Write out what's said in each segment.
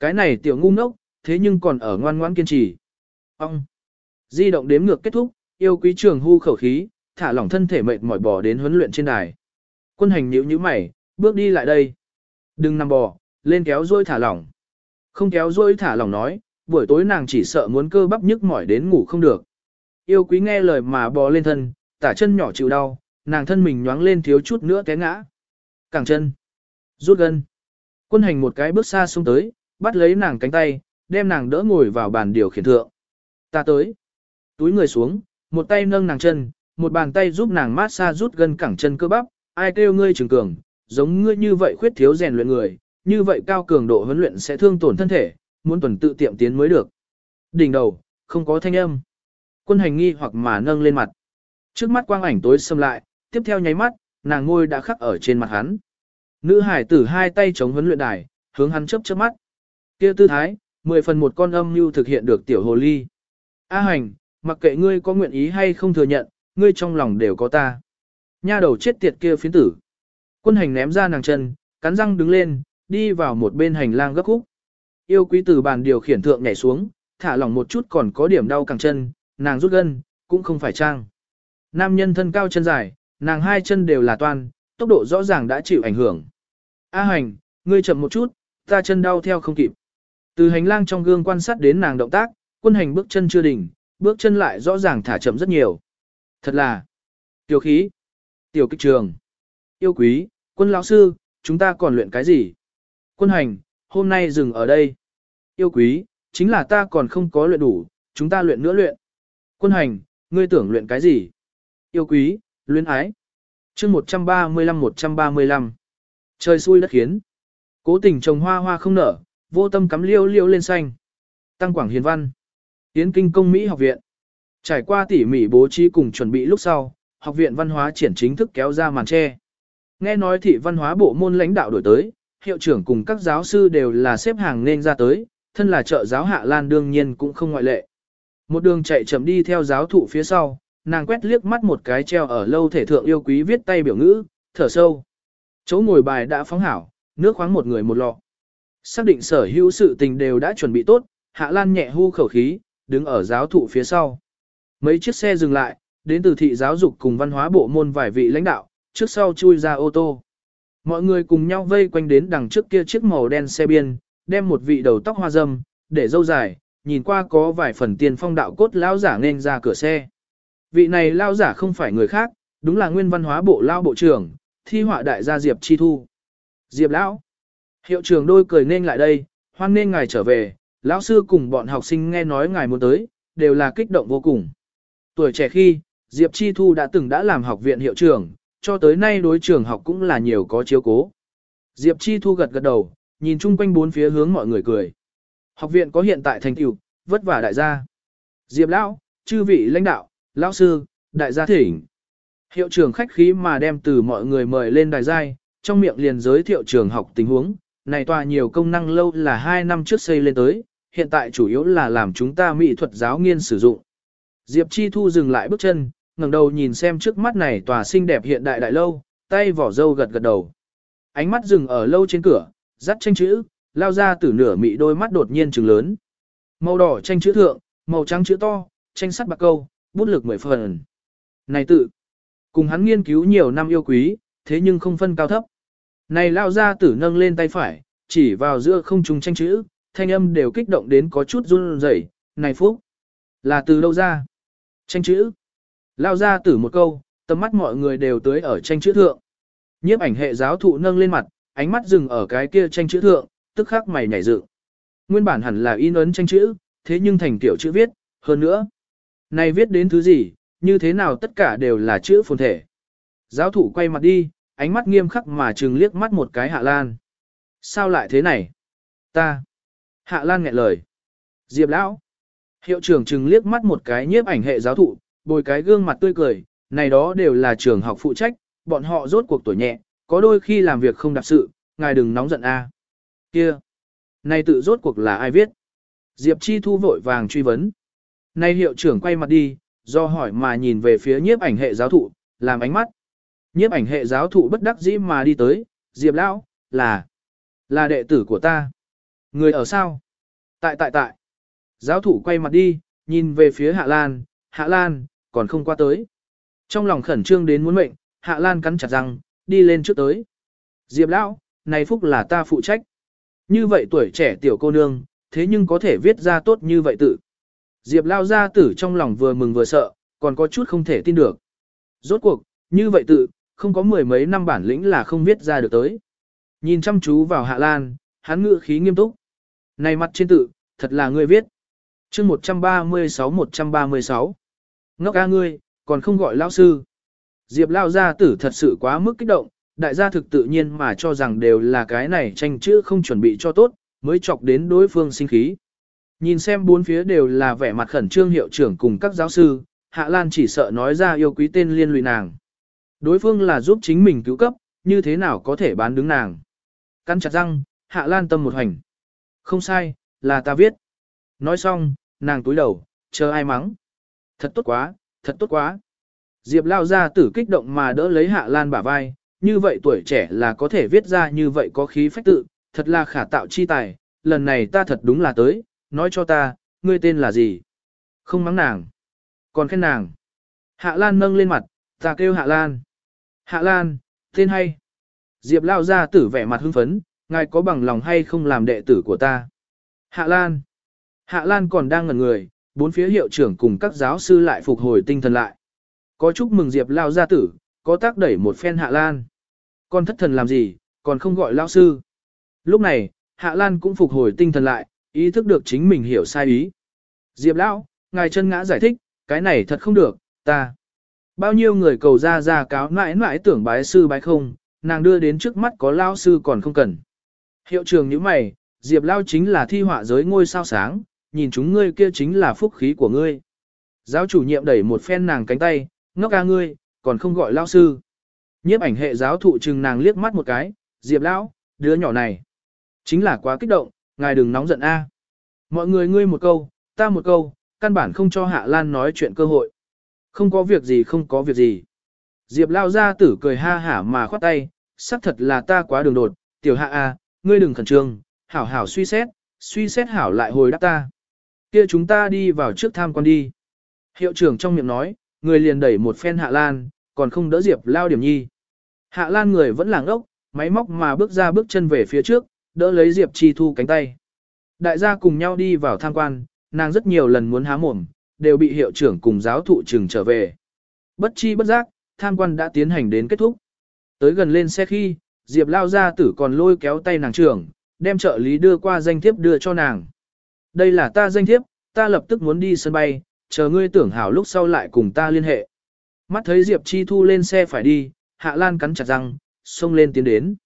Cái này tiểu ngu ngốc, thế nhưng còn ở ngoan ngoãn kiên trì. Ông! Di động đếm ngược kết thúc, yêu quý trường hưu khẩu khí, thả lỏng thân thể mệt mỏi bò đến huấn luyện trên đài. Quân hành nhíu nhíu mày, bước đi lại đây. Đừng nằm bò, lên kéo dôi thả lỏng. Không kéo dôi thả lỏng nói, buổi tối nàng chỉ sợ muốn cơ bắp nhức mỏi đến ngủ không được. Yêu quý nghe lời mà bò lên thân, tả chân nhỏ chịu đau, nàng thân mình nhoáng lên thiếu chút nữa té ngã. Cẳng chân. Rút gân. Quân hành một cái bước xa xuống tới, bắt lấy nàng cánh tay, đem nàng đỡ ngồi vào bàn điều khiển thượng. Ta tới. Túi người xuống, một tay nâng nàng chân, một bàn tay giúp nàng mát xa rút gân cẳng chân cơ bắp, ai kêu ngươi trường cường, giống ngươi như vậy khuyết thiếu rèn luyện người, như vậy cao cường độ huấn luyện sẽ thương tổn thân thể, muốn tuần tự tiệm tiến mới được. Đỉnh đầu, không có thanh âm. Quân hành nghi hoặc mà nâng lên mặt. Trước mắt quang ảnh tối xâm lại, tiếp theo nháy mắt, nàng ngôi đã khắc ở trên mặt hắn. Nữ hải tử hai tay chống huấn luyện đài, hướng hắn chớp chớp mắt. Kia tư thái, mười phần một con âm mưu thực hiện được tiểu hồ ly. A hành, mặc kệ ngươi có nguyện ý hay không thừa nhận, ngươi trong lòng đều có ta. Nha đầu chết tiệt kia phiến tử. Quân hành ném ra nàng chân, cắn răng đứng lên, đi vào một bên hành lang gấp khúc. Yêu quý từ bàn điều khiển thượng nhảy xuống, thả lỏng một chút còn có điểm đau càng chân, nàng rút gân, cũng không phải trang. Nam nhân thân cao chân dài, nàng hai chân đều là toan, tốc độ rõ ràng đã chịu ảnh hưởng. A hành, ngươi chậm một chút, ta chân đau theo không kịp. Từ hành lang trong gương quan sát đến nàng động tác, quân hành bước chân chưa đỉnh, bước chân lại rõ ràng thả chậm rất nhiều. Thật là tiểu khí, tiểu kích trường, yêu quý, quân lão sư, chúng ta còn luyện cái gì? Quân hành, hôm nay dừng ở đây. Yêu quý, chính là ta còn không có luyện đủ, chúng ta luyện nữa luyện. Quân hành, ngươi tưởng luyện cái gì? Yêu quý, luyện ái. chương 135-135. Trời xui đất khiến. Cố tình trồng hoa hoa không nở, vô tâm cắm liêu liêu lên xanh. Tăng quảng hiền văn. Tiến kinh công Mỹ học viện. Trải qua tỉ mỉ bố trí cùng chuẩn bị lúc sau, học viện văn hóa triển chính thức kéo ra màn che. Nghe nói thị văn hóa bộ môn lãnh đạo đổi tới, hiệu trưởng cùng các giáo sư đều là xếp hàng nên ra tới, thân là trợ giáo Hạ Lan đương nhiên cũng không ngoại lệ. Một đường chạy chậm đi theo giáo thụ phía sau, nàng quét liếc mắt một cái treo ở lâu thể thượng yêu quý viết tay biểu ngữ, thở sâu. Chỗ ngồi bài đã phóng hảo, nước khoáng một người một lọ. Xác định sở hữu sự tình đều đã chuẩn bị tốt, Hạ Lan nhẹ hưu khẩu khí, đứng ở giáo thụ phía sau. Mấy chiếc xe dừng lại, đến từ thị giáo dục cùng văn hóa bộ môn vài vị lãnh đạo, trước sau chui ra ô tô. Mọi người cùng nhau vây quanh đến đằng trước kia chiếc màu đen xe biên, đem một vị đầu tóc hoa dâm, để dâu dài, nhìn qua có vài phần tiền phong đạo cốt lão giả nên ra cửa xe. Vị này lão giả không phải người khác, đúng là nguyên văn hóa bộ lao bộ trưởng, thi họa đại gia Diệp Chi Thu. Diệp lão, hiệu trưởng đôi cười nên lại đây, hoan nên ngài trở về, lão sư cùng bọn học sinh nghe nói ngài muốn tới, đều là kích động vô cùng. Tuổi trẻ khi, Diệp Chi Thu đã từng đã làm học viện hiệu trưởng, cho tới nay đối trường học cũng là nhiều có chiếu cố. Diệp Chi Thu gật gật đầu, nhìn chung quanh bốn phía hướng mọi người cười. Học viện có hiện tại thành tựu, vất vả đại gia. Diệp Lão, chư vị lãnh đạo, lão sư, đại gia thỉnh. Hiệu trưởng khách khí mà đem từ mọi người mời lên đài giai, trong miệng liền giới thiệu trường học tình huống. Này tòa nhiều công năng lâu là 2 năm trước xây lên tới, hiện tại chủ yếu là làm chúng ta mỹ thuật giáo nghiên sử dụng. Diệp Chi Thu dừng lại bước chân, ngẩng đầu nhìn xem trước mắt này tòa xinh đẹp hiện đại đại lâu, tay vỏ dâu gật gật đầu. Ánh mắt dừng ở lâu trên cửa, dắt tranh chữ, lao ra từ nửa mị đôi mắt đột nhiên trừng lớn. Màu đỏ tranh chữ thượng, màu trắng chữ to, tranh sắt bạc câu, bút lực mười phần. Này tự, cùng hắn nghiên cứu nhiều năm yêu quý, thế nhưng không phân cao thấp. Này lao ra tử nâng lên tay phải, chỉ vào giữa không trung tranh chữ, thanh âm đều kích động đến có chút run rẩy. Này phúc, là từ đâu ra? Tranh chữ. Lao ra tử một câu, tầm mắt mọi người đều tới ở tranh chữ thượng. Nhiếp ảnh hệ giáo thụ nâng lên mặt, ánh mắt dừng ở cái kia tranh chữ thượng, tức khắc mày nhảy dựng. Nguyên bản hẳn là in ấn tranh chữ, thế nhưng thành tiểu chữ viết, hơn nữa. Này viết đến thứ gì, như thế nào tất cả đều là chữ phồn thể. Giáo thủ quay mặt đi, ánh mắt nghiêm khắc mà trừng liếc mắt một cái Hạ Lan. Sao lại thế này? Ta. Hạ Lan nghẹn lời. Diệp Lão. Hiệu trưởng trừng liếc mắt một cái nhiếp ảnh hệ giáo thụ, bồi cái gương mặt tươi cười, này đó đều là trường học phụ trách, bọn họ rốt cuộc tuổi nhẹ, có đôi khi làm việc không đặc sự, ngài đừng nóng giận a. Kia, này tự rốt cuộc là ai viết? Diệp Chi Thu vội vàng truy vấn. Nay hiệu trưởng quay mặt đi, do hỏi mà nhìn về phía nhiếp ảnh hệ giáo thụ, làm ánh mắt. Nhiếp ảnh hệ giáo thụ bất đắc dĩ mà đi tới, Diệp Lão, là, là đệ tử của ta. Người ở sao? Tại tại tại. Giáo thụ quay mặt đi, nhìn về phía Hạ Lan, Hạ Lan, còn không qua tới. Trong lòng khẩn trương đến muốn mệnh, Hạ Lan cắn chặt răng, đi lên trước tới. Diệp Lão, này phúc là ta phụ trách. Như vậy tuổi trẻ tiểu cô nương, thế nhưng có thể viết ra tốt như vậy tự. Diệp Lao gia tử trong lòng vừa mừng vừa sợ, còn có chút không thể tin được. Rốt cuộc, như vậy tự, không có mười mấy năm bản lĩnh là không viết ra được tới. Nhìn chăm chú vào Hạ Lan, hắn ngự khí nghiêm túc. Này mặt trên tự, thật là ngươi viết. chương 136-136. Ngốc ca ngươi, còn không gọi lao sư. Diệp lao gia tử thật sự quá mức kích động, đại gia thực tự nhiên mà cho rằng đều là cái này tranh chữ không chuẩn bị cho tốt, mới chọc đến đối phương sinh khí. Nhìn xem bốn phía đều là vẻ mặt khẩn trương hiệu trưởng cùng các giáo sư, Hạ Lan chỉ sợ nói ra yêu quý tên liên lụy nàng. Đối phương là giúp chính mình cứu cấp, như thế nào có thể bán đứng nàng. Căn chặt răng, Hạ Lan tâm một hành. Không sai, là ta viết. Nói xong, nàng túi đầu, chờ ai mắng. Thật tốt quá, thật tốt quá. Diệp lao ra tử kích động mà đỡ lấy Hạ Lan bả vai, như vậy tuổi trẻ là có thể viết ra như vậy có khí phách tự, thật là khả tạo chi tài, lần này ta thật đúng là tới, nói cho ta, ngươi tên là gì? Không mắng nàng, còn khen nàng. Hạ Lan nâng lên mặt, ta kêu Hạ Lan. Hạ Lan, tên hay. Diệp lao ra tử vẻ mặt hưng phấn, ngài có bằng lòng hay không làm đệ tử của ta? Hạ Lan. Hạ Lan còn đang ngẩn người, bốn phía hiệu trưởng cùng các giáo sư lại phục hồi tinh thần lại. Có chúc mừng Diệp lao gia tử, có tác đẩy một phen Hạ Lan. Con thất thần làm gì, còn không gọi lao sư. Lúc này, Hạ Lan cũng phục hồi tinh thần lại, ý thức được chính mình hiểu sai ý. Diệp lão, ngài chân ngã giải thích, cái này thật không được, ta. Bao nhiêu người cầu ra ra cáo mãi mãi tưởng bái sư bái không, nàng đưa đến trước mắt có lao sư còn không cần. Hiệu trường như mày, Diệp lao chính là thi họa giới ngôi sao sáng, nhìn chúng ngươi kia chính là phúc khí của ngươi. Giáo chủ nhiệm đẩy một phen nàng cánh tay, ngốc ca ngươi, còn không gọi lao sư. Nhiếp ảnh hệ giáo thụ chừng nàng liếc mắt một cái, Diệp lão, đứa nhỏ này. Chính là quá kích động, ngài đừng nóng giận a. Mọi người ngươi một câu, ta một câu, căn bản không cho Hạ Lan nói chuyện cơ hội. Không có việc gì không có việc gì. Diệp lao ra tử cười ha hả mà khoát tay, xác thật là ta quá đường đột, tiểu hạ a, ngươi đừng khẩn trương, hảo hảo suy xét, suy xét hảo lại hồi đáp ta. Kia chúng ta đi vào trước tham quan đi. Hiệu trưởng trong miệng nói, người liền đẩy một phen Hạ Lan, còn không đỡ Diệp lao điểm nhi. Hạ Lan người vẫn làng ốc, máy móc mà bước ra bước chân về phía trước, đỡ lấy Diệp Chi Thu cánh tay. Đại gia cùng nhau đi vào tham quan, nàng rất nhiều lần muốn há mồm, đều bị hiệu trưởng cùng giáo thụ trừng trở về. Bất chi bất giác, tham quan đã tiến hành đến kết thúc. Tới gần lên xe khi, Diệp lao ra tử còn lôi kéo tay nàng trưởng, đem trợ lý đưa qua danh thiếp đưa cho nàng. Đây là ta danh thiếp, ta lập tức muốn đi sân bay, chờ ngươi tưởng hảo lúc sau lại cùng ta liên hệ. Mắt thấy Diệp Chi Thu lên xe phải đi, Hạ Lan cắn chặt răng, xông lên tiến đến.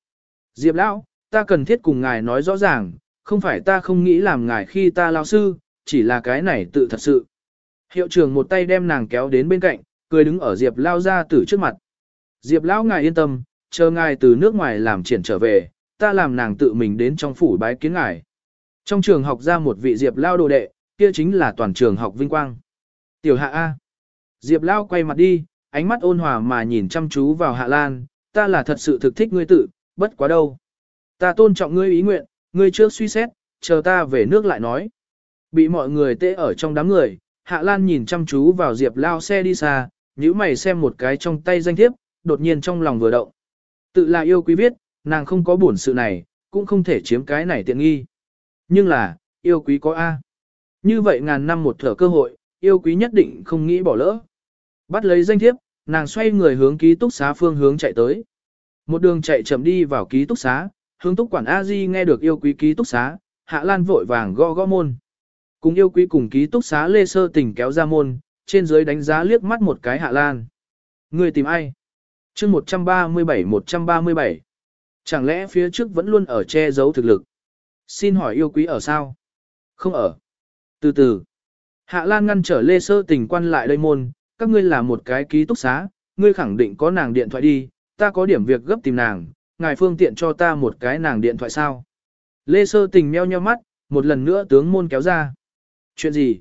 Diệp lão, ta cần thiết cùng ngài nói rõ ràng, không phải ta không nghĩ làm ngài khi ta lao sư, chỉ là cái này tự thật sự. Hiệu trưởng một tay đem nàng kéo đến bên cạnh, cười đứng ở Diệp lao ra tử trước mặt. Diệp lão ngài yên tâm, chờ ngài từ nước ngoài làm triển trở về, ta làm nàng tự mình đến trong phủ bái kiến ngài. Trong trường học ra một vị Diệp lao đồ đệ, kia chính là toàn trường học vinh quang. Tiểu hạ A. Diệp lao quay mặt đi, ánh mắt ôn hòa mà nhìn chăm chú vào hạ lan, ta là thật sự thực thích ngươi tự, bất quá đâu. Ta tôn trọng ngươi ý nguyện, ngươi trước suy xét, chờ ta về nước lại nói. Bị mọi người tê ở trong đám người, Hạ Lan nhìn chăm chú vào Diệp Lao xe đi xa, nhíu mày xem một cái trong tay danh thiếp, đột nhiên trong lòng vừa động. Tự là yêu quý viết, nàng không có buồn sự này, cũng không thể chiếm cái này tiện nghi. Nhưng là, yêu quý có A. Như vậy ngàn năm một thở cơ hội, yêu quý nhất định không nghĩ bỏ lỡ. Bắt lấy danh thiếp, nàng xoay người hướng ký túc xá phương hướng chạy tới. Một đường chạy chậm đi vào ký túc xá, hướng túc quản A Di nghe được yêu quý ký túc xá, Hạ Lan vội vàng gõ gõ môn. Cùng yêu quý cùng ký túc xá Lê Sơ Tình kéo ra môn, trên dưới đánh giá liếc mắt một cái Hạ Lan. Người tìm ai? chương 137-137. Chẳng lẽ phía trước vẫn luôn ở che giấu thực lực? Xin hỏi yêu quý ở sao? Không ở. Từ từ. Hạ Lan ngăn trở Lê Sơ Tình quan lại đây môn, các ngươi là một cái ký túc xá, ngươi khẳng định có nàng điện thoại đi, ta có điểm việc gấp tìm nàng, ngài phương tiện cho ta một cái nàng điện thoại sao. Lê Sơ Tình meo nheo mắt, một lần nữa tướng môn kéo ra. Chuyện gì?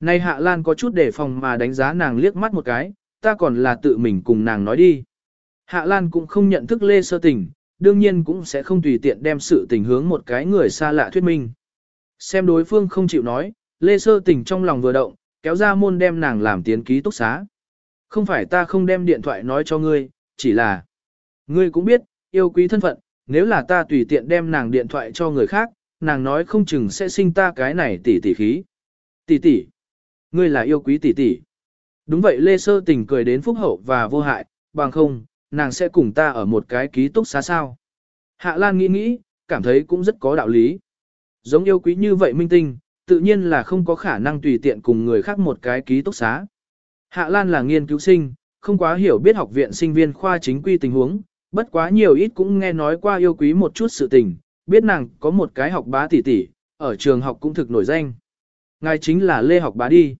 Nay Hạ Lan có chút đề phòng mà đánh giá nàng liếc mắt một cái, ta còn là tự mình cùng nàng nói đi. Hạ Lan cũng không nhận thức Lê Sơ Tình, đương nhiên cũng sẽ không tùy tiện đem sự tình hướng một cái người xa lạ thuyết minh. Xem đối phương không chịu nói, Lê Sơ tình trong lòng vừa động, kéo ra môn đem nàng làm tiến ký túc xá. Không phải ta không đem điện thoại nói cho ngươi, chỉ là ngươi cũng biết, yêu quý thân phận, nếu là ta tùy tiện đem nàng điện thoại cho người khác, nàng nói không chừng sẽ sinh ta cái này tỷ tỷ khí. Tỷ tỷ, ngươi là yêu quý tỷ tỷ. Đúng vậy Lê Sơ tình cười đến phúc hậu và vô hại, bằng không, nàng sẽ cùng ta ở một cái ký túc xá sao. Hạ Lan nghĩ nghĩ, cảm thấy cũng rất có đạo lý. Giống yêu quý như vậy minh tinh, tự nhiên là không có khả năng tùy tiện cùng người khác một cái ký túc xá. Hạ Lan là nghiên cứu sinh, không quá hiểu biết học viện sinh viên khoa chính quy tình huống, bất quá nhiều ít cũng nghe nói qua yêu quý một chút sự tình, biết nàng có một cái học bá tỷ tỷ, ở trường học cũng thực nổi danh. Ngài chính là Lê học bá đi.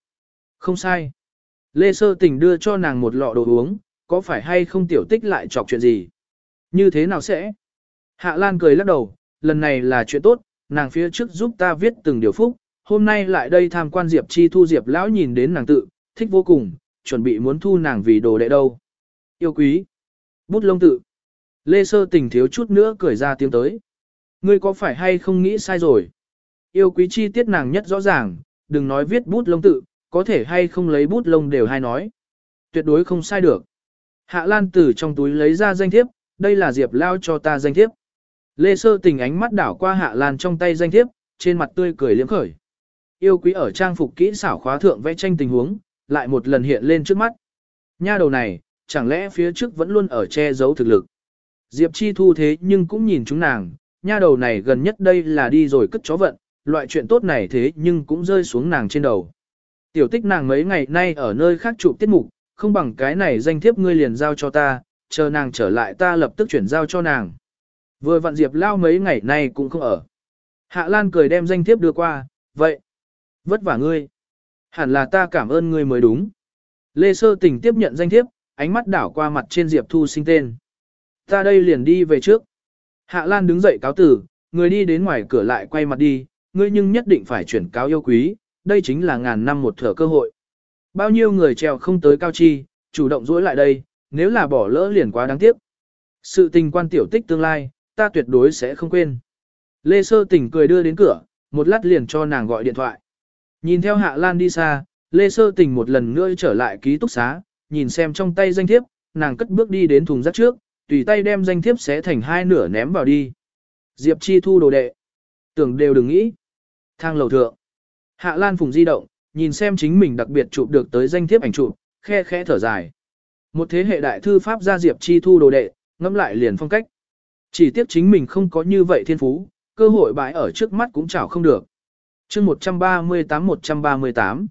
Không sai. Lê Sơ Tình đưa cho nàng một lọ đồ uống, có phải hay không tiểu tích lại chọc chuyện gì? Như thế nào sẽ? Hạ Lan cười lắc đầu, lần này là chuyện tốt, nàng phía trước giúp ta viết từng điều phúc, hôm nay lại đây tham quan Diệp Chi thu Diệp lão nhìn đến nàng tự, thích vô cùng, chuẩn bị muốn thu nàng vì đồ đệ đâu. Yêu quý. Bút lông tự. Lê Sơ Tình thiếu chút nữa cười ra tiếng tới. Ngươi có phải hay không nghĩ sai rồi? Yêu quý chi tiết nàng nhất rõ ràng, đừng nói viết bút lông tự, có thể hay không lấy bút lông đều hay nói. Tuyệt đối không sai được. Hạ Lan từ trong túi lấy ra danh thiếp, đây là Diệp Lao cho ta danh thiếp. Lê Sơ tình ánh mắt đảo qua Hạ Lan trong tay danh thiếp, trên mặt tươi cười liếm khởi. Yêu quý ở trang phục kỹ xảo khóa thượng vẽ tranh tình huống, lại một lần hiện lên trước mắt. Nha đầu này, chẳng lẽ phía trước vẫn luôn ở che giấu thực lực. Diệp Chi thu thế nhưng cũng nhìn chúng nàng, nha đầu này gần nhất đây là đi rồi cất chó vận, loại chuyện tốt này thế nhưng cũng rơi xuống nàng trên đầu. Tiểu tích nàng mấy ngày nay ở nơi khác chụp tiết mục, không bằng cái này danh thiếp ngươi liền giao cho ta, chờ nàng trở lại ta lập tức chuyển giao cho nàng. Vừa vặn Diệp lao mấy ngày nay cũng không ở. Hạ Lan cười đem danh thiếp đưa qua, vậy, vất vả ngươi. Hẳn là ta cảm ơn ngươi mới đúng. Lê Sơ Tình tiếp nhận danh thiếp, ánh mắt đảo qua mặt trên Diệp Thu sinh tên. Ta đây liền đi về trước. Hạ Lan đứng dậy cáo tử, người đi đến ngoài cửa lại quay mặt đi, ngươi nhưng nhất định phải chuyển cáo yêu quý, đây chính là ngàn năm một thở cơ hội. Bao nhiêu người trèo không tới cao chi, chủ động dỗi lại đây, nếu là bỏ lỡ liền quá đáng tiếc. Sự tình quan tiểu tích tương lai, ta tuyệt đối sẽ không quên. Lê Sơ Tình cười đưa đến cửa, một lát liền cho nàng gọi điện thoại. Nhìn theo Hạ Lan đi xa, Lê Sơ Tình một lần nữa trở lại ký túc xá, nhìn xem trong tay danh thiếp, nàng cất bước đi đến thùng rác trước, tùy tay đem danh thiếp xé thành hai nửa ném vào đi. Diệp Chi thu đồ đệ. Tưởng đều đừng nghĩ. Thang lầu thượng. Hạ Lan Phùng di động, nhìn xem chính mình đặc biệt chụp được tới danh thiếp ảnh chụp, khe khẽ thở dài. Một thế hệ đại thư pháp gia Diệp Chi thu đồ đệ, ngẫm lại liền phong cách. Chỉ tiếc chính mình không có như vậy thiên phú, cơ hội bãi ở trước mắt cũng chảo không được. chương 138-138,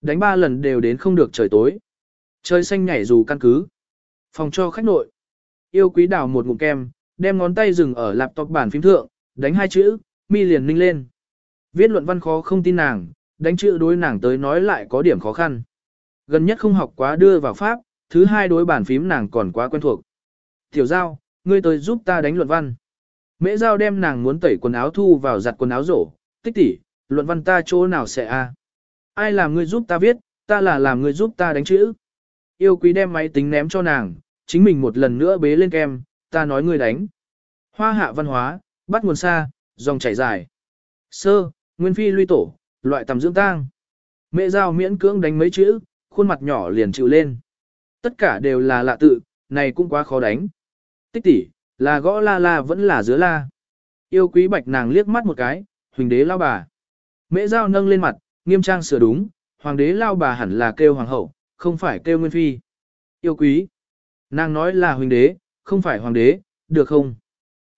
đánh ba lần đều đến không được trời tối. Trời xanh nhảy dù căn cứ. Phòng cho khách nội. Yêu quý đào một ngụm kem, đem ngón tay dừng ở laptop bản phím thượng, đánh hai chữ, mi liền ninh lên. Viết luận văn khó không tin nàng, đánh chữ đối nàng tới nói lại có điểm khó khăn. Gần nhất không học quá đưa vào pháp, thứ hai đối bản phím nàng còn quá quen thuộc. Tiểu giao, ngươi tới giúp ta đánh luận văn. Mễ giao đem nàng muốn tẩy quần áo thu vào giặt quần áo rổ, tích tỉ, luận văn ta chỗ nào sẽ a? Ai làm ngươi giúp ta viết, ta là làm ngươi giúp ta đánh chữ. Yêu quý đem máy tính ném cho nàng, chính mình một lần nữa bế lên kem, ta nói ngươi đánh. Hoa hạ văn hóa, bắt nguồn xa, dòng chảy dài. Sơ, nguyên phi luy tổ, loại tầm dưỡng tang. Mẹ giao miễn cưỡng đánh mấy chữ, khuôn mặt nhỏ liền chịu lên. Tất cả đều là lạ tự, này cũng quá khó đánh. Tích tỷ, là gõ la la vẫn là giữa la. Yêu quý bạch nàng liếc mắt một cái, huỳnh đế lao bà. Mễ giao nâng lên mặt, nghiêm trang sửa đúng, hoàng đế lao bà hẳn là kêu hoàng hậu, không phải kêu nguyên phi. Yêu quý. Nàng nói là huỳnh đế, không phải hoàng đế, được không?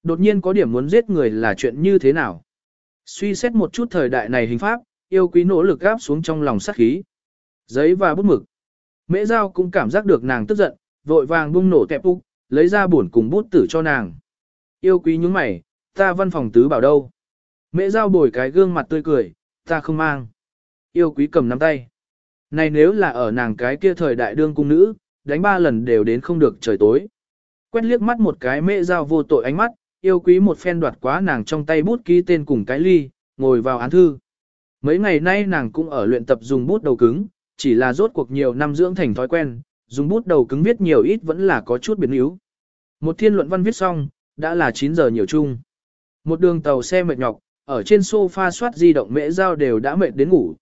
Đột nhiên có điểm muốn giết người là chuyện như thế nào? Suy xét một chút thời đại này hình pháp, yêu quý nỗ lực gáp xuống trong lòng sát khí. Giấy và bút mực. Mễ giao cũng cảm giác được nàng tức giận, vội vàng bung nổ tẹp úc, lấy ra buồn cùng bút tử cho nàng. Yêu quý nhúng mày, ta văn phòng tứ bảo đâu. Mễ giao bồi cái gương mặt tươi cười, ta không mang. Yêu quý cầm nắm tay. Này nếu là ở nàng cái kia thời đại đương cung nữ, đánh ba lần đều đến không được trời tối. Quét liếc mắt một cái mễ giao vô tội ánh mắt, yêu quý một phen đoạt quá nàng trong tay bút ký tên cùng cái ly, ngồi vào án thư. Mấy ngày nay nàng cũng ở luyện tập dùng bút đầu cứng, chỉ là rốt cuộc nhiều năm dưỡng thành thói quen, dùng bút đầu cứng viết nhiều ít vẫn là có chút biến yếu. Một thiên luận văn viết xong, Đã là 9 giờ nhiều chung. Một đường tàu xe mệt nhọc, ở trên sofa soát di động mễ giao đều đã mệt đến ngủ.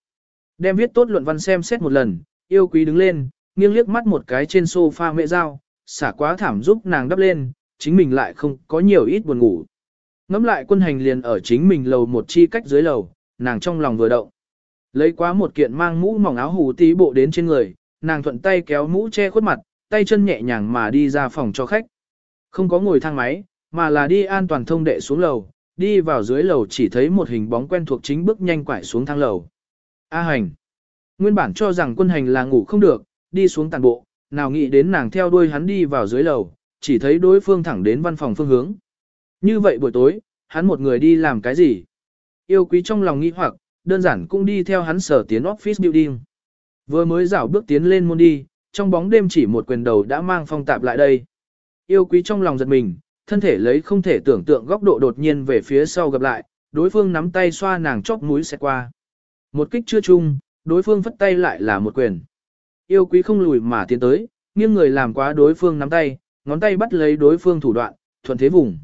Đem viết tốt luận văn xem xét một lần, yêu quý đứng lên, nghiêng liếc mắt một cái trên sofa mễ giao, xả quá thảm giúp nàng đắp lên, chính mình lại không có nhiều ít buồn ngủ. Ngắm lại quân hành liền ở chính mình lầu một chi cách dưới lầu, nàng trong lòng vừa động. Lấy quá một kiện mang mũ mỏng áo hủ tí bộ đến trên người, nàng thuận tay kéo mũ che khuất mặt, tay chân nhẹ nhàng mà đi ra phòng cho khách. Không có ngồi thang máy, mà là đi an toàn thông đệ xuống lầu, đi vào dưới lầu chỉ thấy một hình bóng quen thuộc chính bước nhanh quải xuống thang lầu. A hành. Nguyên bản cho rằng quân hành là ngủ không được, đi xuống tàn bộ, nào nghĩ đến nàng theo đuôi hắn đi vào dưới lầu, chỉ thấy đối phương thẳng đến văn phòng phương hướng. Như vậy buổi tối, hắn một người đi làm cái gì? Yêu quý trong lòng nghi hoặc, đơn giản cũng đi theo hắn sở tiến office building. Vừa mới dạo bước tiến lên môn đi, trong bóng đêm chỉ một quyền đầu đã mang phong tạp lại đây. Yêu quý trong lòng giật mình, thân thể lấy không thể tưởng tượng góc độ đột nhiên về phía sau gặp lại, đối phương nắm tay xoa nàng chóp mũi sẽ qua. Một kích chưa chung, đối phương phất tay lại là một quyền. Yêu quý không lùi mà tiến tới, nghiêng người làm quá đối phương nắm tay, ngón tay bắt lấy đối phương thủ đoạn, thuận thế vùng.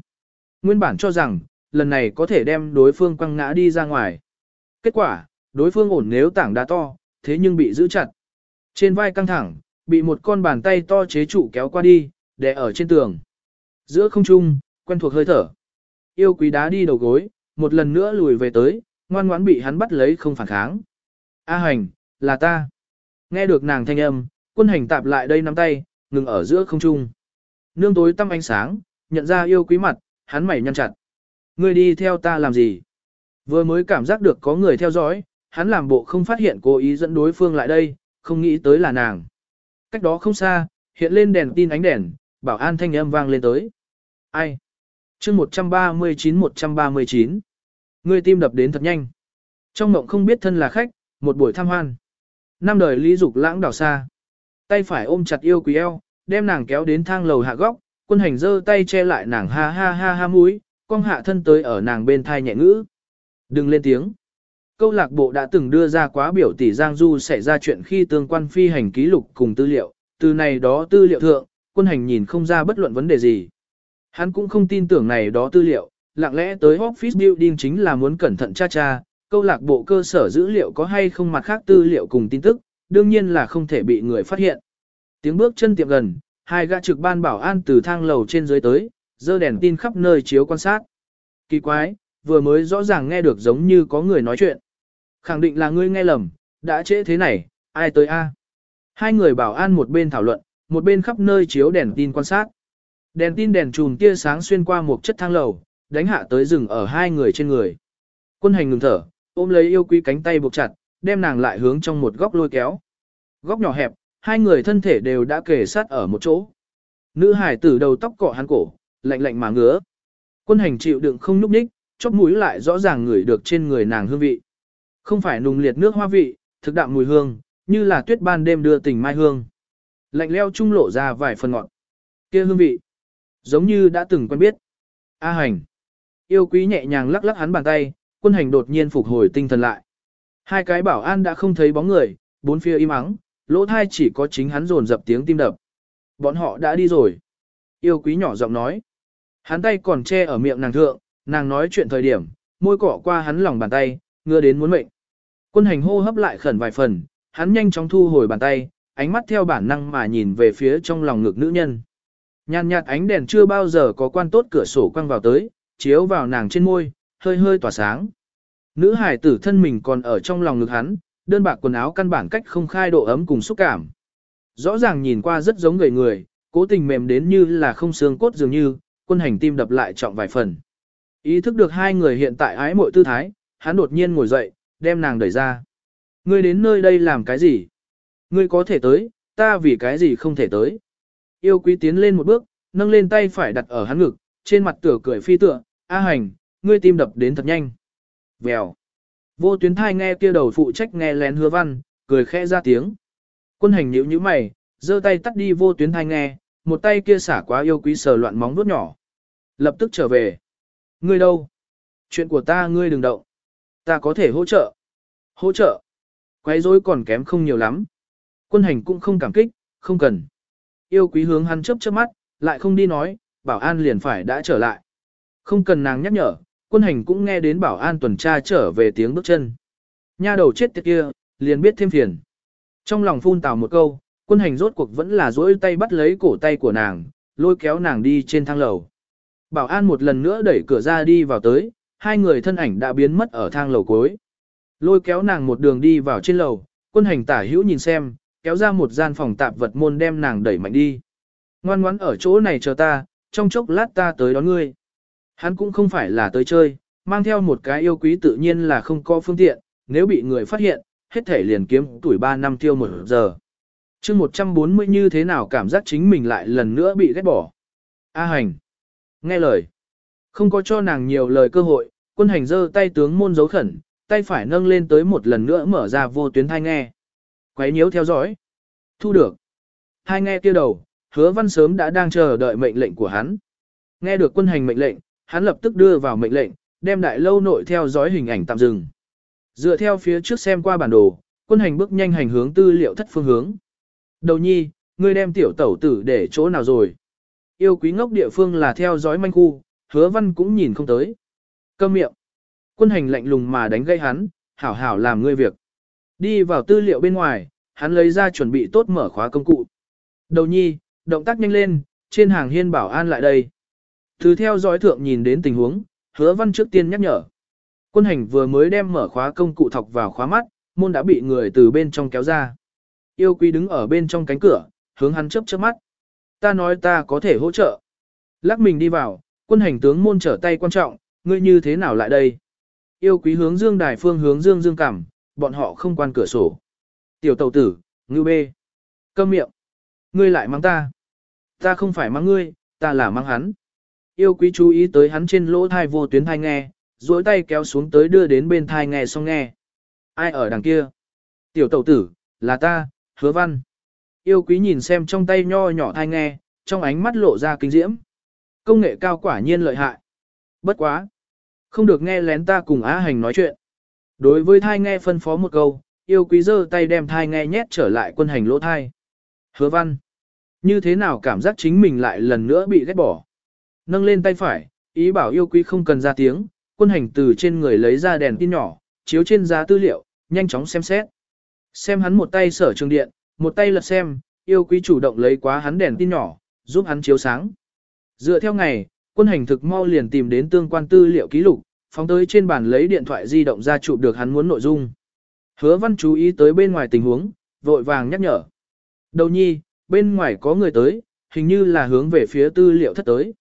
Nguyên bản cho rằng, lần này có thể đem đối phương quăng ngã đi ra ngoài. Kết quả, đối phương ổn nếu tảng đá to, thế nhưng bị giữ chặt. Trên vai căng thẳng, bị một con bàn tay to chế trụ kéo qua đi, đè ở trên tường. Giữa không trung, quen thuộc hơi thở. Yêu quý đá đi đầu gối, một lần nữa lùi về tới, ngoan ngoãn bị hắn bắt lấy không phản kháng. A hành, là ta. Nghe được nàng thanh âm, quân hành tạp lại đây nắm tay, ngừng ở giữa không trung. Nương tối tăm ánh sáng, nhận ra yêu quý mặt, hắn mày nhăn chặt. Ngươi đi theo ta làm gì? Vừa mới cảm giác được có người theo dõi, hắn làm bộ không phát hiện cố ý dẫn đối phương lại đây, không nghĩ tới là nàng. Cách đó không xa, hiện lên đèn tin ánh đèn, bảo an thanh âm vang lên tới. Ai? chương 139-139. Ngươi tim đập đến thật nhanh. Trong mộng không biết thân là khách, một buổi tham hoan. Năm đời lý dục lãng đảo xa. Tay phải ôm chặt yêu quý eo, đem nàng kéo đến thang lầu hạ góc, quân hành giơ tay che lại nàng ha ha ha ha mũi, con hạ thân tới ở nàng bên thai nhẹ ngữ. Đừng lên tiếng. Câu lạc bộ đã từng đưa ra quá biểu tỷ Giang Du xảy ra chuyện khi tương quan phi hành ký lục cùng tư liệu, từ này đó tư liệu thượng, quân hành nhìn không ra bất luận vấn đề gì. Hắn cũng không tin tưởng này đó tư liệu, lặng lẽ tới office building chính là muốn cẩn thận cha cha, câu lạc bộ cơ sở dữ liệu có hay không mặt khác tư liệu cùng tin tức, đương nhiên là không thể bị người phát hiện. Tiếng bước chân tiệm gần, hai gã trực ban bảo an từ thang lầu trên dưới tới, dơ đèn tin khắp nơi chiếu quan sát. Kỳ quái, vừa mới rõ ràng nghe được giống như có người nói chuyện. Khẳng định là ngươi nghe lầm, đã trễ thế này, ai tới a? Hai người bảo an một bên thảo luận, một bên khắp nơi chiếu đèn tin quan sát. Đèn tin đèn chùm tia sáng xuyên qua một chất thang lầu, đánh hạ tới rừng ở hai người trên người. Quân hành ngừng thở, ôm lấy yêu quý cánh tay buộc chặt, đem nàng lại hướng trong một góc lôi kéo. Góc nhỏ hẹp, hai người thân thể đều đã kề sát ở một chỗ. Nữ hải tử đầu tóc cọ hắn cổ, lạnh lạnh mà ngứa. Quân hành chịu đựng không núp ních, chóp mũi lại rõ ràng ngửi được trên người nàng hương vị. Không phải nùng liệt nước hoa vị, thực đạm mùi hương, như là tuyết ban đêm đưa tình mai hương. Lạnh leo trung lộ ra vài phần ngọt. kia hương vị, giống như đã từng quen biết. A hành. Yêu quý nhẹ nhàng lắc lắc hắn bàn tay, quân hành đột nhiên phục hồi tinh thần lại. Hai cái bảo an đã không thấy bóng người, bốn phía im ắng, lỗ thai chỉ có chính hắn rồn dập tiếng tim đập. Bọn họ đã đi rồi. Yêu quý nhỏ giọng nói. Hắn tay còn che ở miệng nàng thượng, nàng nói chuyện thời điểm, môi cọ qua hắn lòng bàn tay, ngưa đến muốn mệnh. Quân hành hô hấp lại khẩn vài phần, hắn nhanh chóng thu hồi bàn tay, ánh mắt theo bản năng mà nhìn về phía trong lòng ngực nữ nhân. Nhàn nhạt ánh đèn chưa bao giờ có quan tốt cửa sổ quăng vào tới, chiếu vào nàng trên môi, hơi hơi tỏa sáng. Nữ hải tử thân mình còn ở trong lòng ngực hắn, đơn bạc quần áo căn bản cách không khai độ ấm cùng xúc cảm. Rõ ràng nhìn qua rất giống người người, cố tình mềm đến như là không xương cốt dường như, quân hành tim đập lại trọng vài phần. Ý thức được hai người hiện tại ái mội tư thái, hắn đột nhiên ngồi dậy, đem nàng đẩy ra. Ngươi đến nơi đây làm cái gì? Ngươi có thể tới, ta vì cái gì không thể tới? Yêu quý tiến lên một bước, nâng lên tay phải đặt ở hắn ngực, trên mặt tựa cười phi tựa, A hành, ngươi tim đập đến thật nhanh. Vèo. Vô tuyến thai nghe kia đầu phụ trách nghe lén hứa văn, cười khẽ ra tiếng. Quân hành nhíu như mày, giơ tay tắt đi vô tuyến thai nghe, một tay kia xả quá yêu quý sờ loạn móng vuốt nhỏ. Lập tức trở về. Ngươi đâu? Chuyện của ta ngươi đừng động. Ta có thể hỗ trợ. Hỗ trợ. Quấy rối còn kém không nhiều lắm. Quân hành cũng không cảm kích, không cần. Yêu quý hướng hắn chớp chớp mắt, lại không đi nói, bảo an liền phải đã trở lại. Không cần nàng nhắc nhở, quân hành cũng nghe đến bảo an tuần tra trở về tiếng bước chân. Nha đầu chết tiệt kia, liền biết thêm phiền. Trong lòng phun tào một câu, quân hành rốt cuộc vẫn là duỗi tay bắt lấy cổ tay của nàng, lôi kéo nàng đi trên thang lầu. Bảo an một lần nữa đẩy cửa ra đi vào tới, hai người thân ảnh đã biến mất ở thang lầu cuối. Lôi kéo nàng một đường đi vào trên lầu, quân hành tả hữu nhìn xem, kéo ra một gian phòng tạp vật môn đem nàng đẩy mạnh đi. Ngoan ngoãn ở chỗ này chờ ta, trong chốc lát ta tới đón ngươi. Hắn cũng không phải là tới chơi, mang theo một cái yêu quý tự nhiên là không có phương tiện, nếu bị người phát hiện, hết thể liền kiếm tuổi 3 năm tiêu một giờ. chương 140 như thế nào cảm giác chính mình lại lần nữa bị ghét bỏ. A hành. Nghe lời. Không có cho nàng nhiều lời cơ hội, quân hành giơ tay tướng môn dấu khẩn, tay phải nâng lên tới một lần nữa mở ra vô tuyến thai nghe. Quấy nhiễu theo dõi. Thu được. Hai nghe kia đầu, hứa văn sớm đã đang chờ đợi mệnh lệnh của hắn. Nghe được quân hành mệnh lệnh, hắn lập tức đưa vào mệnh lệnh, đem đại lâu nội theo dõi hình ảnh tạm dừng. Dựa theo phía trước xem qua bản đồ, quân hành bước nhanh hành hướng tư liệu thất phương hướng. Đầu nhi, ngươi đem tiểu tẩu tử để chỗ nào rồi? Yêu quý ngốc địa phương là theo dõi manh khu, hứa văn cũng nhìn không tới. Câm miệng. Quân hành lạnh lùng mà đánh gây hắn, hảo hảo làm ngươi việc. Đi vào tư liệu bên ngoài, hắn lấy ra chuẩn bị tốt mở khóa công cụ. Đầu nhi, động tác nhanh lên, trên hàng hiên bảo an lại đây. Từ theo dõi thượng nhìn đến tình huống, hứa văn trước tiên nhắc nhở. Quân hành vừa mới đem mở khóa công cụ thọc vào khóa mắt, môn đã bị người từ bên trong kéo ra. Yêu quý đứng ở bên trong cánh cửa, hướng hắn chớp chớp mắt. Ta nói ta có thể hỗ trợ. Lắc mình đi vào, quân hành tướng môn trở tay quan trọng, ngươi như thế nào lại đây? Yêu quý hướng dương đài phương hướng dương dương cảm, bọn họ không quan cửa sổ. Tiểu tàu tử, ngư bê. Câm miệng. Ngươi lại mang ta. Ta không phải mang ngươi, ta là mang hắn. Yêu quý chú ý tới hắn trên lỗ thai vô tuyến thai nghe, duỗi tay kéo xuống tới đưa đến bên thai nghe xong nghe. Ai ở đằng kia? Tiểu tẩu tử, là ta, hứa văn. Yêu quý nhìn xem trong tay nho nhỏ thai nghe, trong ánh mắt lộ ra kinh diễm. Công nghệ cao quả nhiên lợi hại. Bất quá. Không được nghe lén ta cùng Á Hành nói chuyện. Đối với thai nghe phân phó một câu, yêu quý giơ tay đem thai nghe nhét trở lại quân hành lỗ thai. Hứa văn. Như thế nào cảm giác chính mình lại lần nữa bị ghét bỏ. Nâng lên tay phải, ý bảo yêu quý không cần ra tiếng, quân hành từ trên người lấy ra đèn tin nhỏ, chiếu trên giá tư liệu, nhanh chóng xem xét. Xem hắn một tay sở trường điện, một tay lật xem, yêu quý chủ động lấy quá hắn đèn tin nhỏ, giúp hắn chiếu sáng. Dựa theo ngày, quân hành thực mau liền tìm đến tương quan tư liệu ký lục, phóng tới trên bàn lấy điện thoại di động ra chụp được hắn muốn nội dung. Hứa văn chú ý tới bên ngoài tình huống, vội vàng nhắc nhở. Đầu nhi, bên ngoài có người tới, hình như là hướng về phía tư liệu thất tới.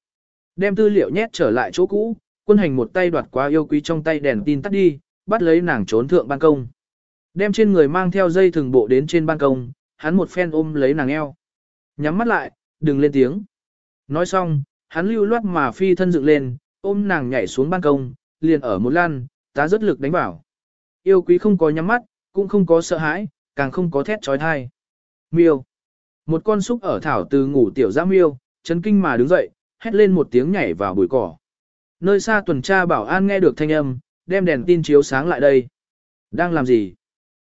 Đem tư liệu nhét trở lại chỗ cũ, quân hành một tay đoạt qua yêu quý trong tay đèn tin tắt đi, bắt lấy nàng trốn thượng ban công. Đem trên người mang theo dây thừng bộ đến trên ban công, hắn một phen ôm lấy nàng eo. Nhắm mắt lại, đừng lên tiếng. Nói xong, hắn lưu loát mà phi thân dựng lên, ôm nàng nhảy xuống ban công, liền ở một lan, tá rất lực đánh bảo. Yêu quý không có nhắm mắt, cũng không có sợ hãi, càng không có thét trói thai. Miêu. Một con súc ở thảo từ ngủ tiểu giã miêu, chấn kinh mà đứng dậy, hét lên một tiếng nhảy vào bụi cỏ. Nơi xa tuần tra bảo an nghe được thanh âm, đem đèn tin chiếu sáng lại đây. Đang làm gì?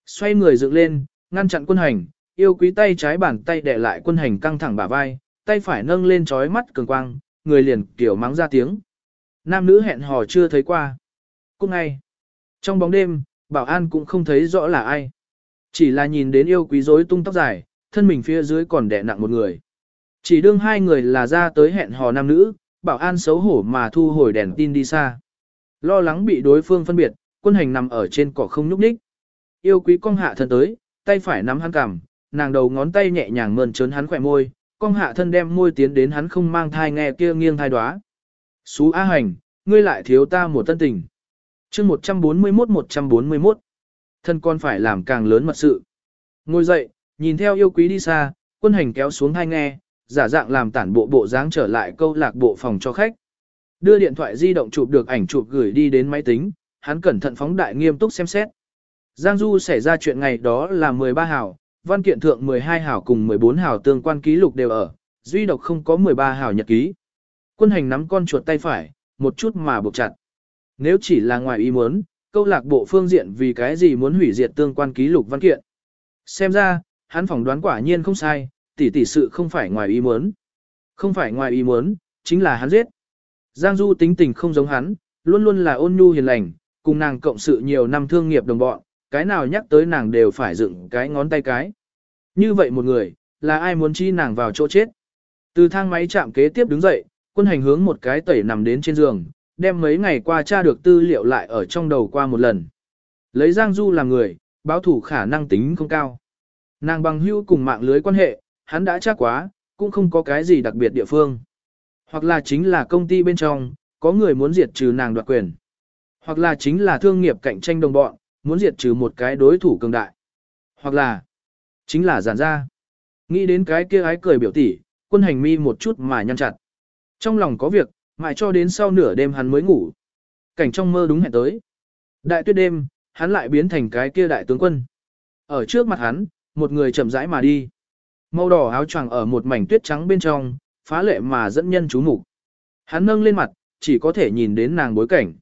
Xoay người dựng lên, ngăn chặn quân hành, yêu quý tay trái bàn tay đè lại quân hành căng thẳng bả vai, tay phải nâng lên trói mắt cường quang, người liền kiểu mắng ra tiếng. Nam nữ hẹn hò chưa thấy qua. Cũng ngay. Trong bóng đêm, bảo an cũng không thấy rõ là ai. Chỉ là nhìn đến yêu quý rối tung tóc dài, thân mình phía dưới còn đè nặng một người. Chỉ đương hai người là ra tới hẹn hò nam nữ, bảo an xấu hổ mà thu hồi đèn tin đi xa. Lo lắng bị đối phương phân biệt, quân hành nằm ở trên cỏ không nhúc nhích. Yêu quý cong hạ thân tới, tay phải nắm hắn cằm, nàng đầu ngón tay nhẹ nhàng mơn trớn hắn khỏe môi, cong hạ thân đem môi tiến đến hắn không mang thai nghe kia nghiêng thai đoá. Xú A hành, ngươi lại thiếu ta một tân tình. chương 141-141. Thân con phải làm càng lớn mật sự. Ngồi dậy, nhìn theo yêu quý đi xa, quân hành kéo xuống thai nghe, giả dạng làm tản bộ bộ dáng trở lại câu lạc bộ phòng cho khách. Đưa điện thoại di động chụp được ảnh chụp gửi đi đến máy tính, hắn cẩn thận phóng đại nghiêm túc xem xét. Giang Du xảy ra chuyện ngày đó là 13 hào, văn kiện thượng 12 hào cùng 14 hào tương quan ký lục đều ở, duy độc không có 13 hào nhật ký. Quân hành nắm con chuột tay phải, một chút mà buộc chặt. Nếu chỉ là ngoài ý muốn, câu lạc bộ phương diện vì cái gì muốn hủy diệt tương quan ký lục văn kiện. Xem ra, hắn phỏng đoán quả nhiên không sai, tỷ tỷ sự không phải ngoài ý muốn. Không phải ngoài ý muốn, chính là hắn giết. Giang Du tính tình không giống hắn, luôn luôn là ôn nhu hiền lành, cùng nàng cộng sự nhiều năm thương nghiệp đồng bọn, cái nào nhắc tới nàng đều phải dựng cái ngón tay cái. Như vậy một người, là ai muốn chi nàng vào chỗ chết. Từ thang máy chạm kế tiếp đứng dậy, quân hành hướng một cái tẩy nằm đến trên giường, đem mấy ngày qua tra được tư liệu lại ở trong đầu qua một lần. Lấy Giang Du làm người, báo thủ khả năng tính không cao. Nàng bằng hữu cùng mạng lưới quan hệ, hắn đã chắc quá, cũng không có cái gì đặc biệt địa phương. Hoặc là chính là công ty bên trong, có người muốn diệt trừ nàng đoạt quyền. Hoặc là chính là thương nghiệp cạnh tranh đồng bọn, muốn diệt trừ một cái đối thủ cường đại. Hoặc là, chính là giản ra. Nghĩ đến cái kia ái cười biểu tỷ, quân hành mi một chút mà nhăn chặt. Trong lòng có việc, mãi cho đến sau nửa đêm hắn mới ngủ. Cảnh trong mơ đúng hẹn tới. Đại tuyết đêm, hắn lại biến thành cái kia đại tướng quân. Ở trước mặt hắn, một người chậm rãi mà đi. Màu đỏ áo choàng ở một mảnh tuyết trắng bên trong, phá lệ mà dẫn nhân chú mục. Hắn nâng lên mặt, chỉ có thể nhìn đến nàng bối cảnh.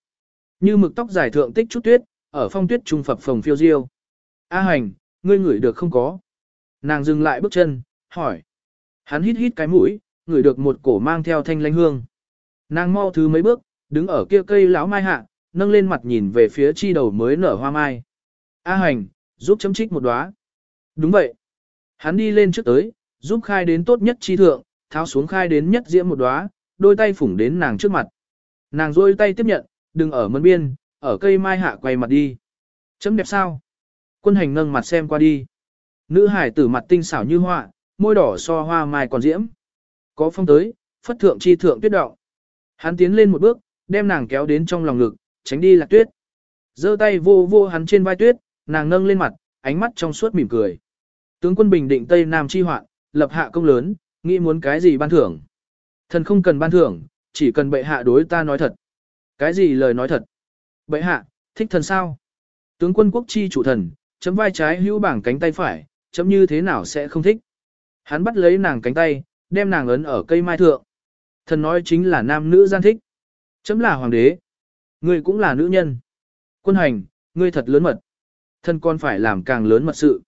Như mực tóc dài thượng tích chút tuyết, ở phong tuyết trung phập phồng phiêu diêu. A hành, ngươi ngửi được không có? Nàng dừng lại bước chân, hỏi. Hắn hít hít cái mũi, ngửi được một cổ mang theo thanh lanh hương. Nàng mau thứ mấy bước, đứng ở kia cây lão mai hạ, nâng lên mặt nhìn về phía chi đầu mới nở hoa mai. A hành, giúp chấm trích một đóa. Đúng vậy. Hắn đi lên trước tới, giúp khai đến tốt nhất chi thượng, tháo xuống khai đến nhất diễm một đóa, đôi tay phủng đến nàng trước mặt. Nàng rôi tay tiếp nhận, đừng ở mân biên, ở cây mai hạ quay mặt đi. Chấm đẹp sao? Quân hành nâng mặt xem qua đi. Nữ hải tử mặt tinh xảo như họa, môi đỏ so hoa mai còn diễm. Có phong tới, phất thượng chi thượng tuyết động. Hắn tiến lên một bước, đem nàng kéo đến trong lòng ngực, tránh đi lạc tuyết. giơ tay vô vô hắn trên vai tuyết, nàng nâng lên mặt, ánh mắt trong suốt mỉm cười. Tướng quân bình định Tây Nam chi hoạn, lập hạ công lớn, nghĩ muốn cái gì ban thưởng. Thần không cần ban thưởng, chỉ cần bệ hạ đối ta nói thật. Cái gì lời nói thật? Bệ hạ, thích thần sao? Tướng quân quốc chi chủ thần, chấm vai trái hữu bảng cánh tay phải, chấm như thế nào sẽ không thích? Hắn bắt lấy nàng cánh tay, đem nàng ấn ở cây mai thượng. Thần nói chính là nam nữ gian thích. Chấm là hoàng đế. Ngươi cũng là nữ nhân. Quân hành, ngươi thật lớn mật. Thần còn phải làm càng lớn mật sự.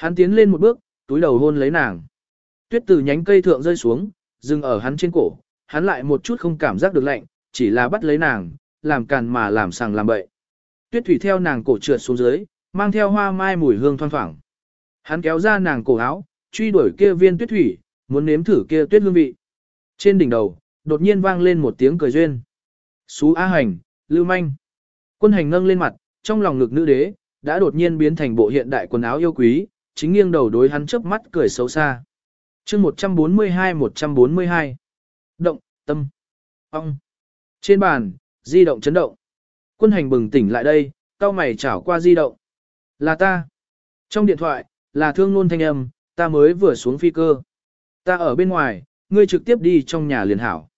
Hắn tiến lên một bước, túi đầu hôn lấy nàng. Tuyết từ nhánh cây thượng rơi xuống, dừng ở hắn trên cổ. Hắn lại một chút không cảm giác được lạnh, chỉ là bắt lấy nàng, làm càn mà làm sàng làm bậy. Tuyết thủy theo nàng cổ trượt xuống dưới, mang theo hoa mai mùi hương thoang thoảng. Hắn kéo ra nàng cổ áo, truy đuổi kia viên tuyết thủy, muốn nếm thử kia tuyết hương vị. Trên đỉnh đầu, đột nhiên vang lên một tiếng cười duyên. Xú A Hành, Lưu Manh. Quân hành nâng lên mặt, trong lòng ngực nữ đế, đã đột nhiên biến thành bộ hiện đại quần áo yêu quý, chính nghiêng đầu đối hắn chớp mắt cười xấu xa. chương 142-142. Động, tâm. ong Trên bàn, di động chấn động. Quân hành bừng tỉnh lại đây, cao mày chảo qua di động. Là ta. Trong điện thoại, là thương nôn thanh âm, ta mới vừa xuống phi cơ. Ta ở bên ngoài, ngươi trực tiếp đi trong nhà liền hảo.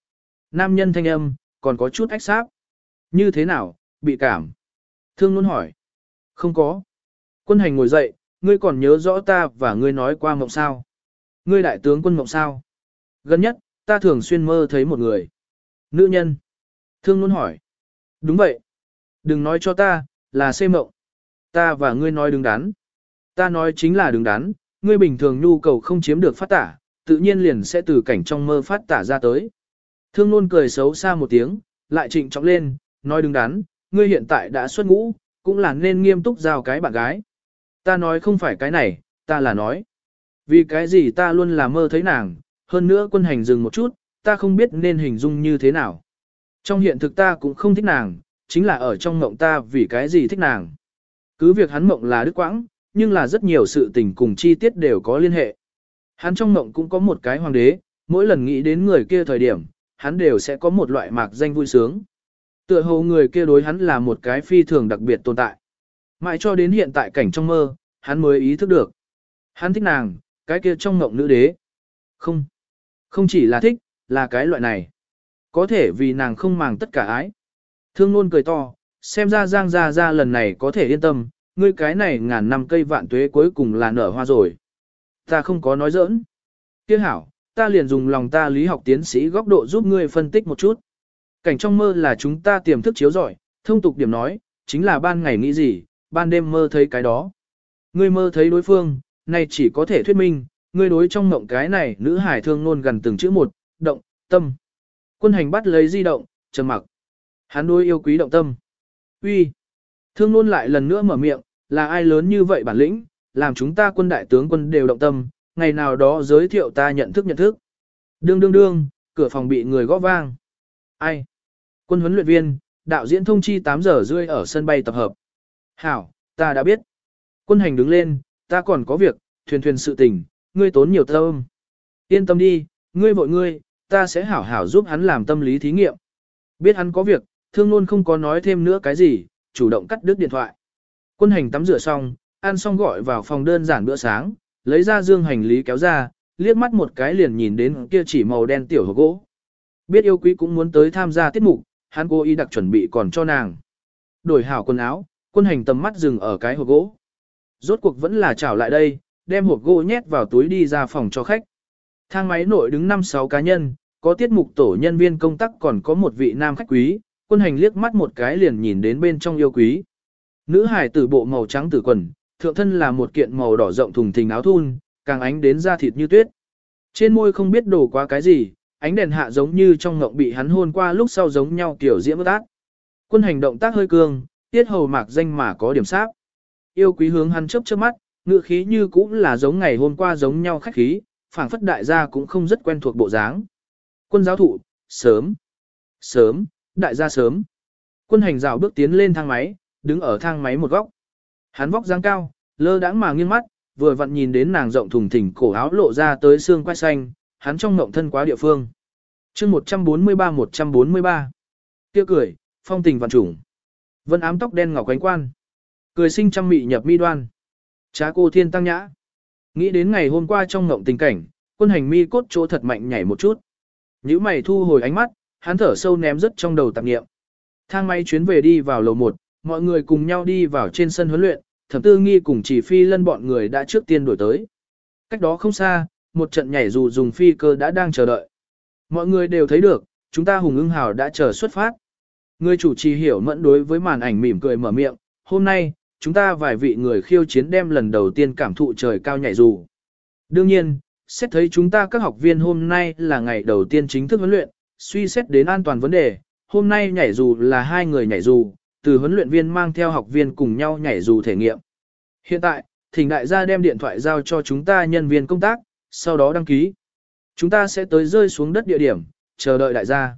Nam nhân thanh âm, còn có chút ách sáp. Như thế nào, bị cảm. Thương nôn hỏi. Không có. Quân hành ngồi dậy, ngươi còn nhớ rõ ta và ngươi nói qua mộng sao. Ngươi đại tướng quân mộng sao. Gần nhất, ta thường xuyên mơ thấy một người. Nữ nhân. Thương luôn hỏi. Đúng vậy. Đừng nói cho ta, là xê mộng. Ta và ngươi nói đứng đắn. Ta nói chính là đứng đắn, ngươi bình thường nhu cầu không chiếm được phát tả, tự nhiên liền sẽ từ cảnh trong mơ phát tả ra tới. Thương luôn cười xấu xa một tiếng, lại trịnh trọng lên, nói đứng đắn, ngươi hiện tại đã xuất ngũ, cũng là nên nghiêm túc giao cái bạn gái. Ta nói không phải cái này, ta là nói. Vì cái gì ta luôn là mơ thấy nàng, hơn nữa quân hành dừng một chút, ta không biết nên hình dung như thế nào. Trong hiện thực ta cũng không thích nàng, chính là ở trong mộng ta vì cái gì thích nàng. Cứ việc hắn mộng là đức quãng, nhưng là rất nhiều sự tình cùng chi tiết đều có liên hệ. Hắn trong mộng cũng có một cái hoàng đế, mỗi lần nghĩ đến người kia thời điểm, hắn đều sẽ có một loại mạc danh vui sướng. Tựa hồ người kia đối hắn là một cái phi thường đặc biệt tồn tại. Mãi cho đến hiện tại cảnh trong mơ, hắn mới ý thức được. Hắn thích nàng, cái kia trong ngộng nữ đế. Không. Không chỉ là thích, là cái loại này. Có thể vì nàng không màng tất cả ái. Thương luôn cười to, xem ra Giang Gia Gia lần này có thể yên tâm, ngươi cái này ngàn năm cây vạn tuế cuối cùng là nở hoa rồi. Ta không có nói giỡn. Tiếc hảo, ta liền dùng lòng ta lý học tiến sĩ góc độ giúp ngươi phân tích một chút. Cảnh trong mơ là chúng ta tiềm thức chiếu giỏi, thông tục điểm nói, chính là ban ngày nghĩ gì, ban đêm mơ thấy cái đó. Ngươi mơ thấy đối phương, này chỉ có thể thuyết minh, ngươi đối trong mộng cái này nữ hải thương nôn gần từng chữ một, động, tâm. Quân hành bắt lấy di động, trầm mặc. Hắn đối yêu quý động tâm. Uy, Thương luôn lại lần nữa mở miệng, là ai lớn như vậy bản lĩnh, làm chúng ta quân đại tướng quân đều động tâm, ngày nào đó giới thiệu ta nhận thức nhận thức. Đương đương đương, cửa phòng bị người gõ vang. Ai? Quân huấn luyện viên, đạo diễn thông chi 8 giờ rưỡi ở sân bay tập hợp. Hảo, ta đã biết. Quân hành đứng lên, ta còn có việc, thuyền thuyền sự tình, ngươi tốn nhiều tâm. Yên tâm đi, ngươi vội ngươi, ta sẽ hảo hảo giúp hắn làm tâm lý thí nghiệm. Biết hắn có việc, thương luôn không có nói thêm nữa cái gì, chủ động cắt đứt điện thoại. Quân hành tắm rửa xong, ăn xong gọi vào phòng đơn giản bữa sáng, lấy ra dương hành lý kéo ra, liếc mắt một cái liền nhìn đến kia chỉ màu đen tiểu hộp gỗ. Biết yêu quý cũng muốn tới tham gia tiết mục, hắn cố ý đặc chuẩn bị còn cho nàng. Đổi hảo quần áo, quân hành tầm mắt dừng ở cái hộp gỗ. Rốt cuộc vẫn là trảo lại đây, đem hộp gỗ nhét vào túi đi ra phòng cho khách. Thang máy nội đứng 5-6 cá nhân, có tiết mục tổ nhân viên công tác còn có một vị nam khách quý, quân hành liếc mắt một cái liền nhìn đến bên trong yêu quý. Nữ hải tử bộ màu trắng tử quần, thượng thân là một kiện màu đỏ rộng thùng thình áo thun, càng ánh đến da thịt như tuyết. Trên môi không biết đổ qua cái gì, ánh đèn hạ giống như trong ngộng bị hắn hôn qua lúc sau giống nhau kiểu diễm ước ác. Quân hành động tác hơi cường tiết hầu mạc danh mà có điểm sáp. Yêu quý hướng hắn chớp chớp mắt, ngựa khí như cũng là giống ngày hôm qua giống nhau khách khí, phảng phất đại gia cũng không rất quen thuộc bộ dáng. Quân giáo thụ, sớm, sớm, đại gia sớm. Quân hành rào bước tiến lên thang máy, đứng ở thang máy một góc. Hắn vóc dáng cao, lơ đãng mà nghiêng mắt, vừa vặn nhìn đến nàng rộng thùng thình cổ áo lộ ra tới xương quai xanh, hắn trong ngộng thân quá địa phương. chương 143-143. Kia cười, phong tình vạn trùng. Vân ám tóc đen ngọc quánh quan. Cười sinh trăm mị nhập mi đoan. Trá cô thiên tăng nhã. Nghĩ đến ngày hôm qua trong ngộng tình cảnh, quân hành mi cốt chỗ thật mạnh nhảy một chút. Nhữ mày thu hồi ánh mắt, hắn thở sâu ném rất trong đầu tạp nghiệm. Thang máy chuyến về đi vào lầu 1, mọi người cùng nhau đi vào trên sân huấn luyện, thẩm tư nghi cùng chỉ phi lân bọn người đã trước tiên đổi tới. Cách đó không xa, một trận nhảy dù dùng phi cơ đã đang chờ đợi. Mọi người đều thấy được, chúng ta hùng ưng hào đã chờ xuất phát. Người chủ trì hiểu mẫn đối với màn ảnh mỉm cười mở miệng, hôm nay, chúng ta vài vị người khiêu chiến đem lần đầu tiên cảm thụ trời cao nhảy dù. Đương nhiên, xét thấy chúng ta các học viên hôm nay là ngày đầu tiên chính thức huấn luyện, suy xét đến an toàn vấn đề, hôm nay nhảy dù là hai người nhảy dù, từ huấn luyện viên mang theo học viên cùng nhau nhảy dù thể nghiệm. Hiện tại, thỉnh đại gia đem điện thoại giao cho chúng ta nhân viên công tác, sau đó đăng ký. Chúng ta sẽ tới rơi xuống đất địa điểm, chờ đợi đại gia.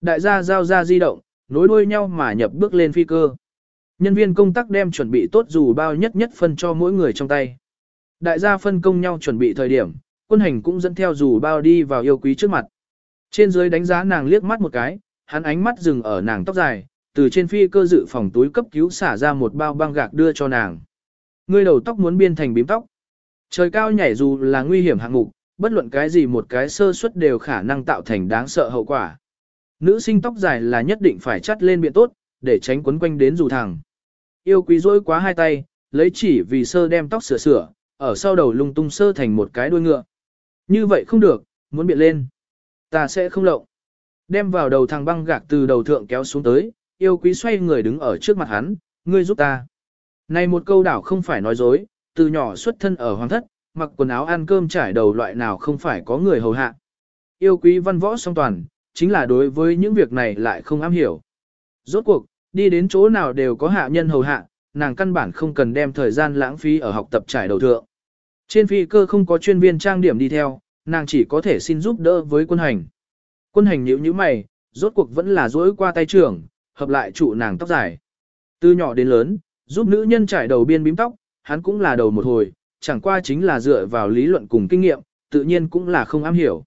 Đại gia giao ra di động, nối đuôi nhau mà nhập bước lên phi cơ. Nhân viên công tác đem chuẩn bị tốt dù bao nhất nhất phân cho mỗi người trong tay. Đại gia phân công nhau chuẩn bị thời điểm, quân hành cũng dẫn theo dù bao đi vào yêu quý trước mặt. Trên dưới đánh giá nàng liếc mắt một cái, hắn ánh mắt dừng ở nàng tóc dài, từ trên phi cơ dự phòng túi cấp cứu xả ra một bao băng gạc đưa cho nàng. Ngươi đầu tóc muốn biên thành bím tóc. Trời cao nhảy dù là nguy hiểm hạng mục, bất luận cái gì một cái sơ suất đều khả năng tạo thành đáng sợ hậu quả. Nữ sinh tóc dài là nhất định phải chắt lên biện tốt, để tránh quấn quanh đến dù thẳng. Yêu quý dối quá hai tay, lấy chỉ vì sơ đem tóc sửa sửa, ở sau đầu lung tung sơ thành một cái đuôi ngựa. Như vậy không được, muốn biện lên. Ta sẽ không lộng. Đem vào đầu thằng băng gạc từ đầu thượng kéo xuống tới, yêu quý xoay người đứng ở trước mặt hắn, ngươi giúp ta. Này một câu đảo không phải nói dối, từ nhỏ xuất thân ở hoàng thất, mặc quần áo ăn cơm trải đầu loại nào không phải có người hầu hạ. Yêu quý văn võ song toàn, chính là đối với những việc này lại không am hiểu. Rốt cuộc, đi đến chỗ nào đều có hạ nhân hầu hạ, nàng căn bản không cần đem thời gian lãng phí ở học tập trải đầu thượng. Trên phi cơ không có chuyên viên trang điểm đi theo, nàng chỉ có thể xin giúp đỡ với quân hành. Quân hành nhíu nhíu mày, rốt cuộc vẫn là dỗi qua tay trưởng, hợp lại trụ nàng tóc dài. Từ nhỏ đến lớn, giúp nữ nhân trải đầu biên bím tóc, hắn cũng là đầu một hồi, chẳng qua chính là dựa vào lý luận cùng kinh nghiệm, tự nhiên cũng là không am hiểu.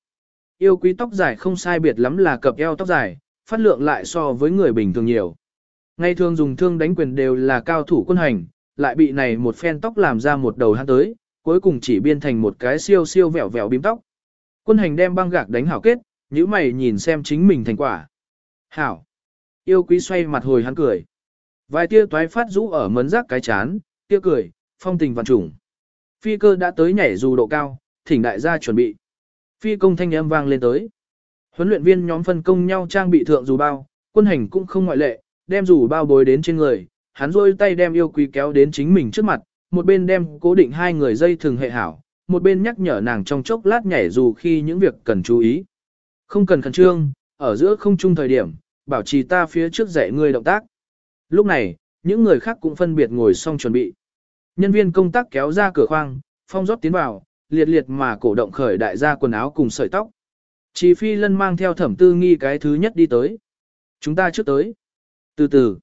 Yêu quý tóc dài không sai biệt lắm là cập eo tóc dài, phát lượng lại so với người bình thường nhiều. Ngày thường dùng thương đánh quyền đều là cao thủ quân hành, lại bị này một phen tóc làm ra một đầu hắn tới, cuối cùng chỉ biên thành một cái siêu siêu vẹo vẹo bím tóc. Quân hành đem băng gạc đánh hảo kết, nhíu mày nhìn xem chính mình thành quả. Hảo. Yêu quý xoay mặt hồi hắn cười. Vài tia toái phát rũ ở mấn rác cái chán, tia cười, phong tình vạn trùng. Phi cơ đã tới nhảy dù độ cao, thỉnh đại gia chuẩn bị. Phi công thanh âm vang lên tới. Huấn luyện viên nhóm phân công nhau trang bị thượng dù bao, quân hành cũng không ngoại lệ, đem dù bao bối đến trên người, hắn rôi tay đem yêu quý kéo đến chính mình trước mặt, một bên đem cố định hai người dây thường hệ hảo, một bên nhắc nhở nàng trong chốc lát nhảy dù khi những việc cần chú ý. Không cần khẩn trương, ở giữa không chung thời điểm, bảo trì ta phía trước dạy ngươi động tác. Lúc này, những người khác cũng phân biệt ngồi xong chuẩn bị. Nhân viên công tác kéo ra cửa khoang, phong rót tiến vào, liệt liệt mà cổ động khởi đại gia quần áo cùng sợi tóc. Chỉ phi lân mang theo thẩm tư nghi cái thứ nhất đi tới. Chúng ta trước tới. Từ từ.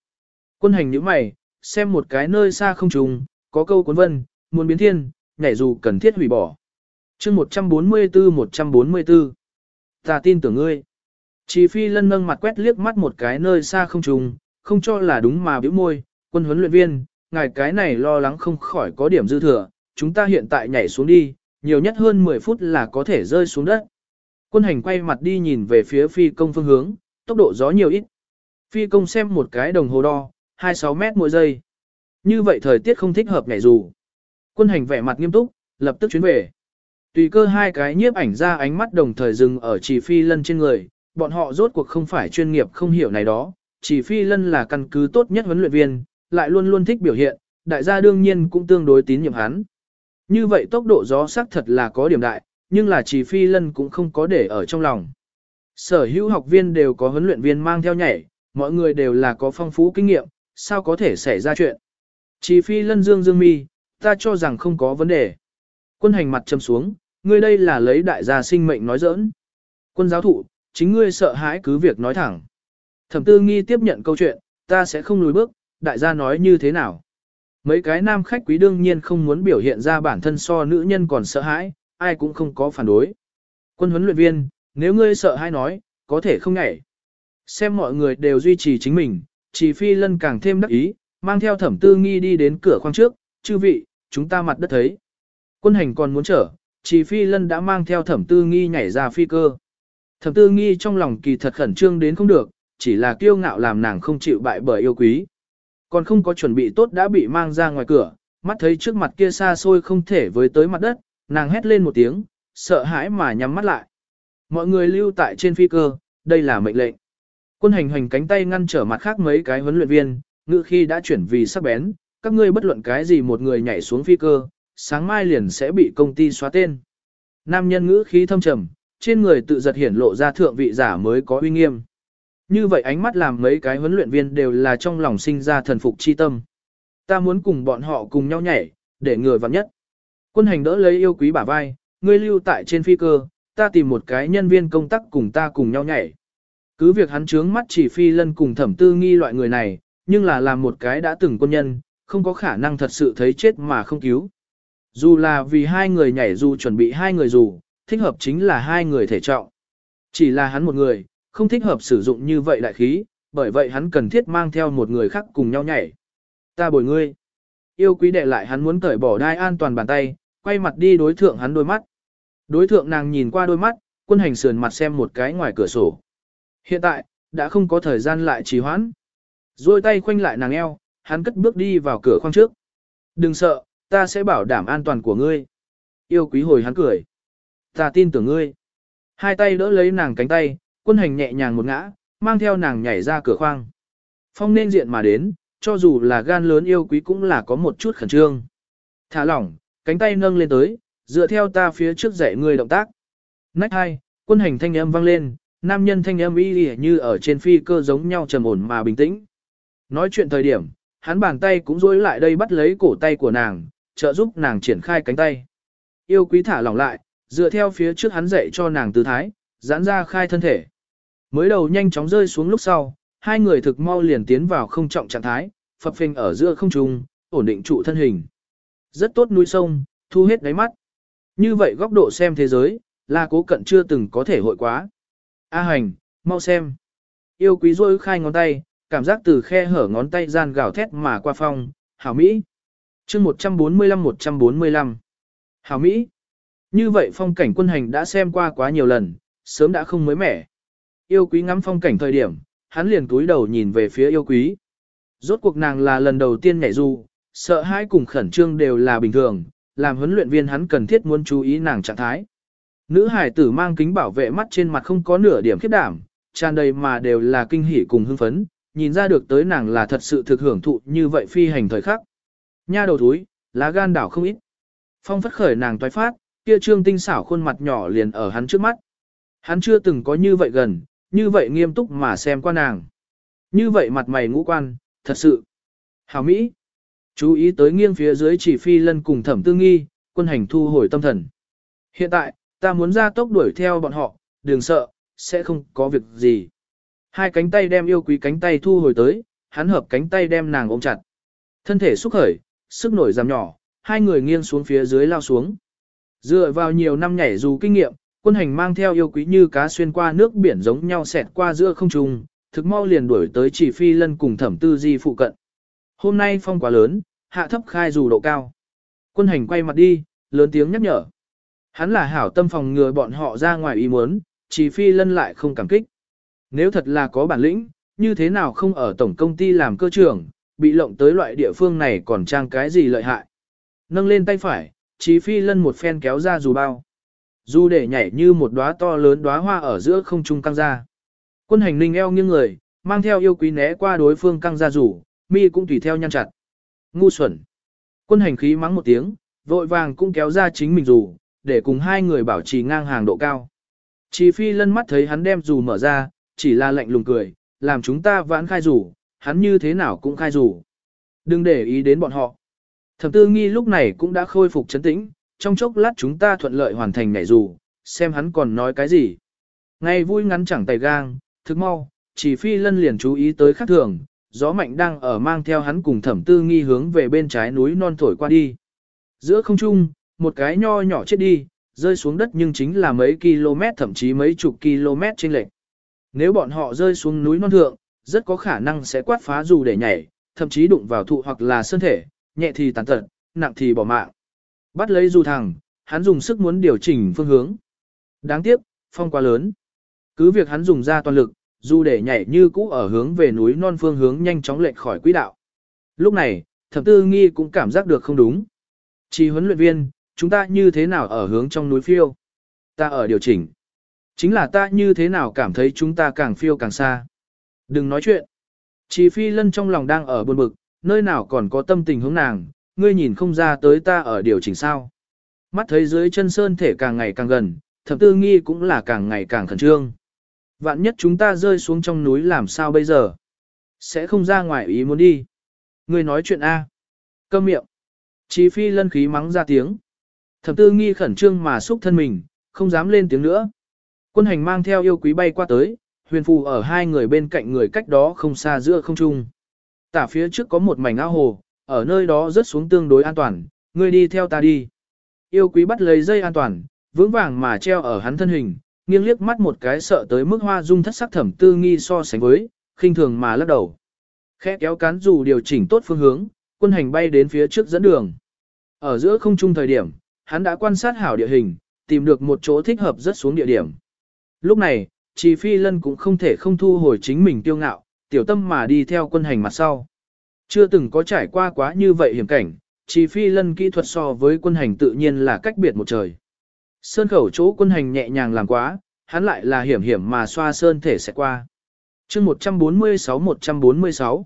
Quân hành những mày, xem một cái nơi xa không trùng, có câu cuốn vân, muốn biến thiên, nhảy dù cần thiết hủy bỏ. chương 144-144. Ta tin tưởng ngươi. Chỉ phi lân nâng mặt quét liếc mắt một cái nơi xa không trùng, không cho là đúng mà biểu môi, quân huấn luyện viên, ngài cái này lo lắng không khỏi có điểm dư thừa, chúng ta hiện tại nhảy xuống đi, nhiều nhất hơn 10 phút là có thể rơi xuống đất. Quân hành quay mặt đi nhìn về phía phi công phương hướng, tốc độ gió nhiều ít. Phi công xem một cái đồng hồ đo, 26 mét mỗi giây. Như vậy thời tiết không thích hợp nhảy dù. Quân hành vẻ mặt nghiêm túc, lập tức chuyến về. Tùy cơ hai cái nhiếp ảnh ra ánh mắt đồng thời dừng ở chỉ phi lân trên người, bọn họ rốt cuộc không phải chuyên nghiệp không hiểu này đó, chỉ phi lân là căn cứ tốt nhất huấn luyện viên, lại luôn luôn thích biểu hiện, đại gia đương nhiên cũng tương đối tín nhiệm hắn. Như vậy tốc độ gió xác thật là có điểm đại, nhưng là chỉ phi lân cũng không có để ở trong lòng. Sở hữu học viên đều có huấn luyện viên mang theo nhảy, mọi người đều là có phong phú kinh nghiệm, sao có thể xảy ra chuyện. Chỉ phi lân dương dương mi, ta cho rằng không có vấn đề. Quân hành mặt châm xuống, ngươi đây là lấy đại gia sinh mệnh nói giỡn. Quân giáo thụ, chính ngươi sợ hãi cứ việc nói thẳng. Thẩm tư nghi tiếp nhận câu chuyện, ta sẽ không lùi bước, đại gia nói như thế nào. Mấy cái nam khách quý đương nhiên không muốn biểu hiện ra bản thân so nữ nhân còn sợ hãi, ai cũng không có phản đối. Quân huấn luyện viên, nếu ngươi sợ hãi nói, có thể không nhảy. Xem mọi người đều duy trì chính mình, chỉ phi lân càng thêm đắc ý, mang theo thẩm tư nghi đi đến cửa khoang trước, chư vị, chúng ta mặt đất thấy. Quân hành còn muốn trở, chỉ phi lân đã mang theo thẩm tư nghi nhảy ra phi cơ. Thẩm tư nghi trong lòng kỳ thật khẩn trương đến không được, chỉ là kiêu ngạo làm nàng không chịu bại bởi yêu quý. Còn không có chuẩn bị tốt đã bị mang ra ngoài cửa, mắt thấy trước mặt kia xa xôi không thể với tới mặt đất, nàng hét lên một tiếng, sợ hãi mà nhắm mắt lại. Mọi người lưu tại trên phi cơ, đây là mệnh lệnh. Quân hành hành cánh tay ngăn trở mặt khác mấy cái huấn luyện viên, ngự khi đã chuyển vì sắc bén, các ngươi bất luận cái gì một người nhảy xuống phi cơ, sáng mai liền sẽ bị công ty xóa tên. Nam nhân ngữ khí thâm trầm, trên người tự giật hiển lộ ra thượng vị giả mới có uy nghiêm. Như vậy ánh mắt làm mấy cái huấn luyện viên đều là trong lòng sinh ra thần phục chi tâm. Ta muốn cùng bọn họ cùng nhau nhảy, để người vặn nhất. Quân hành đỡ lấy yêu quý bả vai, ngươi lưu tại trên phi cơ, ta tìm một cái nhân viên công tác cùng ta cùng nhau nhảy. Cứ việc hắn trướng mắt chỉ phi lân cùng thẩm tư nghi loại người này, nhưng là làm một cái đã từng quân nhân, không có khả năng thật sự thấy chết mà không cứu. Dù là vì hai người nhảy dù chuẩn bị hai người dù, thích hợp chính là hai người thể trọng. Chỉ là hắn một người, không thích hợp sử dụng như vậy đại khí, bởi vậy hắn cần thiết mang theo một người khác cùng nhau nhảy. Ta bồi ngươi. Yêu quý đệ lại hắn muốn cởi bỏ đai an toàn bàn tay, quay mặt đi đối thượng hắn đôi mắt. Đối thượng nàng nhìn qua đôi mắt, quân hành sườn mặt xem một cái ngoài cửa sổ. Hiện tại, đã không có thời gian lại trì hoãn. Rồi tay khoanh lại nàng eo, hắn cất bước đi vào cửa khoang trước. Đừng sợ, ta sẽ bảo đảm an toàn của ngươi. Yêu quý hồi hắn cười. Ta tin tưởng ngươi. Hai tay đỡ lấy nàng cánh tay, quân hành nhẹ nhàng một ngã, mang theo nàng nhảy ra cửa khoang. Phong nên diện mà đến, cho dù là gan lớn yêu quý cũng là có một chút khẩn trương. Thả lỏng, cánh tay nâng lên tới, dựa theo ta phía trước dạy ngươi động tác. Nách hai, quân hành thanh âm vang lên, nam nhân thanh âm y như ở trên phi cơ giống nhau trầm ổn mà bình tĩnh. Nói chuyện thời điểm, hắn bàn tay cũng duỗi lại đây bắt lấy cổ tay của nàng, trợ giúp nàng triển khai cánh tay. Yêu quý thả lỏng lại, dựa theo phía trước hắn dạy cho nàng tư thái, giãn ra khai thân thể. Mới đầu nhanh chóng rơi xuống lúc sau, hai người thực mau liền tiến vào không trọng trạng thái, phập phình ở giữa không trung, ổn định trụ thân hình. Rất tốt núi sông, thu hết đáy mắt. Như vậy góc độ xem thế giới, là cố cận chưa từng có thể hội quá. A hành, mau xem. Yêu quý rôi khai ngón tay, cảm giác từ khe hở ngón tay gian gào thét mà qua phong, hảo Mỹ. chương 145-145. Hảo Mỹ. Như vậy phong cảnh quân hành đã xem qua quá nhiều lần, sớm đã không mới mẻ. Yêu quý ngắm phong cảnh thời điểm, hắn liền cúi đầu nhìn về phía yêu quý. Rốt cuộc nàng là lần đầu tiên nhảy dù, sợ hãi cùng khẩn trương đều là bình thường, làm huấn luyện viên hắn cần thiết muốn chú ý nàng trạng thái. Nữ hải tử mang kính bảo vệ mắt trên mặt không có nửa điểm khiếp đảm, tràn đầy mà đều là kinh hỉ cùng hưng phấn, nhìn ra được tới nàng là thật sự thực hưởng thụ như vậy phi hành thời khắc. Nha đầu thúi, lá gan đảo không ít. Phong phất khởi nàng toái phát, kia trương tinh xảo khuôn mặt nhỏ liền ở hắn trước mắt. Hắn chưa từng có như vậy gần, như vậy nghiêm túc mà xem qua nàng. Như vậy mặt mày ngũ quan, thật sự. Hảo Mỹ. Chú ý tới nghiêng phía dưới chỉ phi lân cùng thẩm tư nghi, quân hành thu hồi tâm thần. Hiện tại, ta muốn ra tốc đuổi theo bọn họ, đừng sợ, sẽ không có việc gì. Hai cánh tay đem yêu quý cánh tay thu hồi tới, hắn hợp cánh tay đem nàng ôm chặt. Thân thể xúc khởi, sức nổi giảm nhỏ, hai người nghiêng xuống phía dưới lao xuống. Dựa vào nhiều năm nhảy dù kinh nghiệm, quân hành mang theo yêu quý như cá xuyên qua nước biển giống nhau xẹt qua giữa không trung, thực mau liền đuổi tới chỉ phi lân cùng thẩm tư di phụ cận. Hôm nay phong quá lớn, hạ thấp khai dù độ cao. Quân hành quay mặt đi, lớn tiếng nhắc nhở. Hắn là hảo tâm phòng ngừa bọn họ ra ngoài ý muốn, chỉ phi lân lại không cảm kích. Nếu thật là có bản lĩnh, như thế nào không ở tổng công ty làm cơ trưởng, bị lộng tới loại địa phương này còn trang cái gì lợi hại. Nâng lên tay phải, chỉ phi lân một phen kéo ra dù bao. Dù để nhảy như một đóa to lớn đóa hoa ở giữa không trung căng ra. Quân hành ninh eo nghiêng người, mang theo yêu quý né qua đối phương căng ra rủ, mi cũng tùy theo nhăn chặt. Ngu xuẩn. Quân hành khí mắng một tiếng, vội vàng cũng kéo ra chính mình rủ, để cùng hai người bảo trì ngang hàng độ cao. Chỉ phi lân mắt thấy hắn đem dù mở ra, chỉ là lạnh lùng cười, làm chúng ta vãn khai rủ, hắn như thế nào cũng khai rủ. Đừng để ý đến bọn họ. Thẩm tư nghi lúc này cũng đã khôi phục chấn tĩnh, trong chốc lát chúng ta thuận lợi hoàn thành nhảy dù, xem hắn còn nói cái gì. Ngay vui ngắn chẳng tay gang, thức mau, chỉ phi lân liền chú ý tới khắc thường, gió mạnh đang ở mang theo hắn cùng thẩm tư nghi hướng về bên trái núi non thổi qua đi. Giữa không trung, một cái nho nhỏ chết đi, rơi xuống đất nhưng chính là mấy km thậm chí mấy chục km trên lệch. Nếu bọn họ rơi xuống núi non thượng, rất có khả năng sẽ quát phá dù để nhảy, thậm chí đụng vào thụ hoặc là sơn thể, nhẹ thì tàn tật, nặng thì bỏ mạng. Bắt lấy dù thẳng, hắn dùng sức muốn điều chỉnh phương hướng. Đáng tiếc, phong quá lớn. Cứ việc hắn dùng ra toàn lực, dù để nhảy như cũ ở hướng về núi non phương hướng nhanh chóng lệch khỏi quỹ đạo. Lúc này, thẩm tư nghi cũng cảm giác được không đúng. Chỉ huấn luyện viên, chúng ta như thế nào ở hướng trong núi phiêu? Ta ở điều chỉnh. Chính là ta như thế nào cảm thấy chúng ta càng phiêu càng xa. Đừng nói chuyện. Chỉ phi lân trong lòng đang ở buồn bực, nơi nào còn có tâm tình hướng nàng, ngươi nhìn không ra tới ta ở điều chỉnh sao. Mắt thấy dưới chân sơn thể càng ngày càng gần, thập tư nghi cũng là càng ngày càng khẩn trương. Vạn nhất chúng ta rơi xuống trong núi làm sao bây giờ? Sẽ không ra ngoài ý muốn đi. Ngươi nói chuyện A. Câm miệng. Chí phi lân khí mắng ra tiếng. Thập tư nghi khẩn trương mà xúc thân mình, không dám lên tiếng nữa. Quân hành mang theo yêu quý bay qua tới, huyền phù ở hai người bên cạnh người cách đó không xa giữa không trung. Tả phía trước có một mảnh ao hồ, ở nơi đó rớt xuống tương đối an toàn, ngươi đi theo ta đi. Yêu quý bắt lấy dây an toàn, vững vàng mà treo ở hắn thân hình, nghiêng liếc mắt một cái sợ tới mức hoa dung thất sắc thẩm tư nghi so sánh với, khinh thường mà lắc đầu. Khẽ kéo cán dù điều chỉnh tốt phương hướng, quân hành bay đến phía trước dẫn đường. Ở giữa không trung thời điểm, hắn đã quan sát hảo địa hình, tìm được một chỗ thích hợp rất xuống địa điểm. Lúc này, trì Phi Lân cũng không thể không thu hồi chính mình tiêu ngạo, tiểu tâm mà đi theo quân hành mặt sau. Chưa từng có trải qua quá như vậy hiểm cảnh, chỉ Phi Lân kỹ thuật so với quân hành tự nhiên là cách biệt một trời. Sơn khẩu chỗ quân hành nhẹ nhàng làm quá, hắn lại là hiểm hiểm mà xoa sơn thể sẽ qua. chương 146-146.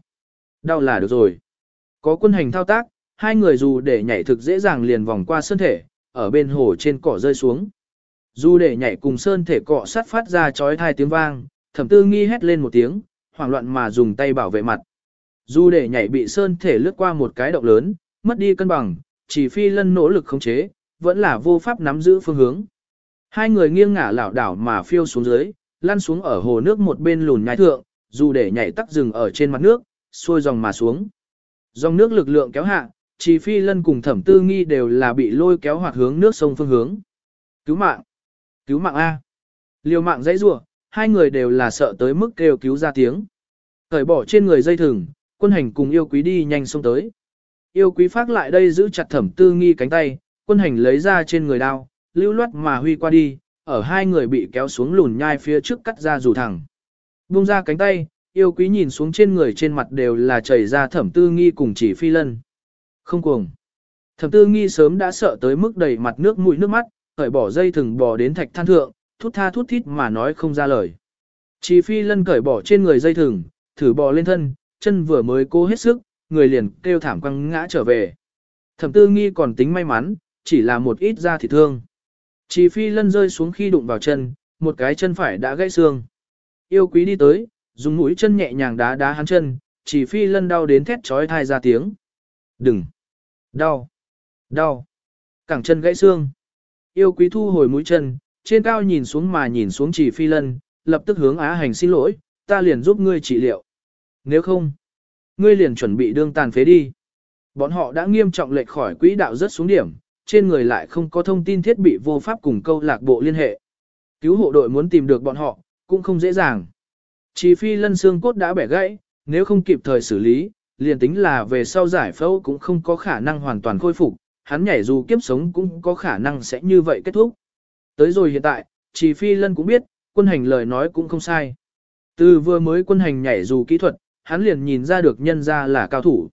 Đau là được rồi. Có quân hành thao tác, hai người dù để nhảy thực dễ dàng liền vòng qua sơn thể, ở bên hồ trên cỏ rơi xuống. Dù để nhảy cùng sơn thể cọ sát phát ra chói thai tiếng vang, thẩm tư nghi hét lên một tiếng, hoảng loạn mà dùng tay bảo vệ mặt. Dù để nhảy bị sơn thể lướt qua một cái động lớn, mất đi cân bằng, chỉ phi lân nỗ lực khống chế, vẫn là vô pháp nắm giữ phương hướng. Hai người nghiêng ngả lảo đảo mà phiêu xuống dưới, lăn xuống ở hồ nước một bên lùn nhai thượng, dù để nhảy tắc rừng ở trên mặt nước, xuôi dòng mà xuống. Dòng nước lực lượng kéo hạ, chỉ phi lân cùng thẩm tư nghi đều là bị lôi kéo hoạt hướng nước sông phương hướng. Cứu mạng! Cứu mạng A! Liều mạng dãy rủa hai người đều là sợ tới mức kêu cứu ra tiếng. Cởi bỏ trên người dây thừng, quân hành cùng yêu quý đi nhanh xông tới. Yêu quý phát lại đây giữ chặt thẩm tư nghi cánh tay, quân hành lấy ra trên người đao, lưu loát mà huy qua đi, ở hai người bị kéo xuống lùn nhai phía trước cắt ra rủ thẳng. Buông ra cánh tay, yêu quý nhìn xuống trên người trên mặt đều là chảy ra thẩm tư nghi cùng chỉ phi lân. Không cuồng. Thẩm tư nghi sớm đã sợ tới mức đầy mặt nước mũi nước mắt, cởi bỏ dây thừng bò đến thạch than thượng, thút tha thút thít mà nói không ra lời. Chỉ phi lân cởi bỏ trên người dây thừng, thử bò lên thân, chân vừa mới cố hết sức, người liền kêu thảm quăng ngã trở về. Thẩm tư nghi còn tính may mắn, chỉ là một ít da thịt thương. Chỉ phi lân rơi xuống khi đụng vào chân, một cái chân phải đã gãy xương. Yêu quý đi tới, Dùng mũi chân nhẹ nhàng đá đá hắn chân, chỉ phi lân đau đến thét trói thai ra tiếng. Đừng! Đau! Đau! Cẳng chân gãy xương. Yêu quý thu hồi mũi chân, trên cao nhìn xuống mà nhìn xuống chỉ phi lân, lập tức hướng á hành xin lỗi, ta liền giúp ngươi trị liệu. Nếu không, ngươi liền chuẩn bị đương tàn phế đi. Bọn họ đã nghiêm trọng lệch khỏi quỹ đạo rất xuống điểm, trên người lại không có thông tin thiết bị vô pháp cùng câu lạc bộ liên hệ. Cứu hộ đội muốn tìm được bọn họ, cũng không dễ dàng. Chỉ phi lân xương cốt đã bẻ gãy, nếu không kịp thời xử lý, liền tính là về sau giải phẫu cũng không có khả năng hoàn toàn khôi phục, hắn nhảy dù kiếp sống cũng có khả năng sẽ như vậy kết thúc. Tới rồi hiện tại, chỉ phi lân cũng biết, quân hành lời nói cũng không sai. Từ vừa mới quân hành nhảy dù kỹ thuật, hắn liền nhìn ra được nhân ra là cao thủ.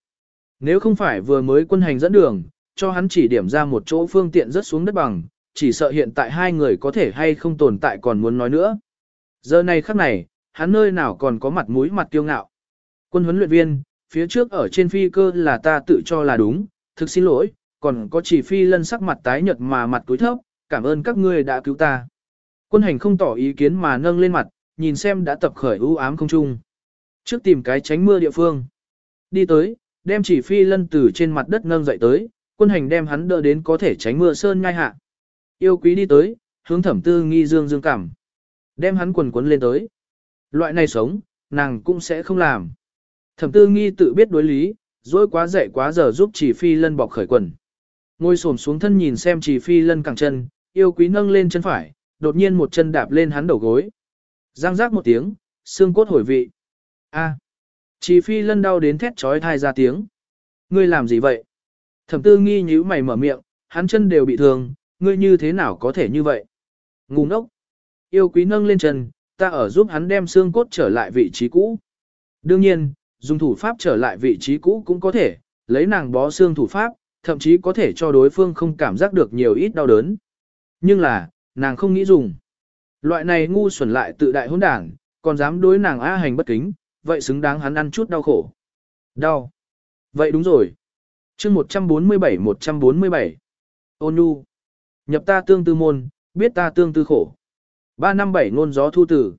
Nếu không phải vừa mới quân hành dẫn đường, cho hắn chỉ điểm ra một chỗ phương tiện rất xuống đất bằng, chỉ sợ hiện tại hai người có thể hay không tồn tại còn muốn nói nữa. Giờ này khắc này, hắn nơi nào còn có mặt mũi mặt tiêu ngạo. Quân huấn luyện viên, phía trước ở trên phi cơ là ta tự cho là đúng, thực xin lỗi, còn có chỉ phi lân sắc mặt tái nhợt mà mặt túi thấp, cảm ơn các ngươi đã cứu ta. Quân hành không tỏ ý kiến mà nâng lên mặt, nhìn xem đã tập khởi ưu ám không trung. Trước tìm cái tránh mưa địa phương. Đi tới, đem chỉ phi lân từ trên mặt đất nâng dậy tới, quân hành đem hắn đỡ đến có thể tránh mưa sơn ngay hạ. Yêu quý đi tới, hướng thẩm tư nghi dương dương cảm. Đem hắn quần quấn lên tới. Loại này sống, nàng cũng sẽ không làm. Thẩm tư nghi tự biết đối lý, dối quá dậy quá giờ giúp chỉ phi lân bọc khởi quần. Ngồi xổm xuống thân nhìn xem chỉ phi lân cẳng chân, yêu quý nâng lên chân phải, đột nhiên một chân đạp lên hắn đầu gối. Giang giác một tiếng, xương cốt hồi vị. A. Chỉ phi lân đau đến thét trói thai ra tiếng. Ngươi làm gì vậy? Thẩm tư nghi nhíu mày mở miệng, hắn chân đều bị thương, ngươi như thế nào có thể như vậy? Ngu ngốc. Yêu quý nâng lên chân, ta ở giúp hắn đem xương cốt trở lại vị trí cũ. Đương nhiên, dùng thủ pháp trở lại vị trí cũ cũng có thể, lấy nàng bó xương thủ pháp, thậm chí có thể cho đối phương không cảm giác được nhiều ít đau đớn. Nhưng là, nàng không nghĩ dùng. Loại này ngu xuẩn lại tự đại hỗn đảng, còn dám đối nàng a hành bất kính, vậy xứng đáng hắn ăn chút đau khổ. Đau. Vậy đúng rồi. chương 147-147. Ôn nhu. Nhập ta tương tư môn, biết ta tương tư khổ. Ba năm bảy ngôn gió thu tử.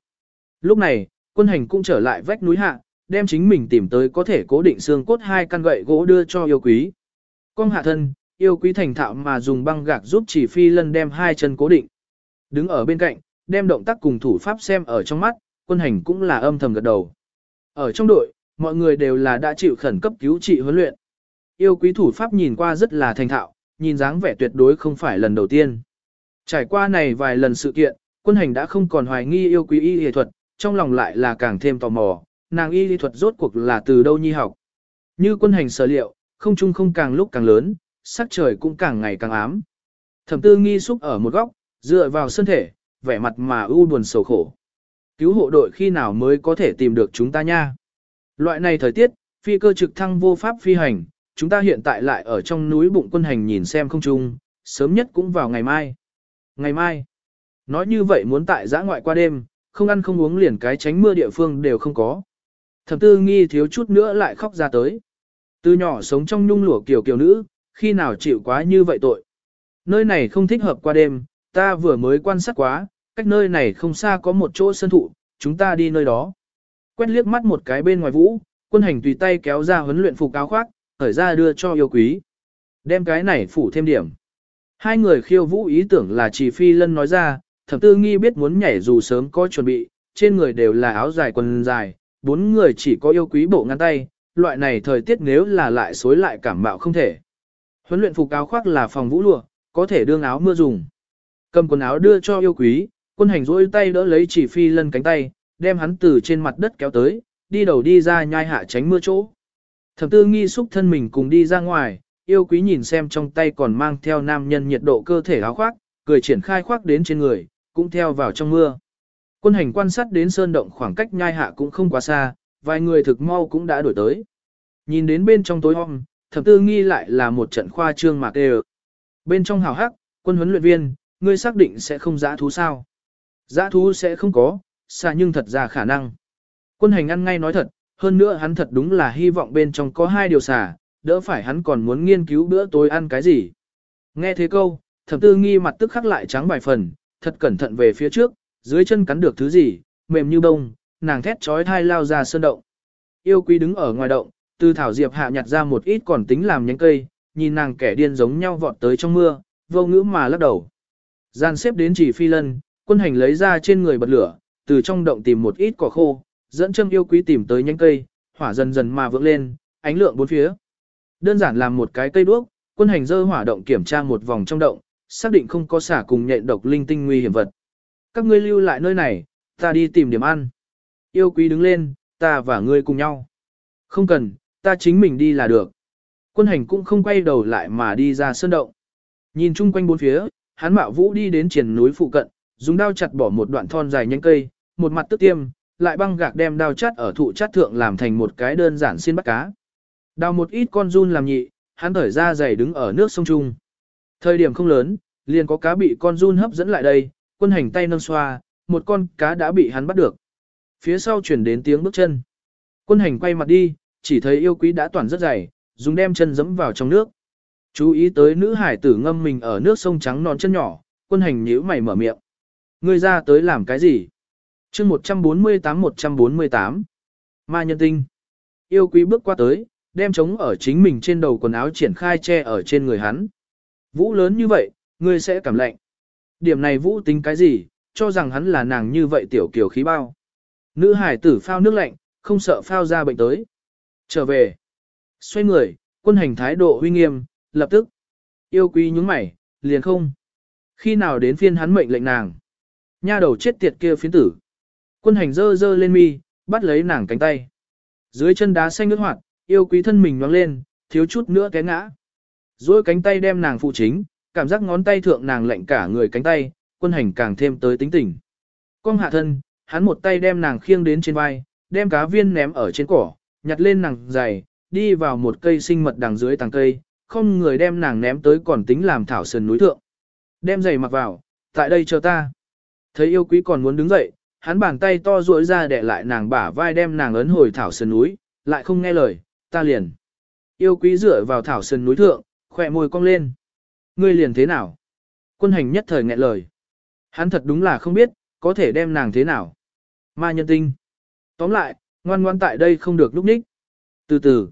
Lúc này, quân hành cũng trở lại vách núi hạ, đem chính mình tìm tới có thể cố định xương cốt hai căn gậy gỗ đưa cho yêu quý. con hạ thân, yêu quý thành thạo mà dùng băng gạc giúp chỉ phi lân đem hai chân cố định. Đứng ở bên cạnh, đem động tác cùng thủ pháp xem ở trong mắt, quân hành cũng là âm thầm gật đầu. Ở trong đội, mọi người đều là đã chịu khẩn cấp cứu trị huấn luyện. Yêu quý thủ pháp nhìn qua rất là thành thạo, nhìn dáng vẻ tuyệt đối không phải lần đầu tiên. Trải qua này vài lần sự kiện, quân hành đã không còn hoài nghi yêu quý y y thuật, trong lòng lại là càng thêm tò mò, nàng y y thuật rốt cuộc là từ đâu nhi học. Như quân hành sở liệu, không trung không càng lúc càng lớn, sắc trời cũng càng ngày càng ám. Thẩm tư nghi xúc ở một góc, dựa vào 身 thể, vẻ mặt mà u buồn sầu khổ. Cứu hộ đội khi nào mới có thể tìm được chúng ta nha? Loại này thời tiết, phi cơ trực thăng vô pháp phi hành, chúng ta hiện tại lại ở trong núi bụng quân hành nhìn xem không chung, sớm nhất cũng vào ngày mai. Ngày mai, nói như vậy muốn tại giã ngoại qua đêm, không ăn không uống liền cái tránh mưa địa phương đều không có. Thẩm tư nghi thiếu chút nữa lại khóc ra tới. Từ nhỏ sống trong nhung lụa kiều kiều nữ, khi nào chịu quá như vậy tội. Nơi này không thích hợp qua đêm, ta vừa mới quan sát quá, cách nơi này không xa có một chỗ sân thụ, chúng ta đi nơi đó. Quét liếc mắt một cái bên ngoài vũ, quân hành tùy tay kéo ra huấn luyện phục áo khoác, khởi ra đưa cho yêu quý. Đem cái này phủ thêm điểm. Hai người khiêu vũ ý tưởng là chỉ phi lân nói ra, thẩm tư nghi biết muốn nhảy dù sớm có chuẩn bị, trên người đều là áo dài quần dài, bốn người chỉ có yêu quý bộ ngăn tay, loại này thời tiết nếu là lại xối lại cảm mạo không thể. Huấn luyện phục áo khoác là phòng vũ lụa, có thể đương áo mưa dùng. Cầm quần áo đưa cho yêu quý, quân hành rỗi tay đỡ lấy chỉ phi lân cánh tay, đem hắn từ trên mặt đất kéo tới, đi đầu đi ra nhai hạ tránh mưa chỗ. Thẩm tư nghi xúc thân mình cùng đi ra ngoài, yêu quý nhìn xem trong tay còn mang theo nam nhân nhiệt độ cơ thể áo khoác, cười triển khai khoác đến trên người, cũng theo vào trong mưa. Quân hành quan sát đến sơn động khoảng cách nhai hạ cũng không quá xa, vài người thực mau cũng đã đổi tới. Nhìn đến bên trong tối om, thẩm tư nghi lại là một trận khoa trương mạc đều. Bên trong hào hắc, quân huấn luyện viên, ngươi xác định sẽ không giã thú sao? Giã thú sẽ không có, xa nhưng thật ra khả năng. Quân hành ăn ngay nói thật, hơn nữa hắn thật đúng là hy vọng bên trong có hai điều xả, đỡ phải hắn còn muốn nghiên cứu bữa tối ăn cái gì. Nghe thế câu, thẩm tư nghi mặt tức khắc lại trắng vài phần, thật cẩn thận về phía trước, dưới chân cắn được thứ gì, mềm như bông, nàng thét trói thai lao ra sơn động. Yêu quý đứng ở ngoài động, từ thảo diệp hạ nhặt ra một ít còn tính làm nhánh cây, nhìn nàng kẻ điên giống nhau vọt tới trong mưa, vô ngữ mà lắc đầu. Gian xếp đến chỉ phi lân, quân hành lấy ra trên người bật lửa, từ trong động tìm một ít cỏ khô, dẫn châm yêu quý tìm tới nhánh cây, hỏa dần dần mà vượng lên, ánh lượng bốn phía. Đơn giản làm một cái cây đuốc, quân hành dơ hỏa động kiểm tra một vòng trong động, xác định không có xả cùng nhện độc linh tinh nguy hiểm vật. Các ngươi lưu lại nơi này, ta đi tìm điểm ăn. Yêu quý đứng lên, ta và ngươi cùng nhau. Không cần, ta chính mình đi là được. Quân hành cũng không quay đầu lại mà đi ra sơn động. Nhìn chung quanh bốn phía, hắn mạo vũ đi đến triển núi phụ cận, dùng đao chặt bỏ một đoạn thon dài nhánh cây, một mặt tức tiêm, lại băng gạc đem đao chắt ở thụ chắt thượng làm thành một cái đơn giản xiên bắt cá. Đào một ít con run làm nhị, hắn thở ra dày đứng ở nước sông Trung. Thời điểm không lớn, liền có cá bị con run hấp dẫn lại đây, quân hành tay nâng xoa, một con cá đã bị hắn bắt được. Phía sau chuyển đến tiếng bước chân. Quân hành quay mặt đi, chỉ thấy yêu quý đã toàn rất dày, dùng đem chân dẫm vào trong nước. Chú ý tới nữ hải tử ngâm mình ở nước sông trắng non chân nhỏ, quân hành nhíu mày mở miệng. Ngươi ra tới làm cái gì? chương 148-148 Ma nhân tinh Yêu quý bước qua tới, đem trống ở chính mình trên đầu quần áo triển khai che ở trên người hắn. Vũ lớn như vậy, ngươi sẽ cảm lạnh. Điểm này Vũ tính cái gì, cho rằng hắn là nàng như vậy tiểu kiểu khí bao. Nữ hải tử phao nước lạnh, không sợ phao ra bệnh tới. Trở về. Xoay người, quân hành thái độ huy nghiêm, lập tức. Yêu quý nhúng mày, liền không. Khi nào đến phiên hắn mệnh lệnh nàng. Nha đầu chết tiệt kia phiến tử. Quân hành dơ dơ lên mi, bắt lấy nàng cánh tay. Dưới chân đá xanh nước hoạt, yêu quý thân mình nhoáng lên, thiếu chút nữa té ngã. Rồi cánh tay đem nàng phụ chính, cảm giác ngón tay thượng nàng lạnh cả người cánh tay, quân hành càng thêm tới tính tình. Cong hạ thân, hắn một tay đem nàng khiêng đến trên vai, đem cá viên ném ở trên cỏ, nhặt lên nàng giày, đi vào một cây sinh mật đằng dưới tàng cây, không người đem nàng ném tới còn tính làm thảo sườn núi thượng. Đem giày mặc vào, tại đây chờ ta. Thấy yêu quý còn muốn đứng dậy, hắn bàn tay to duỗi ra để lại nàng bả vai đem nàng ấn hồi thảo sườn núi, lại không nghe lời, ta liền. Yêu quý dựa vào thảo sườn núi thượng, khỏe môi cong lên. Ngươi liền thế nào? Quân hành nhất thời nghẹn lời. Hắn thật đúng là không biết, có thể đem nàng thế nào. Ma nhân tinh. Tóm lại, ngoan ngoan tại đây không được lúc ních. Từ từ,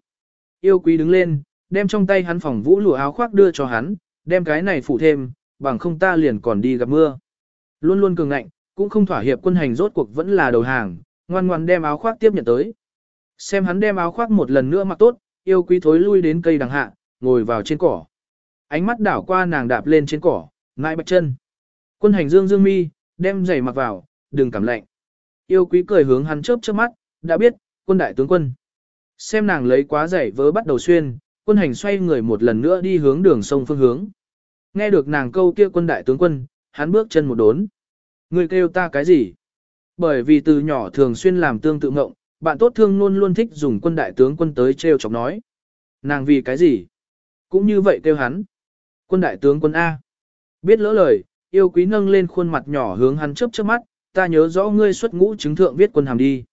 yêu quý đứng lên, đem trong tay hắn phòng vũ lụa áo khoác đưa cho hắn, đem cái này phủ thêm, bằng không ta liền còn đi gặp mưa. Luôn luôn cường ngạnh, cũng không thỏa hiệp quân hành rốt cuộc vẫn là đầu hàng, ngoan ngoan đem áo khoác tiếp nhận tới. Xem hắn đem áo khoác một lần nữa mặc tốt, yêu quý thối lui đến cây đằng hạ, ngồi vào trên cỏ. Ánh mắt đảo qua nàng đạp lên trên cỏ, ngại bạch chân. Quân hành dương dương mi, đem giày mặc vào, đừng cảm lạnh. Yêu quý cười hướng hắn chớp chớp mắt, đã biết, quân đại tướng quân. Xem nàng lấy quá giày vớ bắt đầu xuyên, quân hành xoay người một lần nữa đi hướng đường sông phương hướng. Nghe được nàng câu kia quân đại tướng quân, hắn bước chân một đốn. Ngươi kêu ta cái gì? Bởi vì từ nhỏ thường xuyên làm tương tự ngộng, bạn tốt thương luôn luôn thích dùng quân đại tướng quân tới treo chọc nói. Nàng vì cái gì? Cũng như vậy kêu hắn. Quân đại tướng quân A. Biết lỡ lời, yêu quý nâng lên khuôn mặt nhỏ hướng hắn chớp chớp mắt, ta nhớ rõ ngươi xuất ngũ chứng thượng viết quân hàm đi.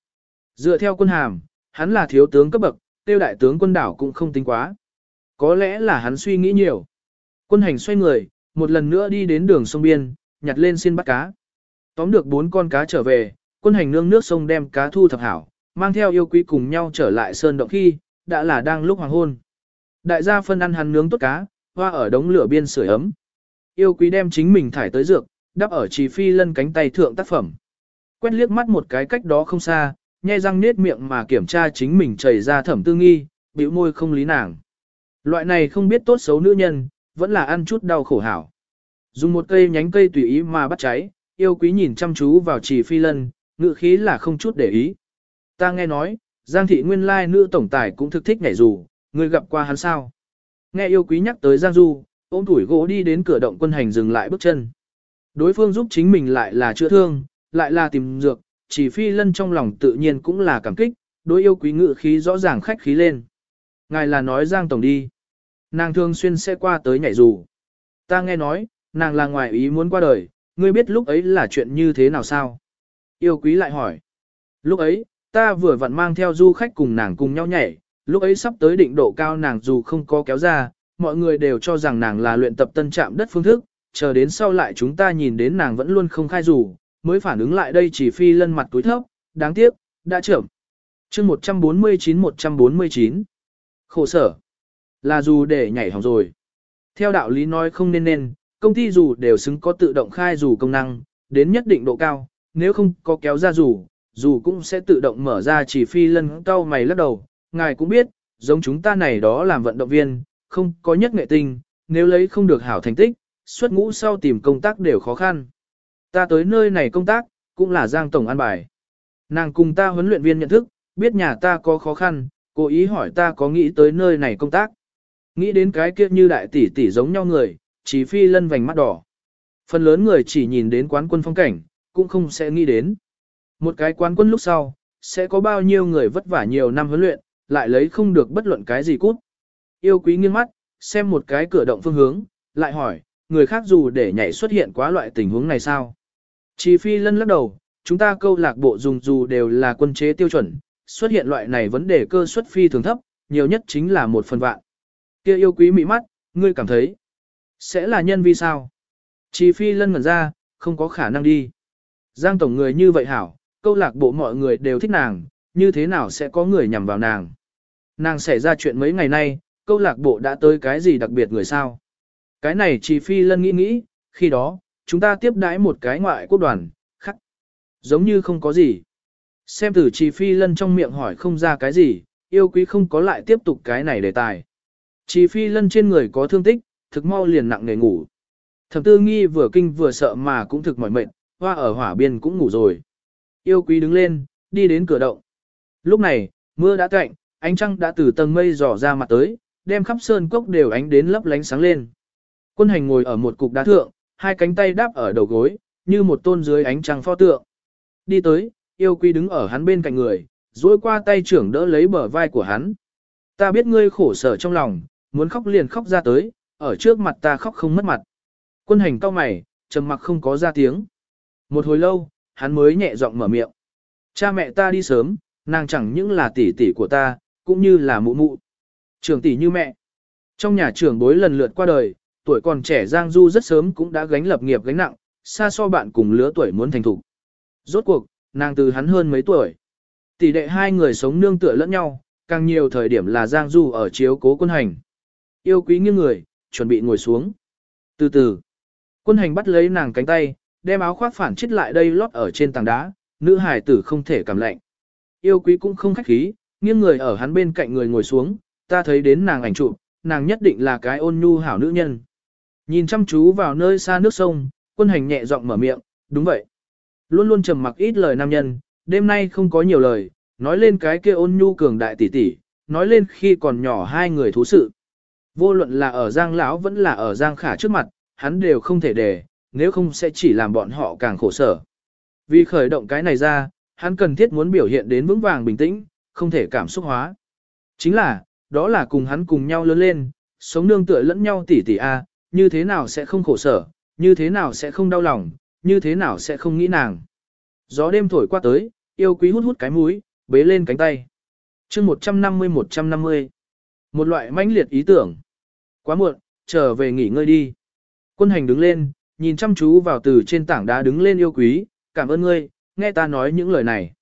Dựa theo quân hàm, hắn là thiếu tướng cấp bậc, tiêu đại tướng quân đảo cũng không tính quá. Có lẽ là hắn suy nghĩ nhiều. Quân hành xoay người, một lần nữa đi đến đường sông biên, nhặt lên xin bắt cá. Tóm được bốn con cá trở về, quân hành nương nước sông đem cá thu thập hảo, mang theo yêu quý cùng nhau trở lại sơn động khi, đã là đang lúc hoàng hôn. Đại gia phân ăn hắn nướng tốt cá, hoa ở đống lửa biên sưởi ấm. Yêu quý đem chính mình thải tới dược, đắp ở trì phi lân cánh tay thượng tác phẩm. Quét liếc mắt một cái cách đó không xa, nhai răng nết miệng mà kiểm tra chính mình chảy ra thẩm tư nghi, bĩu môi không lý nàng. Loại này không biết tốt xấu nữ nhân, vẫn là ăn chút đau khổ hảo. Dùng một cây nhánh cây tùy ý mà bắt cháy, yêu quý nhìn chăm chú vào trì phi lân, ngự khí là không chút để ý. Ta nghe nói, Giang thị nguyên lai nữ tổng tài cũng thực thích nhảy dù, người gặp qua hắn sao. Nghe yêu quý nhắc tới Giang Du, ôm tuổi gỗ đi đến cửa động quân hành dừng lại bước chân. Đối phương giúp chính mình lại là chữa thương, lại là tìm dược, chỉ phi lân trong lòng tự nhiên cũng là cảm kích, đối yêu quý ngự khí rõ ràng khách khí lên. Ngài là nói Giang Tổng đi. Nàng thường xuyên sẽ qua tới nhảy dù. Ta nghe nói, nàng là ngoài ý muốn qua đời, ngươi biết lúc ấy là chuyện như thế nào sao? Yêu quý lại hỏi. Lúc ấy, ta vừa vặn mang theo du khách cùng nàng cùng nhau nhảy, lúc ấy sắp tới định độ cao nàng dù không có kéo ra, mọi người đều cho rằng nàng là luyện tập tân trạm đất phương thức, chờ đến sau lại chúng ta nhìn đến nàng vẫn luôn không khai dù, mới phản ứng lại đây chỉ phi lân mặt túi thấp, đáng tiếc, đã chậm. chương 149-149. Khổ sở. Là dù để nhảy hỏng rồi. Theo đạo lý nói không nên nên, công ty dù đều xứng có tự động khai dù công năng, đến nhất định độ cao, nếu không có kéo ra dù, dù cũng sẽ tự động mở ra chỉ phi lân cao mày lắc đầu. Ngài cũng biết, giống chúng ta này đó làm vận động viên, không có nhất nghệ tinh, nếu lấy không được hảo thành tích, xuất ngũ sau tìm công tác đều khó khăn. Ta tới nơi này công tác, cũng là Giang Tổng an bài. Nàng cùng ta huấn luyện viên nhận thức, biết nhà ta có khó khăn, cố ý hỏi ta có nghĩ tới nơi này công tác. Nghĩ đến cái kia như đại tỷ tỷ giống nhau người, chỉ phi lân vành mắt đỏ. Phần lớn người chỉ nhìn đến quán quân phong cảnh, cũng không sẽ nghĩ đến. Một cái quán quân lúc sau, sẽ có bao nhiêu người vất vả nhiều năm huấn luyện, lại lấy không được bất luận cái gì cút. Yêu quý nghiêng mắt, xem một cái cửa động phương hướng, lại hỏi, người khác dù để nhảy xuất hiện quá loại tình huống này sao? Chỉ phi lân lắc đầu, chúng ta câu lạc bộ dùng dù đều là quân chế tiêu chuẩn, xuất hiện loại này vấn đề cơ suất phi thường thấp, nhiều nhất chính là một phần vạn. Kia yêu quý mỹ mắt, ngươi cảm thấy, sẽ là nhân vi sao? Chỉ phi lân ngẩn ra, không có khả năng đi. Giang tổng người như vậy hảo, câu lạc bộ mọi người đều thích nàng, như thế nào sẽ có người nhằm vào nàng? Nàng xảy ra chuyện mấy ngày nay, câu lạc bộ đã tới cái gì đặc biệt người sao? Cái này chỉ phi lân nghĩ nghĩ, khi đó, chúng ta tiếp đãi một cái ngoại quốc đoàn, khắc. Giống như không có gì. Xem từ chỉ phi lân trong miệng hỏi không ra cái gì, yêu quý không có lại tiếp tục cái này đề tài. Chỉ phi lân trên người có thương tích, thực mau liền nặng nề ngủ. Thẩm tư nghi vừa kinh vừa sợ mà cũng thực mỏi mệt, hoa ở hỏa biên cũng ngủ rồi. Yêu quý đứng lên, đi đến cửa động. Lúc này, mưa đã cạnh, ánh trăng đã từ tầng mây dò ra mặt tới, đem khắp sơn cốc đều ánh đến lấp lánh sáng lên. Quân hành ngồi ở một cục đá thượng, hai cánh tay đáp ở đầu gối, như một tôn dưới ánh trăng pho tượng. Đi tới, yêu quý đứng ở hắn bên cạnh người, duỗi qua tay trưởng đỡ lấy bờ vai của hắn. Ta biết ngươi khổ sở trong lòng, muốn khóc liền khóc ra tới, ở trước mặt ta khóc không mất mặt. Quân hành cao mày, trầm mặc không có ra tiếng. Một hồi lâu, hắn mới nhẹ giọng mở miệng. Cha mẹ ta đi sớm, nàng chẳng những là tỷ tỷ của ta, cũng như là mụ mụ. Trưởng tỷ như mẹ. Trong nhà trưởng bối lần lượt qua đời, tuổi còn trẻ Giang Du rất sớm cũng đã gánh lập nghiệp gánh nặng, xa so bạn cùng lứa tuổi muốn thành thủ. Rốt cuộc, nàng từ hắn hơn mấy tuổi. Tỷ đệ hai người sống nương tựa lẫn nhau, càng nhiều thời điểm là Giang Du ở chiếu cố quân hành. Yêu quý nghiêng người, chuẩn bị ngồi xuống. Từ từ, quân hành bắt lấy nàng cánh tay, đem áo khoác phản chít lại đây lót ở trên tảng đá, nữ hải tử không thể cảm lạnh. Yêu quý cũng không khách khí, nghiêng người ở hắn bên cạnh người ngồi xuống, ta thấy đến nàng ảnh chụp, nàng nhất định là cái ôn nhu hảo nữ nhân. Nhìn chăm chú vào nơi xa nước sông, quân hành nhẹ giọng mở miệng, đúng vậy. Luôn luôn trầm mặc ít lời nam nhân, đêm nay không có nhiều lời, nói lên cái kia ôn nhu cường đại tỷ tỷ, nói lên khi còn nhỏ hai người thú sự. Vô luận là ở Giang lão vẫn là ở Giang Khả trước mặt, hắn đều không thể để, nếu không sẽ chỉ làm bọn họ càng khổ sở. Vì khởi động cái này ra, hắn cần thiết muốn biểu hiện đến vững vàng bình tĩnh, không thể cảm xúc hóa. Chính là, đó là cùng hắn cùng nhau lớn lên, sống nương tựa lẫn nhau tỷ tỷ a, như thế nào sẽ không khổ sở, như thế nào sẽ không đau lòng, như thế nào sẽ không nghĩ nàng. Gió đêm thổi qua tới, yêu quý hút hút cái mũi, bế lên cánh tay. chương 150-150. Một loại mãnh liệt ý tưởng. Quá muộn, trở về nghỉ ngơi đi. Quân hành đứng lên, nhìn chăm chú vào từ trên tảng đá đứng lên yêu quý, cảm ơn ngươi, nghe ta nói những lời này.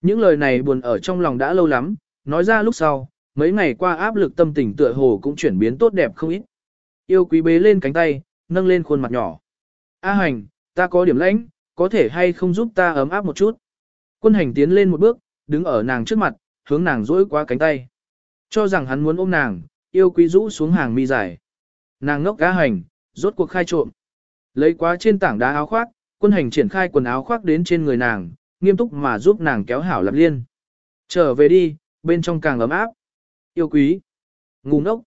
Những lời này buồn ở trong lòng đã lâu lắm, nói ra lúc sau, mấy ngày qua áp lực tâm tình tựa hồ cũng chuyển biến tốt đẹp không ít. Yêu quý bế lên cánh tay, nâng lên khuôn mặt nhỏ. A hành, ta có điểm lãnh, có thể hay không giúp ta ấm áp một chút. Quân hành tiến lên một bước, đứng ở nàng trước mặt, hướng nàng duỗi qua cánh tay. Cho rằng hắn muốn ôm nàng, yêu quý rũ xuống hàng mi dài. Nàng ngốc cá hành, rốt cuộc khai trộm. Lấy quá trên tảng đá áo khoác, quân hành triển khai quần áo khoác đến trên người nàng, nghiêm túc mà giúp nàng kéo hảo lập liên. Trở về đi, bên trong càng ấm áp. Yêu quý. Ngu ngốc.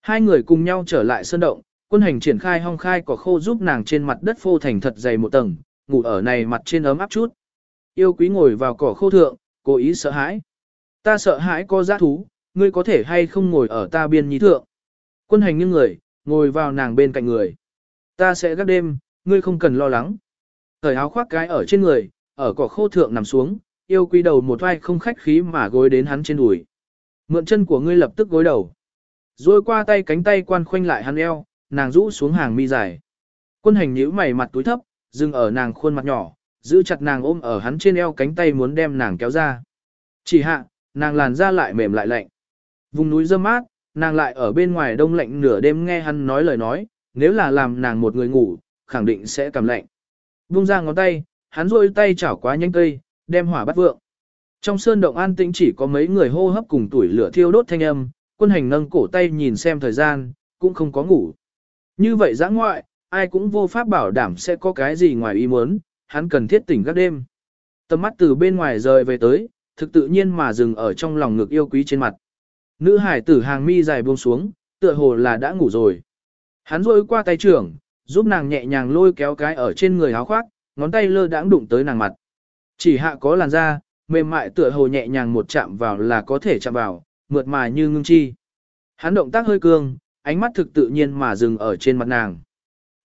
Hai người cùng nhau trở lại sân động, quân hành triển khai hong khai cỏ khô giúp nàng trên mặt đất phô thành thật dày một tầng, ngủ ở này mặt trên ấm áp chút. Yêu quý ngồi vào cỏ khô thượng, cố ý sợ hãi. Ta sợ hãi có giá thú, ngươi có thể hay không ngồi ở ta biên nhí thượng. Quân hành như người, ngồi vào nàng bên cạnh người. Ta sẽ gác đêm, ngươi không cần lo lắng. Thời áo khoác cái ở trên người, ở cỏ khô thượng nằm xuống, yêu quý đầu một vai không khách khí mà gối đến hắn trên đùi. Mượn chân của ngươi lập tức gối đầu. Rồi qua tay cánh tay quan khoanh lại hắn eo, nàng rũ xuống hàng mi dài. Quân hành nhíu mày mặt túi thấp, dừng ở nàng khuôn mặt nhỏ, giữ chặt nàng ôm ở hắn trên eo cánh tay muốn đem nàng kéo ra. Chỉ hạ, nàng làn da lại mềm lại lạnh. Vùng núi dâm mát, nàng lại ở bên ngoài đông lạnh nửa đêm nghe hắn nói lời nói, nếu là làm nàng một người ngủ, khẳng định sẽ cảm lạnh. Vung ra ngón tay, hắn rôi tay chảo quá nhanh cây, đem hỏa bắt vượng. Trong sơn động an tĩnh chỉ có mấy người hô hấp cùng tuổi lửa thiêu đốt thanh âm, quân hành nâng cổ tay nhìn xem thời gian, cũng không có ngủ. Như vậy giã ngoại, ai cũng vô pháp bảo đảm sẽ có cái gì ngoài ý muốn, hắn cần thiết tỉnh các đêm. Tầm mắt từ bên ngoài rời về tới, thực tự nhiên mà dừng ở trong lòng ngực yêu quý trên mặt. Nữ hải tử hàng mi dài buông xuống, tựa hồ là đã ngủ rồi. Hắn rôi qua tay trưởng, giúp nàng nhẹ nhàng lôi kéo cái ở trên người áo khoác, ngón tay lơ đãng đụng tới nàng mặt. Chỉ hạ có làn da, mềm mại tựa hồ nhẹ nhàng một chạm vào là có thể chạm vào, mượt mà như ngưng chi. Hắn động tác hơi cương, ánh mắt thực tự nhiên mà dừng ở trên mặt nàng.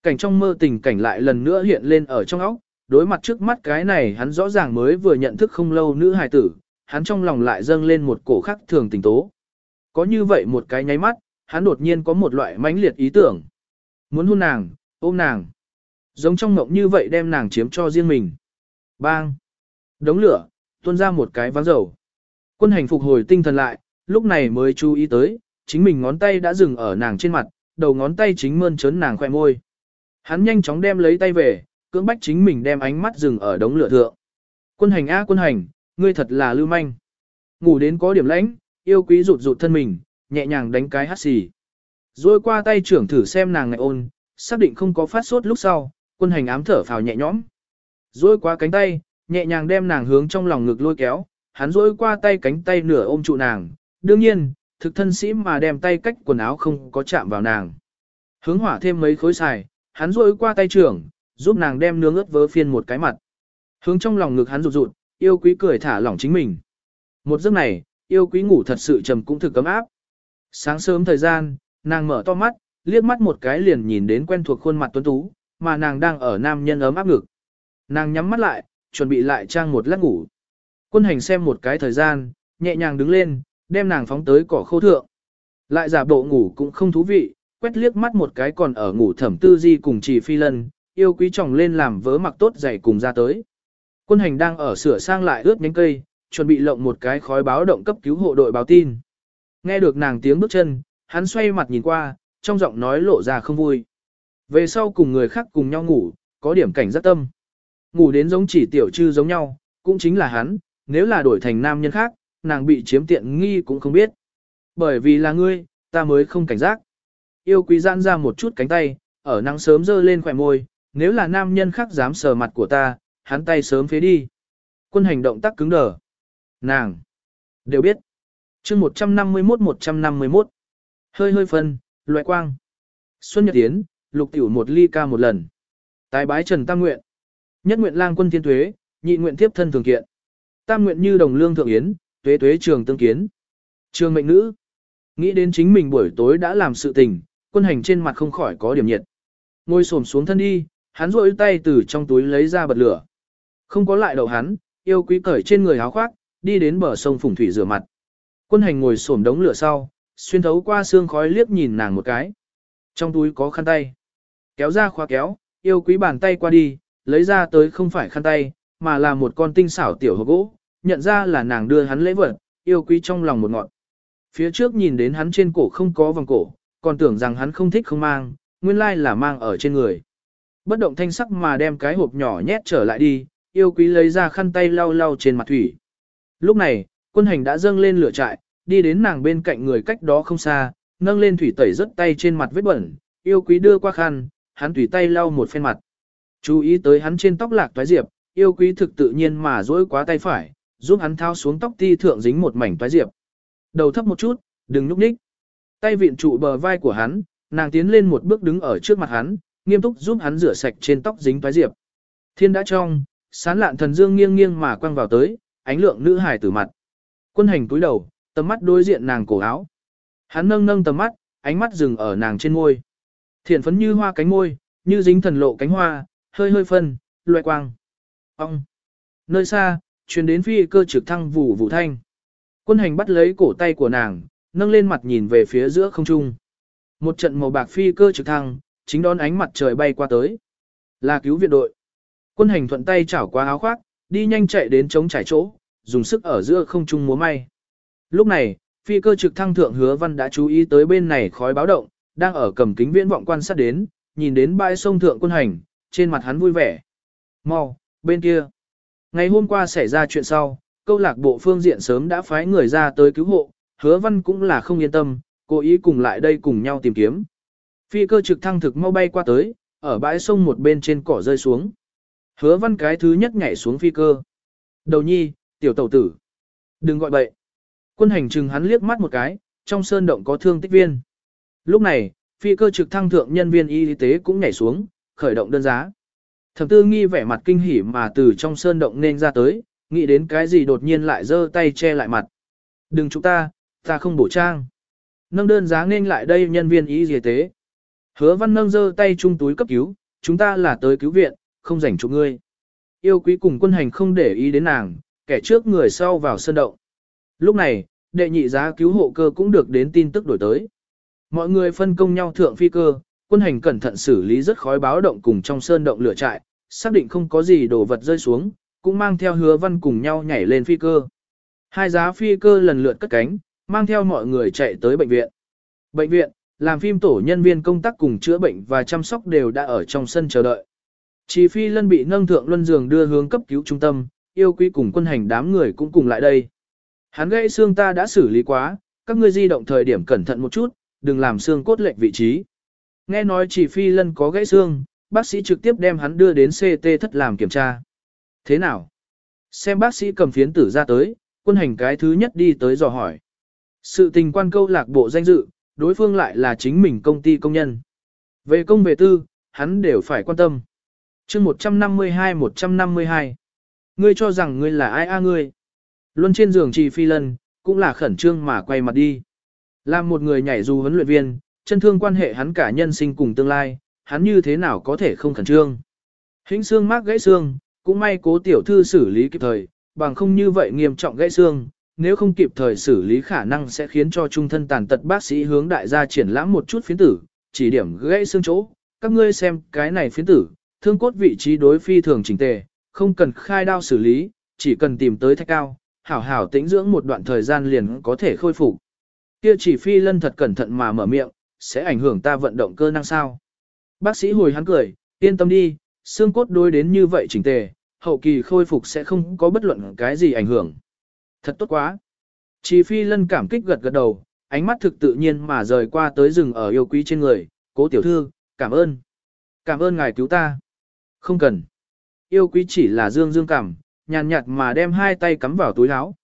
Cảnh trong mơ tình cảnh lại lần nữa hiện lên ở trong óc, đối mặt trước mắt cái này hắn rõ ràng mới vừa nhận thức không lâu nữ hài tử, hắn trong lòng lại dâng lên một cổ khắc thường tình tố. Có như vậy một cái nháy mắt, hắn đột nhiên có một loại mãnh liệt ý tưởng. Muốn hôn nàng, ôm nàng. Giống trong mộng như vậy đem nàng chiếm cho riêng mình. Bang! Đống lửa, tuôn ra một cái váng dầu. Quân hành phục hồi tinh thần lại, lúc này mới chú ý tới, chính mình ngón tay đã dừng ở nàng trên mặt, đầu ngón tay chính mơn trớn nàng khỏe môi. Hắn nhanh chóng đem lấy tay về, cưỡng bách chính mình đem ánh mắt dừng ở đống lửa thượng. Quân hành a quân hành, ngươi thật là lưu manh. Ngủ đến có điểm lãnh, yêu quý rụt rụt thân mình, nhẹ nhàng đánh cái hát xì. Rồi qua tay trưởng thử xem nàng ngại ôn, xác định không có phát sốt lúc sau, quân hành ám thở phào nhẹ nhõm. Rồi qua cánh tay, nhẹ nhàng đem nàng hướng trong lòng ngực lôi kéo, hắn rỗi qua tay cánh tay nửa ôm trụ nàng, đương nhiên, thực thân sĩ mà đem tay cách quần áo không có chạm vào nàng. Hướng hỏa thêm mấy khối xài, hắn rỗi qua tay trưởng, giúp nàng đem nướng ướt vớ phiên một cái mặt. Hướng trong lòng ngực hắn rụt rụt, yêu quý cười thả lỏng chính mình. Một giấc này, yêu quý ngủ thật sự trầm cũng thực cấm áp. Sáng sớm thời gian, nàng mở to mắt, liếc mắt một cái liền nhìn đến quen thuộc khuôn mặt tuấn tú, mà nàng đang ở nam nhân ấm áp ngực. Nàng nhắm mắt lại, chuẩn bị lại trang một lát ngủ. Quân hành xem một cái thời gian, nhẹ nhàng đứng lên, đem nàng phóng tới cỏ khô thượng. Lại giả bộ ngủ cũng không thú vị, quét liếc mắt một cái còn ở ngủ thẩm tư di cùng trì phi lân, yêu quý chồng lên làm vớ mặc tốt dày cùng ra tới. Quân hành đang ở sửa sang lại ướt nhánh cây, chuẩn bị lộng một cái khói báo động cấp cứu hộ đội báo tin. Nghe được nàng tiếng bước chân, hắn xoay mặt nhìn qua, trong giọng nói lộ ra không vui. Về sau cùng người khác cùng nhau ngủ, có điểm cảnh rất tâm. Ngủ đến giống chỉ tiểu trư giống nhau, cũng chính là hắn, nếu là đổi thành nam nhân khác, nàng bị chiếm tiện nghi cũng không biết. Bởi vì là ngươi, ta mới không cảnh giác. Yêu quý giãn ra một chút cánh tay, ở nắng sớm dơ lên khỏe môi, nếu là nam nhân khác dám sờ mặt của ta, hắn tay sớm phế đi. Quân hành động tác cứng đờ. Nàng. Đều biết. chương 151-151. Hơi hơi phân, loại quang. Xuân Nhật Tiến, lục tiểu một ly ca một lần. Tái bái Trần Tam Nguyện. Nhất nguyện lang quân thiên tuế, nhị nguyện tiếp thân thường kiện. Tam nguyện như đồng lương thượng yến, tuế tuế trường tương kiến. Trường mệnh nữ. Nghĩ đến chính mình buổi tối đã làm sự tình, quân hành trên mặt không khỏi có điểm nhiệt. Ngồi xổm xuống thân đi, hắn rôi tay từ trong túi lấy ra bật lửa. Không có lại đầu hắn, yêu quý cởi trên người áo khoác, đi đến bờ sông phùng thủy rửa mặt. Quân hành ngồi xổm đống lửa sau, xuyên thấu qua xương khói liếc nhìn nàng một cái. Trong túi có khăn tay. Kéo ra khóa kéo, yêu quý bàn tay qua đi, lấy ra tới không phải khăn tay, mà là một con tinh xảo tiểu hộp gỗ, nhận ra là nàng đưa hắn lễ vật, yêu quý trong lòng một ngọn. Phía trước nhìn đến hắn trên cổ không có vòng cổ, còn tưởng rằng hắn không thích không mang, nguyên lai là mang ở trên người. Bất động thanh sắc mà đem cái hộp nhỏ nhét trở lại đi, yêu quý lấy ra khăn tay lau lau trên mặt thủy. Lúc này, quân hành đã dâng lên lửa trại, đi đến nàng bên cạnh người cách đó không xa, nâng lên thủy tẩy rất tay trên mặt vết bẩn, yêu quý đưa qua khăn, hắn tùy tay lau một phen mặt. Chú ý tới hắn trên tóc lạc toái diệp, yêu quý thực tự nhiên mà dỗi quá tay phải, giúp hắn thao xuống tóc ti thượng dính một mảnh toái diệp. Đầu thấp một chút, đừng nhúc nhích. Tay viện trụ bờ vai của hắn, nàng tiến lên một bước đứng ở trước mặt hắn, nghiêm túc giúp hắn rửa sạch trên tóc dính toái diệp. Thiên đã trong, sán lạn thần dương nghiêng nghiêng mà quăng vào tới, ánh lượng nữ hài tử mặt. Quân hành túi đầu, tầm mắt đối diện nàng cổ áo. Hắn nâng nâng tầm mắt, ánh mắt dừng ở nàng trên môi. Thiện phấn như hoa cánh môi, như dính thần lộ cánh hoa, hơi hơi phân, loại quang. Ông! Nơi xa, truyền đến phi cơ trực thăng vụ vụ thanh. Quân hành bắt lấy cổ tay của nàng, nâng lên mặt nhìn về phía giữa không trung. Một trận màu bạc phi cơ trực thăng, chính đón ánh mặt trời bay qua tới. Là cứu viện đội. Quân hành thuận tay chảo qua áo khoác, đi nhanh chạy đến chống trải chỗ, dùng sức ở giữa không trung múa may. Lúc này, phi cơ trực thăng thượng hứa văn đã chú ý tới bên này khói báo động, đang ở cầm kính viễn vọng quan sát đến, nhìn đến bãi sông thượng quân hành, trên mặt hắn vui vẻ. Mau, bên kia. Ngày hôm qua xảy ra chuyện sau, câu lạc bộ phương diện sớm đã phái người ra tới cứu hộ, hứa văn cũng là không yên tâm, cố ý cùng lại đây cùng nhau tìm kiếm. Phi cơ trực thăng thực mau bay qua tới, ở bãi sông một bên trên cỏ rơi xuống. Hứa văn cái thứ nhất nhảy xuống phi cơ. Đầu nhi, tiểu tẩu tử. Đừng gọi bậy. Quân hành trừng hắn liếc mắt một cái, trong sơn động có thương tích viên. Lúc này, phi cơ trực thăng thượng nhân viên y tế cũng nhảy xuống, khởi động đơn giá. Thẩm tư nghi vẻ mặt kinh hỉ mà từ trong sơn động nên ra tới, nghĩ đến cái gì đột nhiên lại giơ tay che lại mặt. Đừng chúng ta, ta không bổ trang. Nâng đơn giá nên lại đây nhân viên y tế. Hứa văn nâng giơ tay chung túi cấp cứu, chúng ta là tới cứu viện, không rảnh chụp ngươi. Yêu quý cùng quân hành không để ý đến nàng, kẻ trước người sau vào sân động. Lúc này, đệ nhị giá cứu hộ cơ cũng được đến tin tức đổi tới. Mọi người phân công nhau thượng phi cơ, quân hành cẩn thận xử lý rất khói báo động cùng trong sơn động lửa trại, xác định không có gì đồ vật rơi xuống, cũng mang theo hứa văn cùng nhau nhảy lên phi cơ. Hai giá phi cơ lần lượt cất cánh, mang theo mọi người chạy tới bệnh viện. Bệnh viện, làm phim tổ nhân viên công tác cùng chữa bệnh và chăm sóc đều đã ở trong sân chờ đợi. Chỉ phi lân bị nâng thượng luân giường đưa hướng cấp cứu trung tâm, yêu quý cùng quân hành đám người cũng cùng lại đây. Hắn gãy xương ta đã xử lý quá, các ngươi di động thời điểm cẩn thận một chút, đừng làm xương cốt lệch vị trí. Nghe nói chỉ phi lân có gãy xương, bác sĩ trực tiếp đem hắn đưa đến CT thất làm kiểm tra. Thế nào? Xem bác sĩ cầm phiến tử ra tới, quân hành cái thứ nhất đi tới dò hỏi. Sự tình quan câu lạc bộ danh dự, đối phương lại là chính mình công ty công nhân. Về công về tư, hắn đều phải quan tâm chương 152-152 Ngươi cho rằng ngươi là ai a ngươi? Luân trên giường trì phi lân, cũng là khẩn trương mà quay mặt đi. Làm một người nhảy dù huấn luyện viên, chân thương quan hệ hắn cả nhân sinh cùng tương lai, hắn như thế nào có thể không khẩn trương. Hĩnh xương mắc gãy xương, cũng may cố tiểu thư xử lý kịp thời, bằng không như vậy nghiêm trọng gãy xương, nếu không kịp thời xử lý khả năng sẽ khiến cho trung thân tàn tật bác sĩ hướng đại gia triển lãm một chút phiến tử, chỉ điểm gãy xương chỗ. Các ngươi xem cái này phiến tử, thương cốt vị trí đối phi thường chỉnh tề, không cần khai đao xử lý, chỉ cần tìm tới thạch cao, hảo hảo tĩnh dưỡng một đoạn thời gian liền có thể khôi phục. Kia chỉ phi lân thật cẩn thận mà mở miệng, sẽ ảnh hưởng ta vận động cơ năng sao. Bác sĩ hồi hắn cười, yên tâm đi, xương cốt đối đến như vậy chỉnh tề, hậu kỳ khôi phục sẽ không có bất luận cái gì ảnh hưởng. Thật tốt quá. Chỉ phi lân cảm kích gật gật đầu, ánh mắt thực tự nhiên mà rời qua tới rừng ở yêu quý trên người, cố tiểu thư, cảm ơn. Cảm ơn ngài cứu ta. Không cần. Yêu quý chỉ là dương dương cảm, nhàn nhạt mà đem hai tay cắm vào túi áo.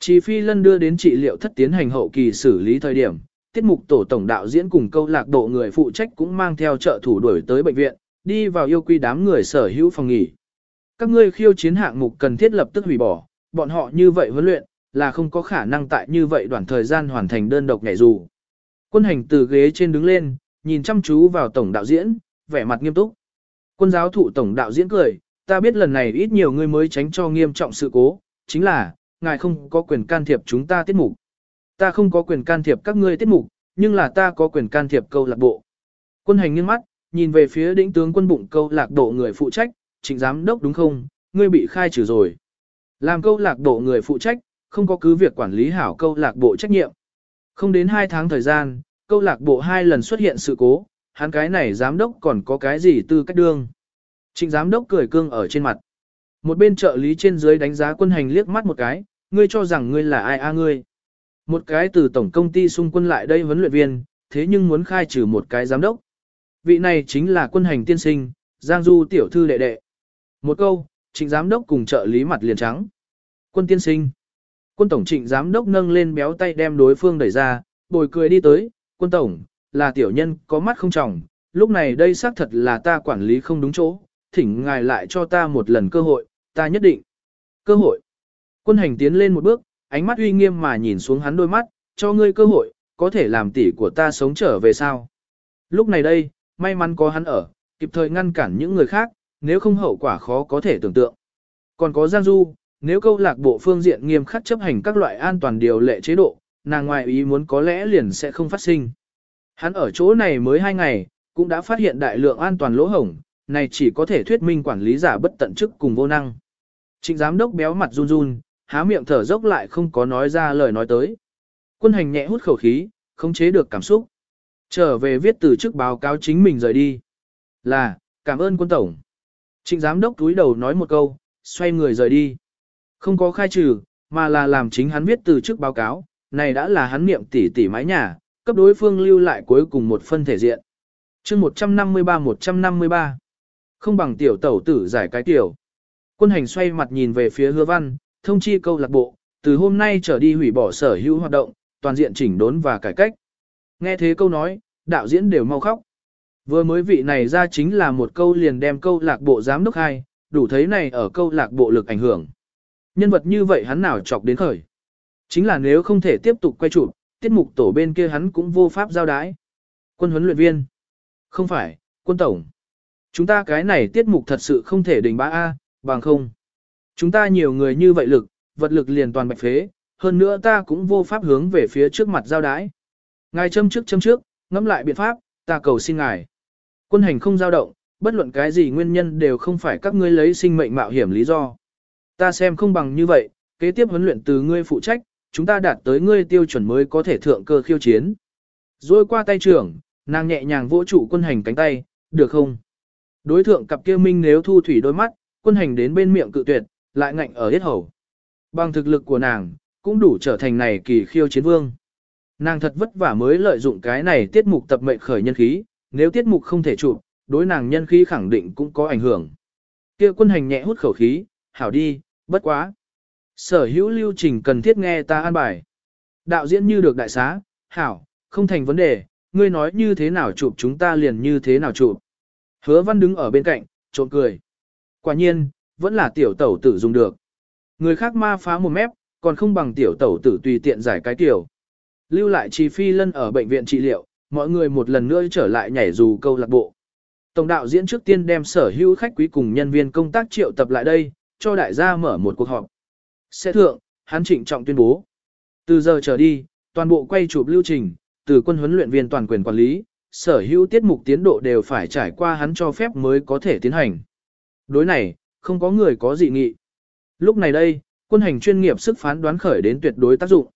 Chỉ phi lân đưa đến trị liệu thất tiến hành hậu kỳ xử lý thời điểm, tiết mục tổ tổng đạo diễn cùng câu lạc bộ người phụ trách cũng mang theo trợ thủ đuổi tới bệnh viện, đi vào yêu quý đám người sở hữu phòng nghỉ. Các ngươi khiêu chiến hạng mục cần thiết lập tức hủy bỏ, bọn họ như vậy huấn luyện, là không có khả năng tại như vậy đoạn thời gian hoàn thành đơn độc nhảy dù. Quân hành từ ghế trên đứng lên, nhìn chăm chú vào tổng đạo diễn, vẻ mặt nghiêm túc. Quân giáo thụ tổng đạo diễn cười, ta biết lần này ít nhiều người mới tránh cho nghiêm trọng sự cố, chính là, ngài không có quyền can thiệp chúng ta tiết mục. Ta không có quyền can thiệp các ngươi tiết mục, nhưng là ta có quyền can thiệp câu lạc bộ. Quân hành nghiêng mắt, nhìn về phía đỉnh tướng quân bụng câu lạc bộ người phụ trách, trịnh giám đốc đúng không, ngươi bị khai trừ rồi. Làm câu lạc bộ người phụ trách, không có cứ việc quản lý hảo câu lạc bộ trách nhiệm. Không đến 2 tháng thời gian, câu lạc bộ hai lần xuất hiện sự cố, hắn cái này giám đốc còn có cái gì tư cách đương. Trịnh giám đốc cười cương ở trên mặt. Một bên trợ lý trên dưới đánh giá quân hành liếc mắt một cái, ngươi cho rằng ngươi là ai a ngươi. Một cái từ tổng công ty xung quân lại đây huấn luyện viên, thế nhưng muốn khai trừ một cái giám đốc. Vị này chính là quân hành tiên sinh, Giang Du tiểu thư đệ đệ. Một câu, trịnh giám đốc cùng trợ lý mặt liền trắng. Quân tiên sinh. Quân tổng trịnh giám đốc nâng lên béo tay đem đối phương đẩy ra, bồi cười đi tới, quân tổng, là tiểu nhân có mắt không trọng, lúc này đây xác thật là ta quản lý không đúng chỗ, thỉnh ngài lại cho ta một lần cơ hội, ta nhất định. Cơ hội. Quân hành tiến lên một bước, ánh mắt uy nghiêm mà nhìn xuống hắn đôi mắt, cho ngươi cơ hội, có thể làm tỷ của ta sống trở về sao. Lúc này đây, may mắn có hắn ở, kịp thời ngăn cản những người khác, nếu không hậu quả khó có thể tưởng tượng. Còn có Giang Du, nếu câu lạc bộ phương diện nghiêm khắc chấp hành các loại an toàn điều lệ chế độ, nàng ngoài ý muốn có lẽ liền sẽ không phát sinh. Hắn ở chỗ này mới hai ngày, cũng đã phát hiện đại lượng an toàn lỗ hổng, này chỉ có thể thuyết minh quản lý giả bất tận chức cùng vô năng. Trịnh giám đốc béo mặt run run, há miệng thở dốc lại không có nói ra lời nói tới. Quân hành nhẹ hút khẩu khí, không chế được cảm xúc. Trở về viết từ chức báo cáo chính mình rời đi. Là, cảm ơn quân tổng. Trịnh giám đốc túi đầu nói một câu, xoay người rời đi. Không có khai trừ, mà là làm chính hắn viết từ chức báo cáo, này đã là hắn niệm tỉ tỉ mái nhà, cấp đối phương lưu lại cuối cùng một phân thể diện. chương 153-153 Không bằng tiểu tẩu tử giải cái tiểu. Quân hành xoay mặt nhìn về phía hứa văn, thông chi câu lạc bộ, từ hôm nay trở đi hủy bỏ sở hữu hoạt động, toàn diện chỉnh đốn và cải cách. Nghe thế câu nói, đạo diễn đều mau khóc. Vừa mới vị này ra chính là một câu liền đem câu lạc bộ giám đốc hai, đủ thấy này ở câu lạc bộ lực ảnh hưởng. Nhân vật như vậy hắn nào chọc đến khởi. Chính là nếu không thể tiếp tục quay chụp, tiết mục tổ bên kia hắn cũng vô pháp giao đái. Quân huấn luyện viên. Không phải, quân tổng. Chúng ta cái này tiết mục thật sự không thể đình bá A, bằng không. Chúng ta nhiều người như vậy lực, vật lực liền toàn bạch phế, hơn nữa ta cũng vô pháp hướng về phía trước mặt giao đái. Ngài châm trước châm trước, ngẫm lại biện pháp, ta cầu xin ngài. Quân hành không giao động, bất luận cái gì nguyên nhân đều không phải các ngươi lấy sinh mệnh mạo hiểm lý do. Ta xem không bằng như vậy, kế tiếp huấn luyện từ ngươi phụ trách, chúng ta đạt tới ngươi tiêu chuẩn mới có thể thượng cơ khiêu chiến. Rồi qua tay trưởng, nàng nhẹ nhàng vỗ trụ quân hành cánh tay, được không? Đối thượng cặp kia minh nếu thu thủy đôi mắt, quân hành đến bên miệng cự tuyệt, lại ngạnh ở hết hầu. Bằng thực lực của nàng, cũng đủ trở thành này kỳ khiêu chiến vương. Nàng thật vất vả mới lợi dụng cái này tiết mục tập mệnh khởi nhân khí, nếu tiết mục không thể chụp, đối nàng nhân khí khẳng định cũng có ảnh hưởng. Kia quân hành nhẹ hút khẩu khí, hảo đi, bất quá. Sở hữu lưu trình cần thiết nghe ta an bài. Đạo diễn như được đại xá, hảo, không thành vấn đề, ngươi nói như thế nào chụp chúng ta liền như thế nào chụp. Hứa văn đứng ở bên cạnh, trộn cười. Quả nhiên, vẫn là tiểu tẩu tử dùng được. Người khác ma phá một mép, còn không bằng tiểu tẩu tử tùy tiện giải cái tiểu. Lưu lại chi phi lân ở bệnh viện trị liệu, mọi người một lần nữa trở lại nhảy dù câu lạc bộ. Tổng đạo diễn trước tiên đem sở hữu khách quý cùng nhân viên công tác triệu tập lại đây, cho đại gia mở một cuộc họp. Sẽ thượng, hắn trịnh trọng tuyên bố. Từ giờ trở đi, toàn bộ quay chụp lưu trình, từ quân huấn luyện viên toàn quyền quản lý, sở hữu tiết mục tiến độ đều phải trải qua hắn cho phép mới có thể tiến hành. Đối này, không có người có dị nghị. Lúc này đây, quân hành chuyên nghiệp sức phán đoán khởi đến tuyệt đối tác dụng.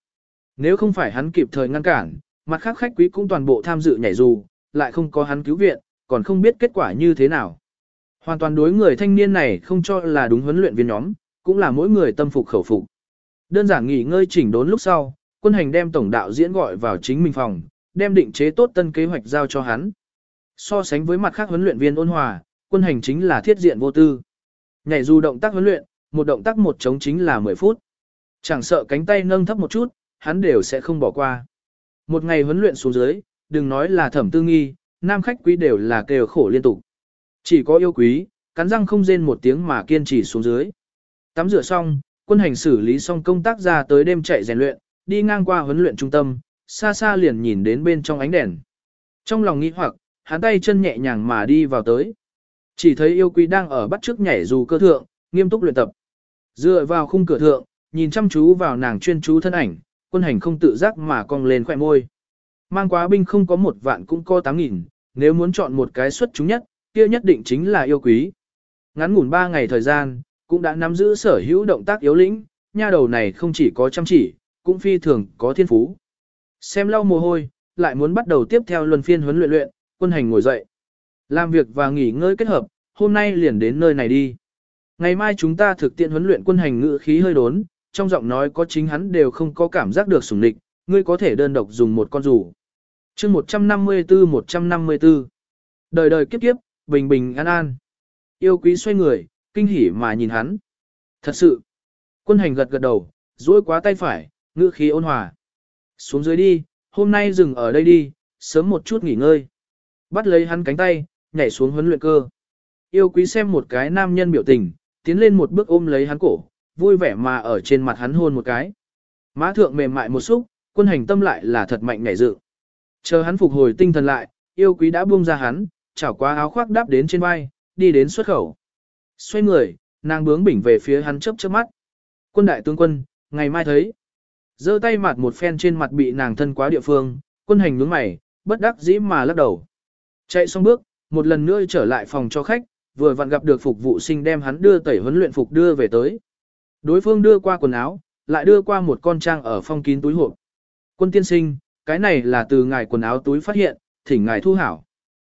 Nếu không phải hắn kịp thời ngăn cản, mặt khác khách quý cũng toàn bộ tham dự nhảy dù, lại không có hắn cứu viện, còn không biết kết quả như thế nào. Hoàn toàn đối người thanh niên này không cho là đúng huấn luyện viên nhóm, cũng là mỗi người tâm phục khẩu phục. Đơn giản nghỉ ngơi chỉnh đốn lúc sau, quân hành đem tổng đạo diễn gọi vào chính mình phòng, đem định chế tốt tân kế hoạch giao cho hắn. So sánh với mặt khác huấn luyện viên ôn hòa, quân hành chính là thiết diện vô tư. Nhảy dù động tác huấn luyện, một động tác một chống chính là 10 phút. Chẳng sợ cánh tay nâng thấp một chút, hắn đều sẽ không bỏ qua. Một ngày huấn luyện xuống dưới, đừng nói là thẩm tư nghi, nam khách quý đều là kêu khổ liên tục. Chỉ có yêu quý, cắn răng không rên một tiếng mà kiên trì xuống dưới. Tắm rửa xong, quân hành xử lý xong công tác ra tới đêm chạy rèn luyện, đi ngang qua huấn luyện trung tâm, xa xa liền nhìn đến bên trong ánh đèn. Trong lòng nghĩ hoặc, hắn tay chân nhẹ nhàng mà đi vào tới. Chỉ thấy yêu quý đang ở bắt trước nhảy dù cơ thượng, nghiêm túc luyện tập. Dựa vào khung cửa thượng, nhìn chăm chú vào nàng chuyên chú thân ảnh, quân hành không tự giác mà cong lên khỏe môi. Mang quá binh không có một vạn cũng có tám nghìn, nếu muốn chọn một cái xuất chúng nhất, kia nhất định chính là yêu quý. Ngắn ngủn ba ngày thời gian, cũng đã nắm giữ sở hữu động tác yếu lĩnh, nha đầu này không chỉ có chăm chỉ, cũng phi thường có thiên phú. Xem lau mồ hôi, lại muốn bắt đầu tiếp theo luân phiên huấn luyện luyện, quân hành ngồi dậy. Làm việc và nghỉ ngơi kết hợp, hôm nay liền đến nơi này đi. Ngày mai chúng ta thực tiện huấn luyện quân hành ngữ khí hơi đốn, trong giọng nói có chính hắn đều không có cảm giác được sủng địch, ngươi có thể đơn độc dùng một con rủ. chương 154-154 Đời đời kiếp kiếp, bình bình an an. Yêu quý xoay người, kinh hỉ mà nhìn hắn. Thật sự. Quân hành gật gật đầu, duỗi quá tay phải, ngữ khí ôn hòa. Xuống dưới đi, hôm nay dừng ở đây đi, sớm một chút nghỉ ngơi. Bắt lấy hắn cánh tay, nhảy xuống huấn luyện cơ. Yêu quý xem một cái nam nhân biểu tình, tiến lên một bước ôm lấy hắn cổ, vui vẻ mà ở trên mặt hắn hôn một cái. Má thượng mềm mại một xúc, quân hành tâm lại là thật mạnh nhảy dự. Chờ hắn phục hồi tinh thần lại, yêu quý đã buông ra hắn, chảo qua áo khoác đáp đến trên vai, đi đến xuất khẩu. Xoay người, nàng bướng bỉnh về phía hắn chớp chớp mắt. Quân đại tướng quân, ngày mai thấy. giơ tay mặt một phen trên mặt bị nàng thân quá địa phương, quân hành nhướng mày, bất đắc dĩ mà lắc đầu. Chạy xong bước, một lần nữa trở lại phòng cho khách, vừa vặn gặp được phục vụ sinh đem hắn đưa tẩy huấn luyện phục đưa về tới. Đối phương đưa qua quần áo, lại đưa qua một con trang ở phong kín túi hộp. Quân tiên sinh, cái này là từ ngài quần áo túi phát hiện, thỉnh ngài thu hảo.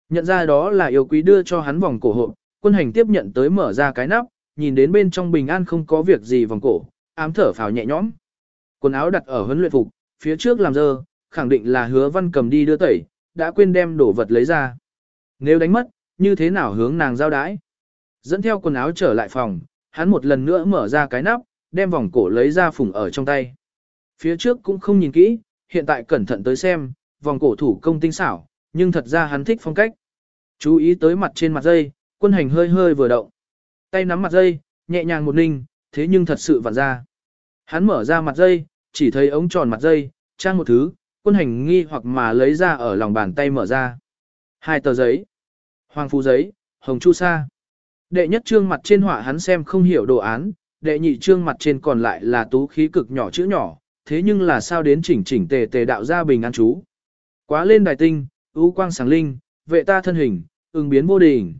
Nhận ra đó là yêu quý đưa cho hắn vòng cổ hộp, quân hành tiếp nhận tới mở ra cái nắp, nhìn đến bên trong bình an không có việc gì vòng cổ, ám thở phào nhẹ nhõm. Quần áo đặt ở huấn luyện phục, phía trước làm dơ, khẳng định là hứa văn cầm đi đưa tẩy, đã quên đem đổ vật lấy ra. Nếu đánh mất, như thế nào hướng nàng giao đái? Dẫn theo quần áo trở lại phòng, hắn một lần nữa mở ra cái nắp, đem vòng cổ lấy ra phùng ở trong tay. Phía trước cũng không nhìn kỹ, hiện tại cẩn thận tới xem, vòng cổ thủ công tinh xảo, nhưng thật ra hắn thích phong cách. Chú ý tới mặt trên mặt dây, quân hành hơi hơi vừa động. Tay nắm mặt dây, nhẹ nhàng một ninh, thế nhưng thật sự vặn ra. Hắn mở ra mặt dây, chỉ thấy ống tròn mặt dây, trang một thứ, quân hành nghi hoặc mà lấy ra ở lòng bàn tay mở ra. Hai tờ giấy. Hoàng phú giấy, hồng chu sa. Đệ nhất trương mặt trên họa hắn xem không hiểu đồ án, đệ nhị trương mặt trên còn lại là tú khí cực nhỏ chữ nhỏ, thế nhưng là sao đến chỉnh chỉnh tề tề đạo ra bình an chú. Quá lên đài tinh, ưu quang sáng linh, vệ ta thân hình, ứng biến vô đỉnh.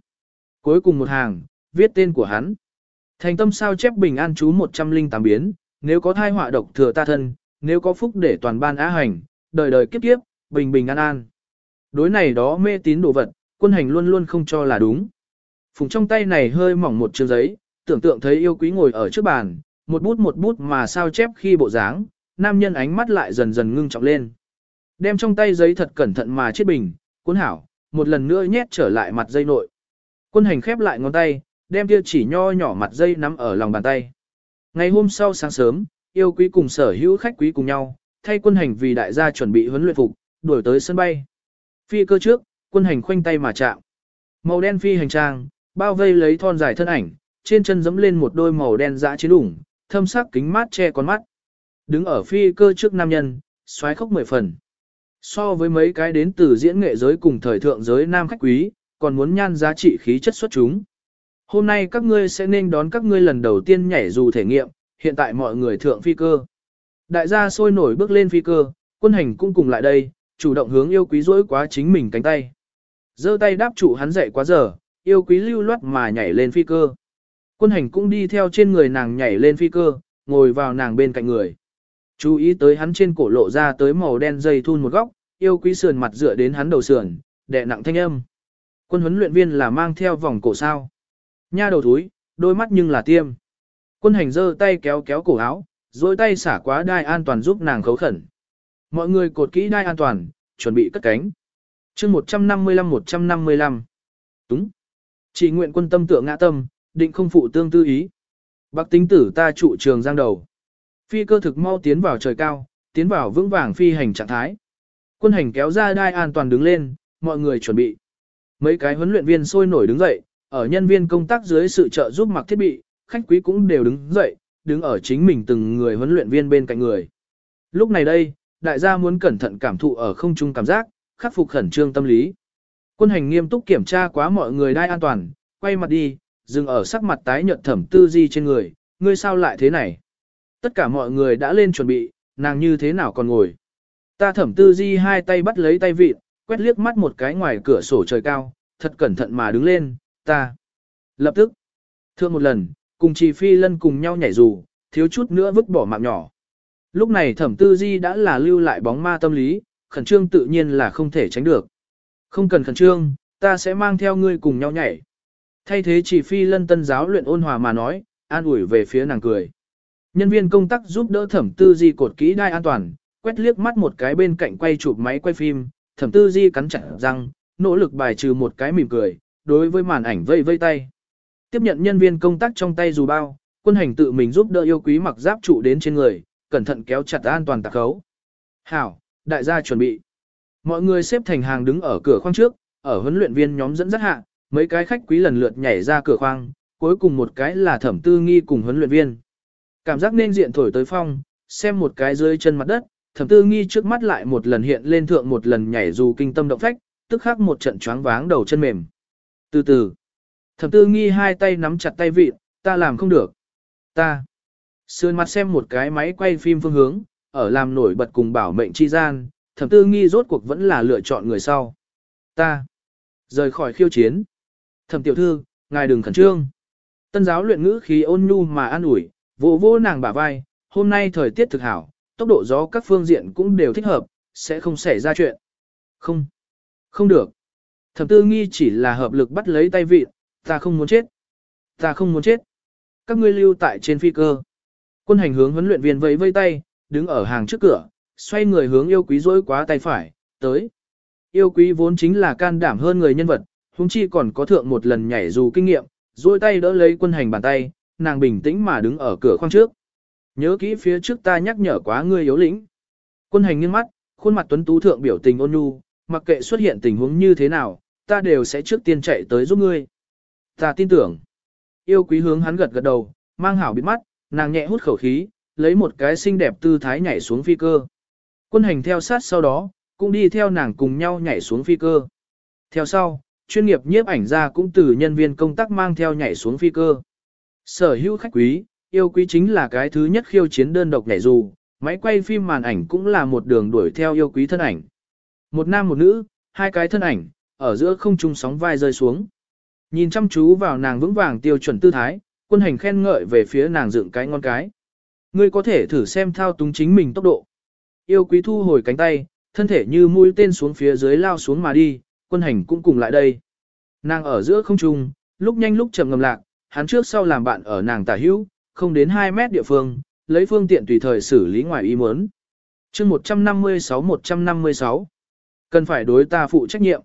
Cuối cùng một hàng, viết tên của hắn. Thành tâm sao chép bình an chú 108 biến, nếu có thai họa độc thừa ta thân, nếu có phúc để toàn ban á hành, đời đời kiếp kiếp, bình bình an an. Đối này đó mê tín đồ vật, quân hành luôn luôn không cho là đúng. Phùng trong tay này hơi mỏng một chương giấy, tưởng tượng thấy yêu quý ngồi ở trước bàn, một bút một bút mà sao chép khi bộ dáng, nam nhân ánh mắt lại dần dần ngưng trọng lên. Đem trong tay giấy thật cẩn thận mà chiết bình, cuốn hảo, một lần nữa nhét trở lại mặt dây nội. Quân hành khép lại ngón tay, đem kia chỉ nho nhỏ mặt dây nắm ở lòng bàn tay. Ngày hôm sau sáng sớm, yêu quý cùng sở hữu khách quý cùng nhau, thay quân hành vì đại gia chuẩn bị huấn luyện phục, đuổi tới sân bay. Phi cơ trước, quân hành khoanh tay mà chạm. Màu đen phi hành trang, bao vây lấy thon dài thân ảnh, trên chân dẫm lên một đôi màu đen dã chiến ủng, thâm sắc kính mát che con mắt. Đứng ở phi cơ trước nam nhân, xoáy khóc mười phần. So với mấy cái đến từ diễn nghệ giới cùng thời thượng giới nam khách quý, còn muốn nhan giá trị khí chất xuất chúng. Hôm nay các ngươi sẽ nên đón các ngươi lần đầu tiên nhảy dù thể nghiệm, hiện tại mọi người thượng phi cơ. Đại gia sôi nổi bước lên phi cơ, quân hành cũng cùng lại đây, chủ động hướng yêu quý rỗi quá chính mình cánh tay. giơ tay đáp trụ hắn dậy quá giờ, yêu quý lưu loát mà nhảy lên phi cơ. Quân hành cũng đi theo trên người nàng nhảy lên phi cơ, ngồi vào nàng bên cạnh người. Chú ý tới hắn trên cổ lộ ra tới màu đen dây thun một góc, yêu quý sườn mặt dựa đến hắn đầu sườn, đè nặng thanh âm. Quân huấn luyện viên là mang theo vòng cổ sao. Nha đầu thúi, đôi mắt nhưng là tiêm. Quân hành giơ tay kéo kéo cổ áo, rồi tay xả quá đai an toàn giúp nàng khấu khẩn. Mọi người cột kỹ đai an toàn, chuẩn bị cất cánh. chương 155-155. Túng. Chỉ nguyện quân tâm tựa ngã tâm, định không phụ tương tư ý. Bác tính tử ta trụ trường giang đầu. Phi cơ thực mau tiến vào trời cao, tiến vào vững vàng phi hành trạng thái. Quân hành kéo ra đai an toàn đứng lên, mọi người chuẩn bị. Mấy cái huấn luyện viên sôi nổi đứng dậy, ở nhân viên công tác dưới sự trợ giúp mặc thiết bị, khách quý cũng đều đứng dậy, đứng ở chính mình từng người huấn luyện viên bên cạnh người. Lúc này đây, đại gia muốn cẩn thận cảm thụ ở không trung cảm giác, khắc phục khẩn trương tâm lý. Quân hành nghiêm túc kiểm tra quá mọi người đai an toàn, quay mặt đi, dừng ở sắc mặt tái nhợt thẩm tư di trên người, ngươi sao lại thế này? Tất cả mọi người đã lên chuẩn bị, nàng như thế nào còn ngồi? Ta thẩm tư di hai tay bắt lấy tay vịt, quét liếc mắt một cái ngoài cửa sổ trời cao, thật cẩn thận mà đứng lên, ta. Lập tức, thương một lần, cùng trì phi lân cùng nhau nhảy dù, thiếu chút nữa vứt bỏ mạng nhỏ. Lúc này thẩm tư di đã là lưu lại bóng ma tâm lý, khẩn trương tự nhiên là không thể tránh được. Không cần khẩn trương, ta sẽ mang theo ngươi cùng nhau nhảy. Thay thế chỉ phi lân tân giáo luyện ôn hòa mà nói, an ủi về phía nàng cười. Nhân viên công tác giúp đỡ thẩm tư di cột kỹ đai an toàn, quét liếc mắt một cái bên cạnh quay chụp máy quay phim, thẩm tư di cắn chặt răng, nỗ lực bài trừ một cái mỉm cười, đối với màn ảnh vây vây tay. Tiếp nhận nhân viên công tác trong tay dù bao, quân hành tự mình giúp đỡ yêu quý mặc giáp trụ đến trên người, cẩn thận kéo chặt an toàn tạc khấu. Hảo, đại gia chuẩn bị. Mọi người xếp thành hàng đứng ở cửa khoang trước, ở huấn luyện viên nhóm dẫn dắt hạ, mấy cái khách quý lần lượt nhảy ra cửa khoang, cuối cùng một cái là thẩm tư nghi cùng huấn luyện viên. Cảm giác nên diện thổi tới phong, xem một cái dưới chân mặt đất, thẩm tư nghi trước mắt lại một lần hiện lên thượng một lần nhảy dù kinh tâm động phách, tức khắc một trận choáng váng đầu chân mềm. Từ từ, thẩm tư nghi hai tay nắm chặt tay vịt, ta làm không được. Ta. Sườn mặt xem một cái máy quay phim phương hướng, ở làm nổi bật cùng bảo mệnh chi gian, thẩm tư nghi rốt cuộc vẫn là lựa chọn người sau. Ta. Rời khỏi khiêu chiến. Thẩm tiểu thư, ngài đừng khẩn trương. Tân giáo luyện ngữ khí ôn nhu mà an ủi, vỗ vỗ nàng bả vai, hôm nay thời tiết thực hảo, tốc độ gió các phương diện cũng đều thích hợp, sẽ không xảy ra chuyện. Không, không được. Thẩm tư nghi chỉ là hợp lực bắt lấy tay vị, ta không muốn chết. Ta không muốn chết. Các ngươi lưu tại trên phi cơ. Quân hành hướng huấn luyện viên vẫy vây tay, đứng ở hàng trước cửa, xoay người hướng yêu quý rối quá tay phải, tới. Yêu quý vốn chính là can đảm hơn người nhân vật, huống chi còn có thượng một lần nhảy dù kinh nghiệm, duỗi tay đỡ lấy quân hành bàn tay, nàng bình tĩnh mà đứng ở cửa khoang trước. Nhớ kỹ phía trước ta nhắc nhở quá ngươi yếu lĩnh. Quân hành nghiêng mắt, khuôn mặt tuấn tú thượng biểu tình ôn nhu, mặc kệ xuất hiện tình huống như thế nào, ta đều sẽ trước tiên chạy tới giúp ngươi. Ta tin tưởng. Yêu quý hướng hắn gật gật đầu, mang hảo bịt mắt, nàng nhẹ hút khẩu khí, lấy một cái xinh đẹp tư thái nhảy xuống phi cơ. Quân hành theo sát sau đó, cũng đi theo nàng cùng nhau nhảy xuống phi cơ. Theo sau, chuyên nghiệp nhiếp ảnh ra cũng từ nhân viên công tác mang theo nhảy xuống phi cơ. Sở hữu khách quý, yêu quý chính là cái thứ nhất khiêu chiến đơn độc nhảy dù, máy quay phim màn ảnh cũng là một đường đuổi theo yêu quý thân ảnh. Một nam một nữ, hai cái thân ảnh, ở giữa không trung sóng vai rơi xuống. Nhìn chăm chú vào nàng vững vàng tiêu chuẩn tư thái, quân hành khen ngợi về phía nàng dựng cái ngon cái. Ngươi có thể thử xem thao túng chính mình tốc độ. Yêu quý thu hồi cánh tay, thân thể như mũi tên xuống phía dưới lao xuống mà đi, quân hành cũng cùng lại đây. Nàng ở giữa không trung, lúc nhanh lúc chậm ngầm lạc, hắn trước sau làm bạn ở nàng tả hữu, không đến 2 mét địa phương, lấy phương tiện tùy thời xử lý ngoài ý muốn. chương 156-156, cần phải đối ta phụ trách nhiệm.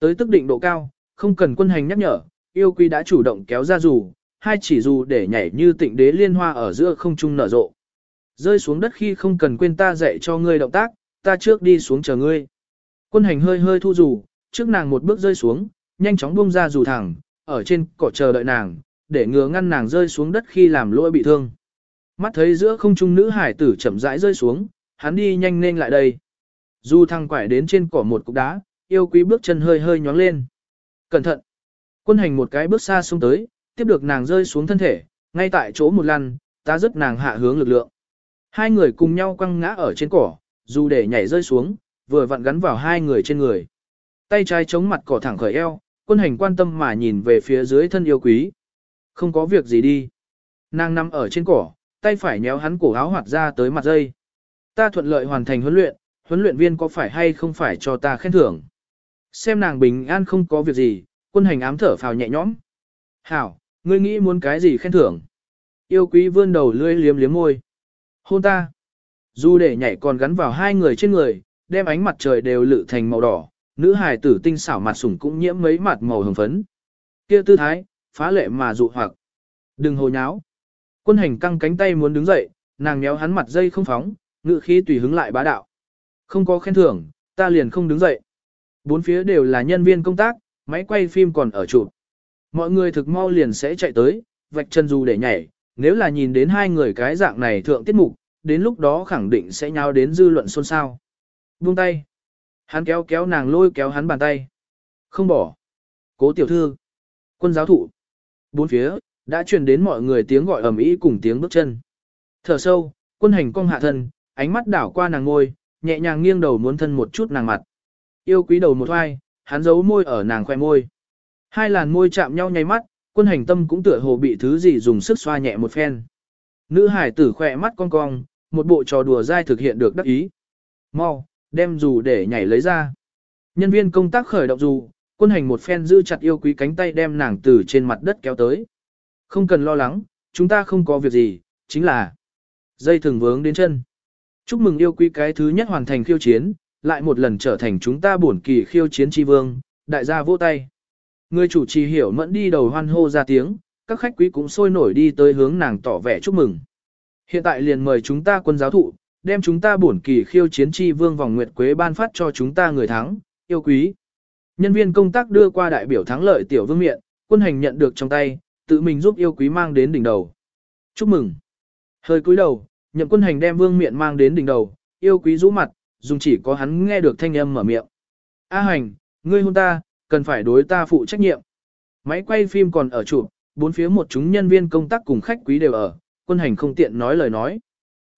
Tới tức định độ cao, không cần quân hành nhắc nhở, yêu quý đã chủ động kéo ra dù, hai chỉ dù để nhảy như tịnh đế liên hoa ở giữa không trung nở rộ. Rơi xuống đất khi không cần quên ta dạy cho ngươi động tác, ta trước đi xuống chờ ngươi. Quân hành hơi hơi thu dù, trước nàng một bước rơi xuống, nhanh chóng buông ra dù thẳng, ở trên cỏ chờ đợi nàng, để ngừa ngăn nàng rơi xuống đất khi làm lỗi bị thương. Mắt thấy giữa không trung nữ hải tử chậm rãi rơi xuống, hắn đi nhanh lên lại đây. Dù thăng quải đến trên cỏ một cục đá, yêu quý bước chân hơi hơi nhóng lên. Cẩn thận! Quân hành một cái bước xa xuống tới, tiếp được nàng rơi xuống thân thể, ngay tại chỗ một lần, ta rất nàng hạ hướng lực lượng. Hai người cùng nhau quăng ngã ở trên cỏ, dù để nhảy rơi xuống, vừa vặn gắn vào hai người trên người. Tay trái chống mặt cỏ thẳng khởi eo, quân hành quan tâm mà nhìn về phía dưới thân yêu quý. Không có việc gì đi. Nàng nằm ở trên cỏ, tay phải nhéo hắn cổ áo hoạt ra tới mặt dây. Ta thuận lợi hoàn thành huấn luyện, huấn luyện viên có phải hay không phải cho ta khen thưởng. Xem nàng bình an không có việc gì, quân hành ám thở phào nhẹ nhõm. Hảo, ngươi nghĩ muốn cái gì khen thưởng? Yêu quý vươn đầu lưỡi liếm liếm môi. Hôn ta. Dù để nhảy còn gắn vào hai người trên người, đem ánh mặt trời đều lự thành màu đỏ, nữ hài tử tinh xảo mặt sủng cũng nhiễm mấy mặt màu hồng phấn. Kia tư thái, phá lệ mà dụ hoặc. Đừng hồ nháo. Quân hành căng cánh tay muốn đứng dậy, nàng nhéo hắn mặt dây không phóng, ngự khí tùy hứng lại bá đạo. Không có khen thưởng, ta liền không đứng dậy. Bốn phía đều là nhân viên công tác, máy quay phim còn ở chụp. Mọi người thực mau liền sẽ chạy tới, vạch chân dù để nhảy, nếu là nhìn đến hai người cái dạng này thượng tiết mục, đến lúc đó khẳng định sẽ nháo đến dư luận xôn xao. Buông tay. Hắn kéo kéo nàng lôi kéo hắn bàn tay. Không bỏ. Cố tiểu thư. Quân giáo thụ. Bốn phía, đã truyền đến mọi người tiếng gọi ầm ĩ cùng tiếng bước chân. Thở sâu, quân hành cong hạ thân, ánh mắt đảo qua nàng ngôi, nhẹ nhàng nghiêng đầu muốn thân một chút nàng mặt. Yêu quý đầu một hoai, hắn giấu môi ở nàng khoe môi. Hai làn môi chạm nhau nháy mắt, quân hành tâm cũng tựa hồ bị thứ gì dùng sức xoa nhẹ một phen. Nữ hải tử khỏe mắt cong cong, một bộ trò đùa dai thực hiện được đắc ý. Mau, đem dù để nhảy lấy ra. Nhân viên công tác khởi động dù, quân hành một phen giữ chặt yêu quý cánh tay đem nàng từ trên mặt đất kéo tới. Không cần lo lắng, chúng ta không có việc gì, chính là dây thường vướng đến chân. Chúc mừng yêu quý cái thứ nhất hoàn thành khiêu chiến, lại một lần trở thành chúng ta bổn kỳ khiêu chiến tri vương, đại gia vỗ tay. Người chủ trì hiểu mẫn đi đầu hoan hô ra tiếng, các khách quý cũng sôi nổi đi tới hướng nàng tỏ vẻ chúc mừng. Hiện tại liền mời chúng ta quân giáo thụ, đem chúng ta bổn kỳ khiêu chiến tri vương vòng nguyệt quế ban phát cho chúng ta người thắng, yêu quý. Nhân viên công tác đưa qua đại biểu thắng lợi tiểu vương miện, quân hành nhận được trong tay, tự mình giúp yêu quý mang đến đỉnh đầu. Chúc mừng. Hơi cúi đầu, nhậm quân hành đem vương miện mang đến đỉnh đầu, yêu quý rũ mặt, dùng chỉ có hắn nghe được thanh âm mở miệng. A hành, ngươi hôn ta, cần phải đối ta phụ trách nhiệm. Máy quay phim còn ở chụp, bốn phía một chúng nhân viên công tác cùng khách quý đều ở, quân hành không tiện nói lời nói.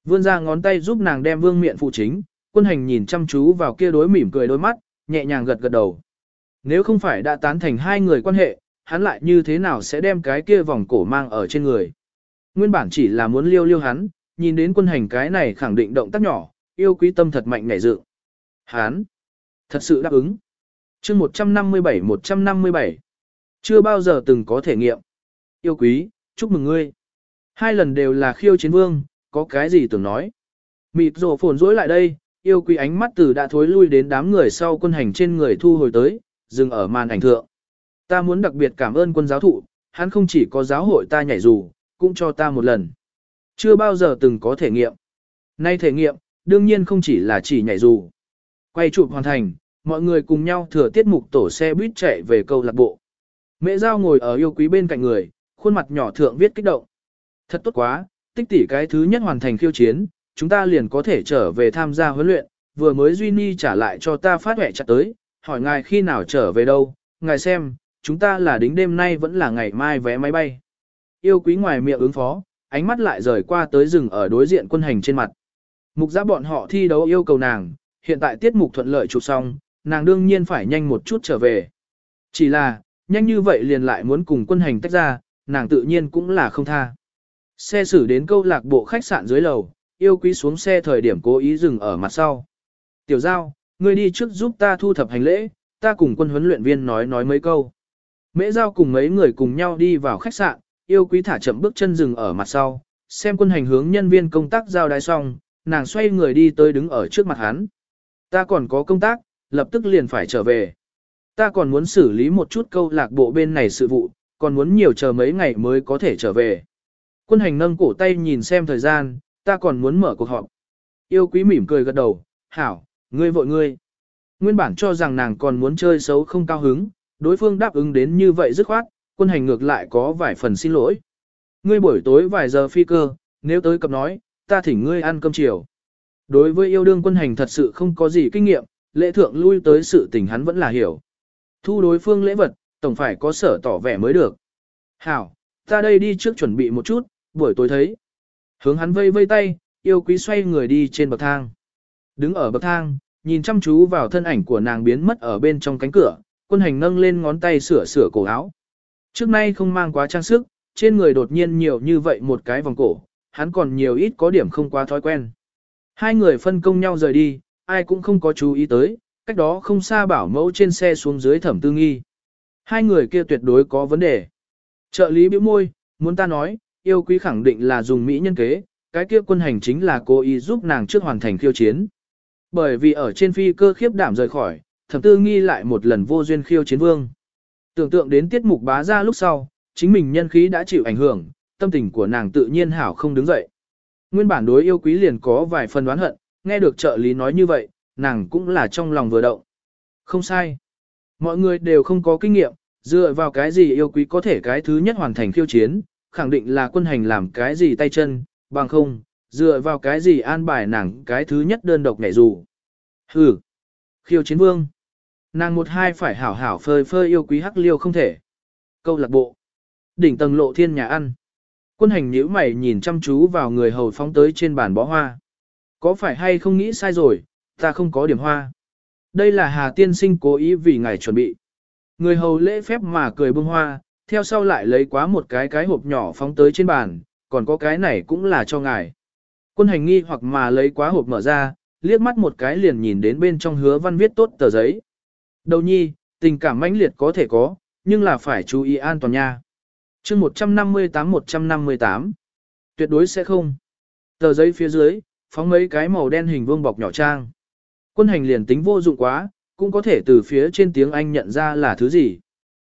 Vươn ra ngón tay giúp nàng đem vương miện phụ chính, quân hành nhìn chăm chú vào kia đối mỉm cười đôi mắt, nhẹ nhàng gật gật đầu. Nếu không phải đã tán thành hai người quan hệ, hắn lại như thế nào sẽ đem cái kia vòng cổ mang ở trên người. Nguyên bản chỉ là muốn liêu liêu hắn, nhìn đến quân hành cái này khẳng định động tác nhỏ, yêu quý tâm thật mạnh nảy dự. hắn Thật sự đáp ứng. chương 157-157. Chưa bao giờ từng có thể nghiệm. Yêu quý, chúc mừng ngươi. Hai lần đều là khiêu chiến vương, có cái gì tưởng nói. Mịt rổ phồn rối lại đây, yêu quý ánh mắt từ đã thối lui đến đám người sau quân hành trên người thu hồi tới, dừng ở màn ảnh thượng. Ta muốn đặc biệt cảm ơn quân giáo thụ, hắn không chỉ có giáo hội ta nhảy dù, cũng cho ta một lần. Chưa bao giờ từng có thể nghiệm. Nay thể nghiệm, đương nhiên không chỉ là chỉ nhảy dù. Quay chụp hoàn thành, mọi người cùng nhau thừa tiết mục tổ xe buýt chạy về câu lạc bộ. Mẹ Giao ngồi ở yêu quý bên cạnh người, khuôn mặt nhỏ thượng viết kích động. Thật tốt quá, tích tỷ cái thứ nhất hoàn thành khiêu chiến, chúng ta liền có thể trở về tham gia huấn luyện, vừa mới Duy Ni trả lại cho ta phát huệ chặt tới, hỏi ngài khi nào trở về đâu, ngài xem, chúng ta là đính đêm nay vẫn là ngày mai vé máy bay. Yêu quý ngoài miệng ứng phó, ánh mắt lại rời qua tới rừng ở đối diện quân hành trên mặt. Mục giã bọn họ thi đấu yêu cầu nàng, hiện tại tiết mục thuận lợi chụp xong, nàng đương nhiên phải nhanh một chút trở về. Chỉ là, nhanh như vậy liền lại muốn cùng quân hành tách ra, nàng tự nhiên cũng là không tha. Xe xử đến câu lạc bộ khách sạn dưới lầu, yêu quý xuống xe thời điểm cố ý dừng ở mặt sau. Tiểu giao, ngươi đi trước giúp ta thu thập hành lễ, ta cùng quân huấn luyện viên nói nói mấy câu. Mễ giao cùng mấy người cùng nhau đi vào khách sạn, yêu quý thả chậm bước chân dừng ở mặt sau, xem quân hành hướng nhân viên công tác giao đái xong, nàng xoay người đi tới đứng ở trước mặt hắn. Ta còn có công tác, lập tức liền phải trở về. Ta còn muốn xử lý một chút câu lạc bộ bên này sự vụ, còn muốn nhiều chờ mấy ngày mới có thể trở về. Quân hành nâng cổ tay nhìn xem thời gian, ta còn muốn mở cuộc họp. Yêu quý mỉm cười gật đầu, hảo, ngươi vội ngươi. Nguyên bản cho rằng nàng còn muốn chơi xấu không cao hứng, đối phương đáp ứng đến như vậy dứt khoát, quân hành ngược lại có vài phần xin lỗi. Ngươi buổi tối vài giờ phi cơ, nếu tới cập nói, ta thỉnh ngươi ăn cơm chiều. Đối với yêu đương quân hành thật sự không có gì kinh nghiệm, lễ thượng lui tới sự tình hắn vẫn là hiểu. Thu đối phương lễ vật, tổng phải có sở tỏ vẻ mới được. Hảo, ta đây đi trước chuẩn bị một chút, buổi tối thấy. Hướng hắn vây vây tay, yêu quý xoay người đi trên bậc thang. Đứng ở bậc thang, nhìn chăm chú vào thân ảnh của nàng biến mất ở bên trong cánh cửa, quân hành nâng lên ngón tay sửa sửa cổ áo. Trước nay không mang quá trang sức, trên người đột nhiên nhiều như vậy một cái vòng cổ, hắn còn nhiều ít có điểm không quá thói quen. Hai người phân công nhau rời đi, ai cũng không có chú ý tới, cách đó không xa bảo mẫu trên xe xuống dưới thẩm tư nghi. Hai người kia tuyệt đối có vấn đề. Trợ lý bĩu môi, muốn ta nói, yêu quý khẳng định là dùng mỹ nhân kế, cái kia quân hành chính là cố ý giúp nàng trước hoàn thành khiêu chiến. Bởi vì ở trên phi cơ khiếp đảm rời khỏi, thẩm tư nghi lại một lần vô duyên khiêu chiến vương. Tưởng tượng đến tiết mục bá ra lúc sau, chính mình nhân khí đã chịu ảnh hưởng, tâm tình của nàng tự nhiên hảo không đứng dậy. Nguyên bản đối yêu quý liền có vài phần đoán hận, nghe được trợ lý nói như vậy, nàng cũng là trong lòng vừa động. Không sai. Mọi người đều không có kinh nghiệm, dựa vào cái gì yêu quý có thể cái thứ nhất hoàn thành khiêu chiến, khẳng định là quân hành làm cái gì tay chân, bằng không, dựa vào cái gì an bài nàng cái thứ nhất đơn độc nhảy dù. Hừ, khiêu chiến vương. Nàng một hai phải hảo hảo phơi phơi yêu quý hắc liêu không thể. Câu lạc bộ. Đỉnh tầng lộ thiên nhà ăn. Quân hành nhíu mày nhìn chăm chú vào người hầu phóng tới trên bàn bó hoa. Có phải hay không nghĩ sai rồi, ta không có điểm hoa. Đây là Hà Tiên Sinh cố ý vì ngài chuẩn bị. Người hầu lễ phép mà cười bông hoa, theo sau lại lấy quá một cái cái hộp nhỏ phóng tới trên bàn, còn có cái này cũng là cho ngài. Quân hành nghi hoặc mà lấy quá hộp mở ra, liếc mắt một cái liền nhìn đến bên trong hứa văn viết tốt tờ giấy. Đầu nhi, tình cảm mãnh liệt có thể có, nhưng là phải chú ý an toàn nha. chương 158-158, tuyệt đối sẽ không. Tờ giấy phía dưới, phóng mấy cái màu đen hình vuông bọc nhỏ trang. Quân hành liền tính vô dụng quá, cũng có thể từ phía trên tiếng Anh nhận ra là thứ gì.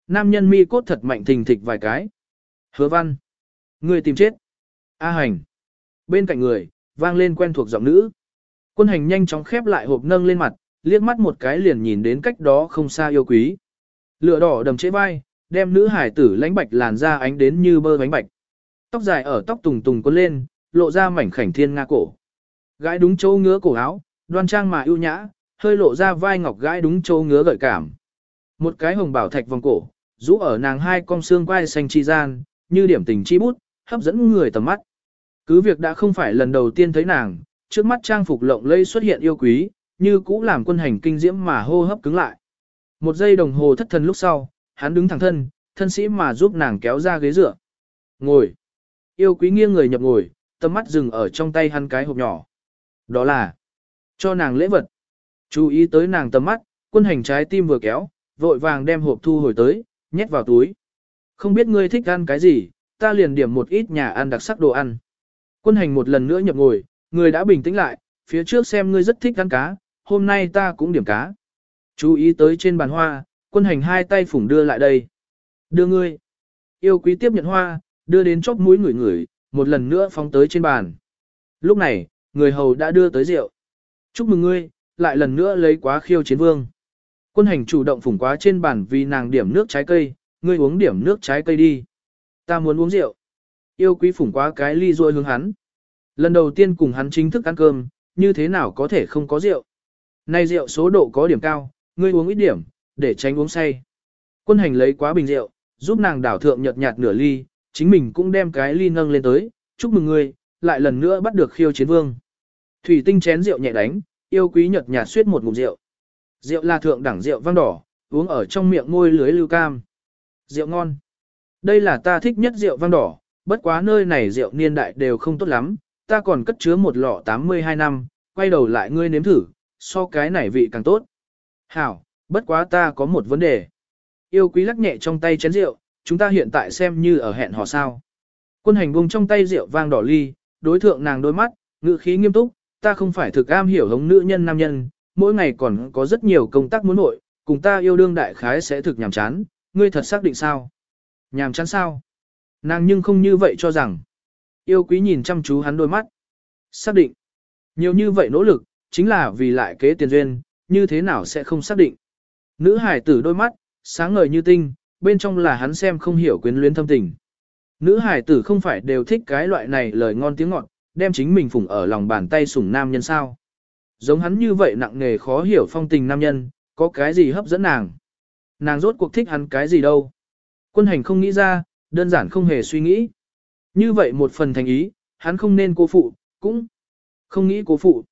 Nam nhân mi cốt thật mạnh thình thịch vài cái. Hứa văn. Người tìm chết. A hành. Bên cạnh người, vang lên quen thuộc giọng nữ. Quân hành nhanh chóng khép lại hộp nâng lên mặt, liếc mắt một cái liền nhìn đến cách đó không xa yêu quý. Lửa đỏ đầm chế vai, đem nữ hải tử lãnh bạch làn da ánh đến như bơ bánh bạch. Tóc dài ở tóc tùng tùng cuốn lên, lộ ra mảnh khảnh thiên nga cổ. gái đúng chỗ ngứa cổ áo, đoan trang mà ưu nhã, hơi lộ ra vai ngọc gái đúng chỗ ngứa gợi cảm. Một cái hồng bảo thạch vòng cổ, rũ ở nàng hai con xương quai xanh chi gian, như điểm tình chi bút, hấp dẫn người tầm mắt. Cứ việc đã không phải lần đầu tiên thấy nàng, trước mắt trang phục lộng lây xuất hiện yêu quý, như cũ làm quân hành kinh diễm mà hô hấp cứng lại. Một giây đồng hồ thất thần lúc sau, hắn đứng thẳng thân, thân sĩ mà giúp nàng kéo ra ghế dựa. Ngồi. Yêu quý nghiêng người nhập ngồi, tầm mắt dừng ở trong tay hắn cái hộp nhỏ. Đó là cho nàng lễ vật. Chú ý tới nàng tầm mắt, quân hành trái tim vừa kéo, vội vàng đem hộp thu hồi tới, nhét vào túi. Không biết ngươi thích ăn cái gì, ta liền điểm một ít nhà ăn đặc sắc đồ ăn. Quân hành một lần nữa nhập ngồi, người đã bình tĩnh lại, phía trước xem ngươi rất thích ăn cá, hôm nay ta cũng điểm cá. Chú ý tới trên bàn hoa, quân hành hai tay phủng đưa lại đây. Đưa ngươi. Yêu quý tiếp nhận hoa, đưa đến chóp mũi người người, một lần nữa phóng tới trên bàn. Lúc này, người hầu đã đưa tới rượu. Chúc mừng ngươi, lại lần nữa lấy quá khiêu chiến vương. Quân hành chủ động phủng quá trên bàn vì nàng điểm nước trái cây, ngươi uống điểm nước trái cây đi. Ta muốn uống rượu. Yêu quý phủng quá cái ly ruôi hướng hắn. Lần đầu tiên cùng hắn chính thức ăn cơm, như thế nào có thể không có rượu. Nay rượu số độ có điểm cao, ngươi uống ít điểm, để tránh uống say. Quân hành lấy quá bình rượu, giúp nàng đảo thượng nhợt nhạt nửa ly, chính mình cũng đem cái ly nâng lên tới, chúc mừng ngươi, lại lần nữa bắt được khiêu chiến vương. Thủy tinh chén rượu nhẹ đánh, yêu quý nhợt nhạt suýt một ngụm rượu. Rượu là thượng đẳng rượu vang đỏ, uống ở trong miệng ngôi lưới lưu cam. Rượu ngon. Đây là ta thích nhất rượu vang đỏ, bất quá nơi này rượu niên đại đều không tốt lắm, ta còn cất chứa một lọ 82 năm, quay đầu lại ngươi nếm thử, so cái này vị càng tốt. Hảo, bất quá ta có một vấn đề. Yêu quý lắc nhẹ trong tay chén rượu, chúng ta hiện tại xem như ở hẹn hò sao. Quân hành buông trong tay rượu vang đỏ ly, đối thượng nàng đôi mắt, ngữ khí nghiêm túc, ta không phải thực am hiểu hống nữ nhân nam nhân, mỗi ngày còn có rất nhiều công tác muốn nội, cùng ta yêu đương đại khái sẽ thực nhàm chán, ngươi thật xác định sao? Nhàm chán sao? Nàng nhưng không như vậy cho rằng. Yêu quý nhìn chăm chú hắn đôi mắt. Xác định. Nhiều như vậy nỗ lực, chính là vì lại kế tiền duyên, như thế nào sẽ không xác định. Nữ hải tử đôi mắt, sáng ngời như tinh, bên trong là hắn xem không hiểu quyến luyến thâm tình. Nữ hải tử không phải đều thích cái loại này lời ngon tiếng ngọt, đem chính mình phủng ở lòng bàn tay sủng nam nhân sao. Giống hắn như vậy nặng nề khó hiểu phong tình nam nhân, có cái gì hấp dẫn nàng. Nàng rốt cuộc thích hắn cái gì đâu. Quân hành không nghĩ ra, đơn giản không hề suy nghĩ. Như vậy một phần thành ý, hắn không nên cố phụ, cũng không nghĩ cố phụ.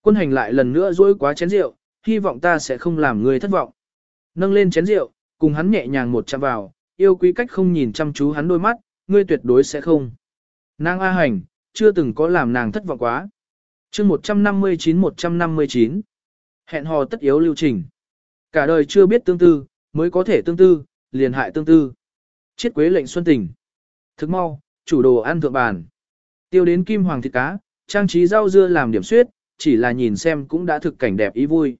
Quân hành lại lần nữa dối quá chén rượu, hy vọng ta sẽ không làm người thất vọng. Nâng lên chén rượu, cùng hắn nhẹ nhàng một chạm vào, yêu quý cách không nhìn chăm chú hắn đôi mắt, ngươi tuyệt đối sẽ không. Nàng A hành, chưa từng có làm nàng thất vọng quá. chương 159-159 Hẹn hò tất yếu lưu trình. Cả đời chưa biết tương tư, mới có thể tương tư, liền hại tương tư. Chiết quế lệnh xuân tình. Thức mau, chủ đồ ăn thượng bàn. Tiêu đến kim hoàng thịt cá, trang trí rau dưa làm điểm suyết, chỉ là nhìn xem cũng đã thực cảnh đẹp ý vui.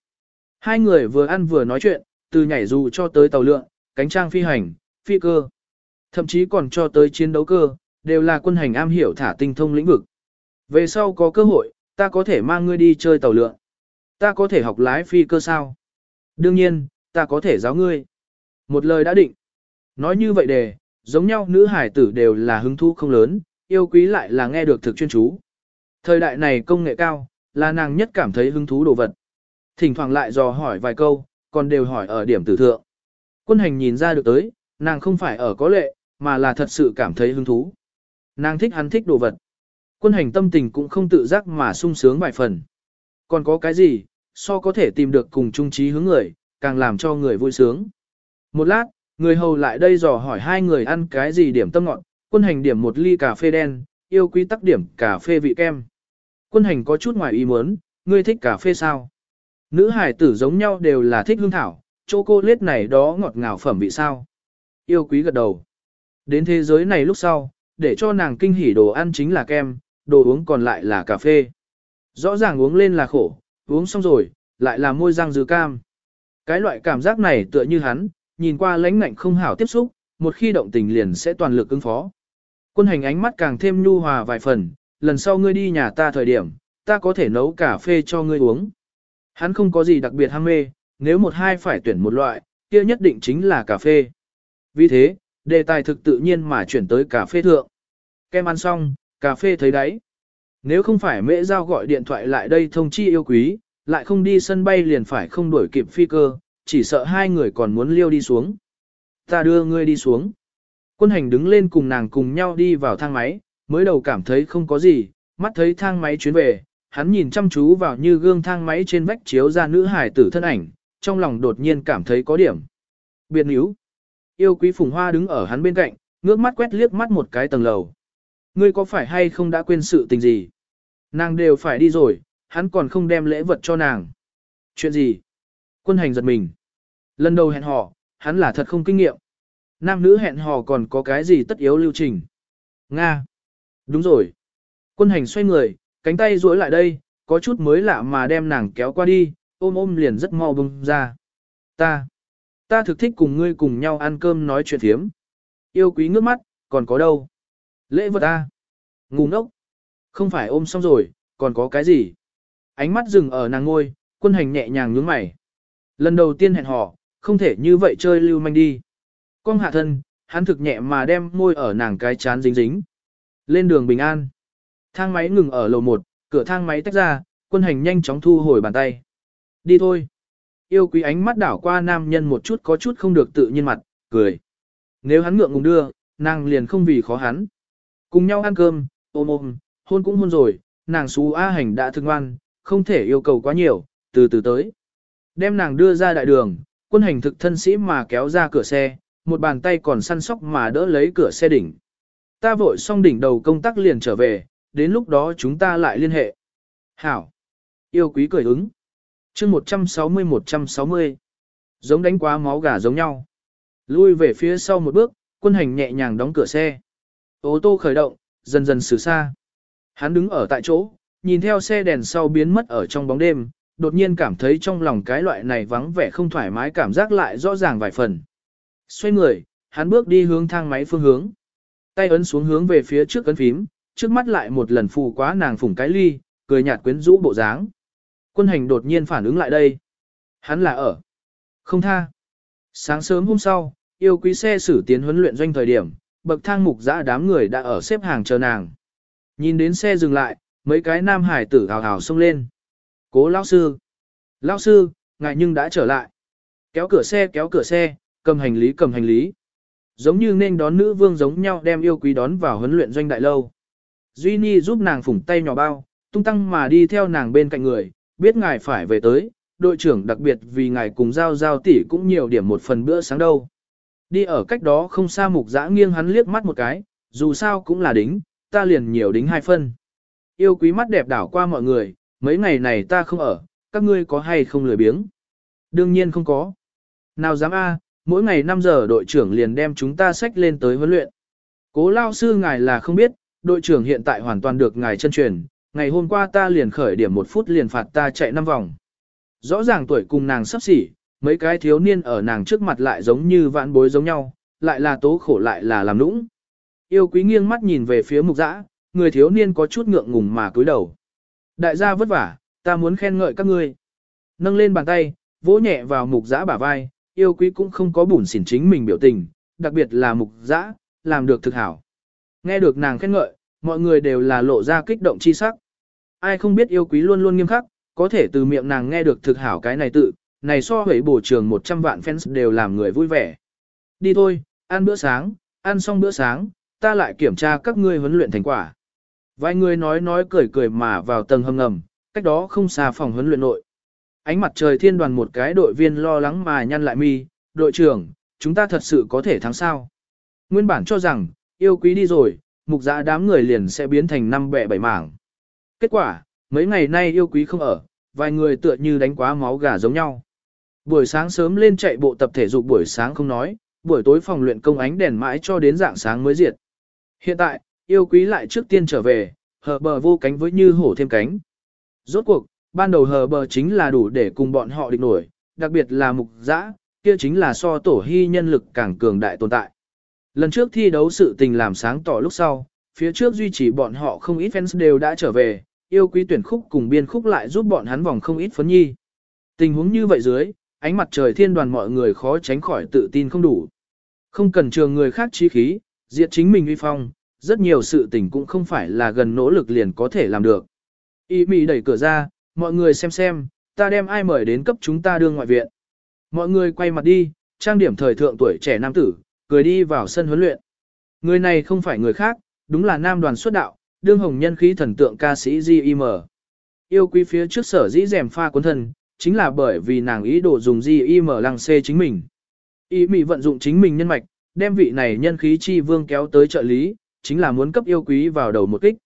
Hai người vừa ăn vừa nói chuyện, từ nhảy dù cho tới tàu lượn, cánh trang phi hành, phi cơ. Thậm chí còn cho tới chiến đấu cơ, đều là quân hành am hiểu thả tinh thông lĩnh vực. Về sau có cơ hội, ta có thể mang ngươi đi chơi tàu lượn. Ta có thể học lái phi cơ sao? Đương nhiên, ta có thể giáo ngươi. Một lời đã định. Nói như vậy đề, giống nhau nữ hải tử đều là hứng thú không lớn, yêu quý lại là nghe được thực chuyên chú. Thời đại này công nghệ cao, là nàng nhất cảm thấy hứng thú đồ vật. Thỉnh thoảng lại dò hỏi vài câu, còn đều hỏi ở điểm tử thượng. Quân hành nhìn ra được tới, nàng không phải ở có lệ, mà là thật sự cảm thấy hứng thú. Nàng thích hắn thích đồ vật. Quân hành tâm tình cũng không tự giác mà sung sướng vài phần. Còn có cái gì, so có thể tìm được cùng chung trí hướng người, càng làm cho người vui sướng. Một lát, người hầu lại đây dò hỏi hai người ăn cái gì điểm tâm ngọn, quân hành điểm một ly cà phê đen, yêu quý tắc điểm cà phê vị kem. Quân hành có chút ngoài ý muốn, ngươi thích cà phê sao? Nữ hải tử giống nhau đều là thích hương thảo, Chỗ cô lết này đó ngọt ngào phẩm vị sao? Yêu quý gật đầu. Đến thế giới này lúc sau, để cho nàng kinh hỉ đồ ăn chính là kem, đồ uống còn lại là cà phê. Rõ ràng uống lên là khổ, uống xong rồi, lại là môi răng dư cam. Cái loại cảm giác này tựa như hắn, nhìn qua lãnh ngạnh không hảo tiếp xúc, một khi động tình liền sẽ toàn lực ứng phó. Quân hành ánh mắt càng thêm nhu hòa vài phần, lần sau ngươi đi nhà ta thời điểm, ta có thể nấu cà phê cho ngươi uống. Hắn không có gì đặc biệt ham mê, nếu một hai phải tuyển một loại, kia nhất định chính là cà phê. Vì thế, đề tài thực tự nhiên mà chuyển tới cà phê thượng. Kem ăn xong, cà phê thấy đấy, Nếu không phải mễ giao gọi điện thoại lại đây thông chi yêu quý, lại không đi sân bay liền phải không đuổi kịp phi cơ, chỉ sợ hai người còn muốn liêu đi xuống. Ta đưa ngươi đi xuống. Quân hành đứng lên cùng nàng cùng nhau đi vào thang máy, mới đầu cảm thấy không có gì, mắt thấy thang máy chuyến về, hắn nhìn chăm chú vào như gương thang máy trên vách chiếu ra nữ hải tử thân ảnh, trong lòng đột nhiên cảm thấy có điểm. Biệt níu. Yêu quý phùng hoa đứng ở hắn bên cạnh, ngước mắt quét liếc mắt một cái tầng lầu. Ngươi có phải hay không đã quên sự tình gì? Nàng đều phải đi rồi, hắn còn không đem lễ vật cho nàng. Chuyện gì? Quân hành giật mình. Lần đầu hẹn hò, hắn là thật không kinh nghiệm. Nam nữ hẹn hò còn có cái gì tất yếu lưu trình? Nga. Đúng rồi. Quân hành xoay người, cánh tay duỗi lại đây, có chút mới lạ mà đem nàng kéo qua đi, ôm ôm liền rất mau bông ra. Ta. Ta thực thích cùng ngươi cùng nhau ăn cơm nói chuyện thiếm. Yêu quý ngước mắt, còn có đâu? Lễ vật ta. Ngu ngốc. Không phải ôm xong rồi, còn có cái gì? Ánh mắt dừng ở nàng ngôi, quân hành nhẹ nhàng nhướng mày. Lần đầu tiên hẹn hò, không thể như vậy chơi lưu manh đi. Con hạ thân, hắn thực nhẹ mà đem môi ở nàng cái chán dính dính. Lên đường bình an. Thang máy ngừng ở lầu 1, cửa thang máy tách ra, quân hành nhanh chóng thu hồi bàn tay. Đi thôi. Yêu quý ánh mắt đảo qua nam nhân một chút có chút không được tự nhiên mặt, cười. Nếu hắn ngượng ngùng đưa, nàng liền không vì khó hắn. Cùng nhau ăn cơm, ôm ôm, hôn cũng hôn rồi, nàng xú A hành đã thương ngoan, không thể yêu cầu quá nhiều, từ từ tới. Đem nàng đưa ra đại đường, quân hành thực thân sĩ mà kéo ra cửa xe, một bàn tay còn săn sóc mà đỡ lấy cửa xe đỉnh. Ta vội xong đỉnh đầu công tác liền trở về, đến lúc đó chúng ta lại liên hệ. Hảo. Yêu quý cười ứng. chương 160-160. Giống đánh quá máu gà giống nhau. Lui về phía sau một bước, quân hành nhẹ nhàng đóng cửa xe. Ô tô khởi động, dần dần xử xa. Hắn đứng ở tại chỗ, nhìn theo xe đèn sau biến mất ở trong bóng đêm, đột nhiên cảm thấy trong lòng cái loại này vắng vẻ không thoải mái cảm giác lại rõ ràng vài phần. Xoay người, hắn bước đi hướng thang máy phương hướng. Tay ấn xuống hướng về phía trước ấn phím, trước mắt lại một lần phù quá nàng phủng cái ly, cười nhạt quyến rũ bộ dáng. Quân hành đột nhiên phản ứng lại đây. Hắn là ở. Không tha. Sáng sớm hôm sau, yêu quý xe xử tiến huấn luyện doanh thời điểm, bậc thang mục dã đám người đã ở xếp hàng chờ nàng. Nhìn đến xe dừng lại, mấy cái nam hải tử hào hào xông lên. Cố lão sư. Lão sư, ngài nhưng đã trở lại. Kéo cửa xe kéo cửa xe, cầm hành lý cầm hành lý. Giống như nên đón nữ vương giống nhau đem yêu quý đón vào huấn luyện doanh đại lâu. Duy Nhi giúp nàng phủng tay nhỏ bao, tung tăng mà đi theo nàng bên cạnh người, biết ngài phải về tới, đội trưởng đặc biệt vì ngài cùng giao giao tỷ cũng nhiều điểm một phần bữa sáng đâu. Đi ở cách đó không xa mục dã nghiêng hắn liếc mắt một cái, dù sao cũng là đính, ta liền nhiều đính hai phân. Yêu quý mắt đẹp đảo qua mọi người, mấy ngày này ta không ở, các ngươi có hay không lười biếng? Đương nhiên không có. Nào dám a, mỗi ngày 5 giờ đội trưởng liền đem chúng ta sách lên tới huấn luyện. Cố lao sư ngài là không biết, đội trưởng hiện tại hoàn toàn được ngài chân truyền, ngày hôm qua ta liền khởi điểm một phút liền phạt ta chạy 5 vòng. Rõ ràng tuổi cùng nàng sắp xỉ, mấy cái thiếu niên ở nàng trước mặt lại giống như vạn bối giống nhau, lại là tố khổ lại là làm nũng. Yêu quý nghiêng mắt nhìn về phía mục dã, người thiếu niên có chút ngượng ngùng mà cúi đầu. Đại gia vất vả, ta muốn khen ngợi các ngươi. Nâng lên bàn tay, vỗ nhẹ vào mục dã bả vai, yêu quý cũng không có bủn xỉn chính mình biểu tình, đặc biệt là mục dã, làm được thực hảo. Nghe được nàng khen ngợi, mọi người đều là lộ ra kích động chi sắc. Ai không biết yêu quý luôn luôn nghiêm khắc, có thể từ miệng nàng nghe được thực hảo cái này tự, này so với bổ trường 100 vạn fans đều làm người vui vẻ. Đi thôi, ăn bữa sáng, ăn xong bữa sáng, ta lại kiểm tra các ngươi huấn luyện thành quả. Vài người nói nói cười cười mà vào tầng hầm ngầm, cách đó không xa phòng huấn luyện nội. Ánh mặt trời thiên đoàn một cái đội viên lo lắng mà nhăn lại mi, đội trưởng, chúng ta thật sự có thể thắng sao. Nguyên bản cho rằng, yêu quý đi rồi, mục giã đám người liền sẽ biến thành năm bẻ bảy mảng. Kết quả, mấy ngày nay yêu quý không ở, vài người tựa như đánh quá máu gà giống nhau. Buổi sáng sớm lên chạy bộ tập thể dục buổi sáng không nói, buổi tối phòng luyện công ánh đèn mãi cho đến dạng sáng mới diệt. Hiện tại, yêu quý lại trước tiên trở về, hờ bờ vô cánh với như hổ thêm cánh. Rốt cuộc, ban đầu hờ bờ chính là đủ để cùng bọn họ địch nổi, đặc biệt là mục giã, kia chính là so tổ hy nhân lực càng cường đại tồn tại. Lần trước thi đấu sự tình làm sáng tỏ lúc sau, phía trước duy trì bọn họ không ít fans đều đã trở về, yêu quý tuyển khúc cùng biên khúc lại giúp bọn hắn vòng không ít phấn nhi. Tình huống như vậy dưới, ánh mặt trời thiên đoàn mọi người khó tránh khỏi tự tin không đủ. Không cần trường người khác trí khí, diệt chính mình uy phong, rất nhiều sự tình cũng không phải là gần nỗ lực liền có thể làm được. Y mị đẩy cửa ra, mọi người xem xem, ta đem ai mời đến cấp chúng ta đưa ngoại viện. Mọi người quay mặt đi, trang điểm thời thượng tuổi trẻ nam tử, cười đi vào sân huấn luyện. Người này không phải người khác, đúng là nam đoàn xuất đạo, đương hồng nhân khí thần tượng ca sĩ G.I.M. Yêu quý phía trước sở dĩ rèm pha cuốn thân, chính là bởi vì nàng ý đồ dùng G.I.M. lăng xê chính mình. Ý mị vận dụng chính mình nhân mạch, đem vị này nhân khí chi vương kéo tới trợ lý, chính là muốn cấp yêu quý vào đầu một kích.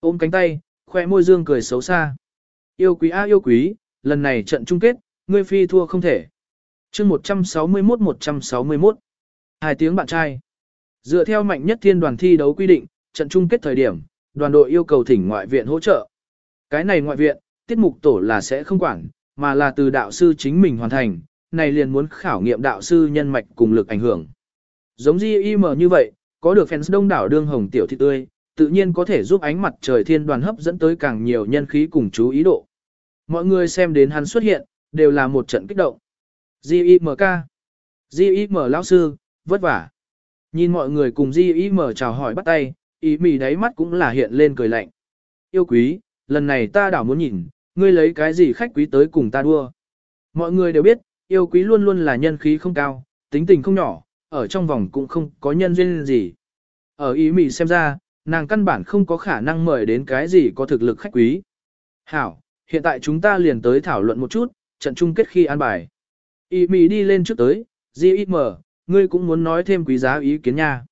Ôm cánh tay, khoe môi dương cười xấu xa. Yêu quý a yêu quý, lần này trận chung kết, ngươi phi thua không thể. chương 161-161. Hai tiếng bạn trai. Dựa theo mạnh nhất thiên đoàn thi đấu quy định, trận chung kết thời điểm, đoàn đội yêu cầu thỉnh ngoại viện hỗ trợ. Cái này ngoại viện, tiết mục tổ là sẽ không quản, mà là từ đạo sư chính mình hoàn thành, này liền muốn khảo nghiệm đạo sư nhân mạch cùng lực ảnh hưởng. Giống GIM như vậy, có được fans đông đảo đương hồng tiểu thị tươi, tự nhiên có thể giúp ánh mặt trời thiên đoàn hấp dẫn tới càng nhiều nhân khí cùng chú ý độ. Mọi người xem đến hắn xuất hiện, đều là một trận kích động. G.I.M.K. G.I.M. lão sư, vất vả. Nhìn mọi người cùng G.I.M. chào hỏi bắt tay, ý mì đáy mắt cũng là hiện lên cười lạnh. Yêu quý, lần này ta đảo muốn nhìn, ngươi lấy cái gì khách quý tới cùng ta đua. Mọi người đều biết, yêu quý luôn luôn là nhân khí không cao, tính tình không nhỏ, ở trong vòng cũng không có nhân duyên gì. Ở ý mì xem ra, nàng căn bản không có khả năng mời đến cái gì có thực lực khách quý. Hảo, hiện tại chúng ta liền tới thảo luận một chút, trận chung kết khi an bài. Ý mì đi lên trước tới, G.I.M. ngươi cũng muốn nói thêm quý giá ý kiến nha.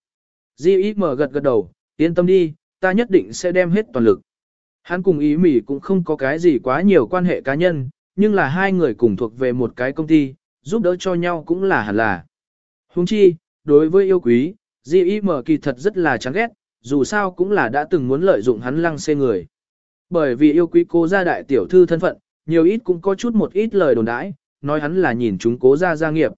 G.I.M. gật gật đầu, yên tâm đi, ta nhất định sẽ đem hết toàn lực. Hắn cùng ý mỉ cũng không có cái gì quá nhiều quan hệ cá nhân, nhưng là hai người cùng thuộc về một cái công ty, giúp đỡ cho nhau cũng là hẳn là. Huống chi, đối với yêu quý, Di Y Mở kỳ thật rất là chán ghét, dù sao cũng là đã từng muốn lợi dụng hắn lăng xê người. Bởi vì yêu quý cô gia đại tiểu thư thân phận, nhiều ít cũng có chút một ít lời đồn đãi, nói hắn là nhìn chúng cố gia gia nghiệp.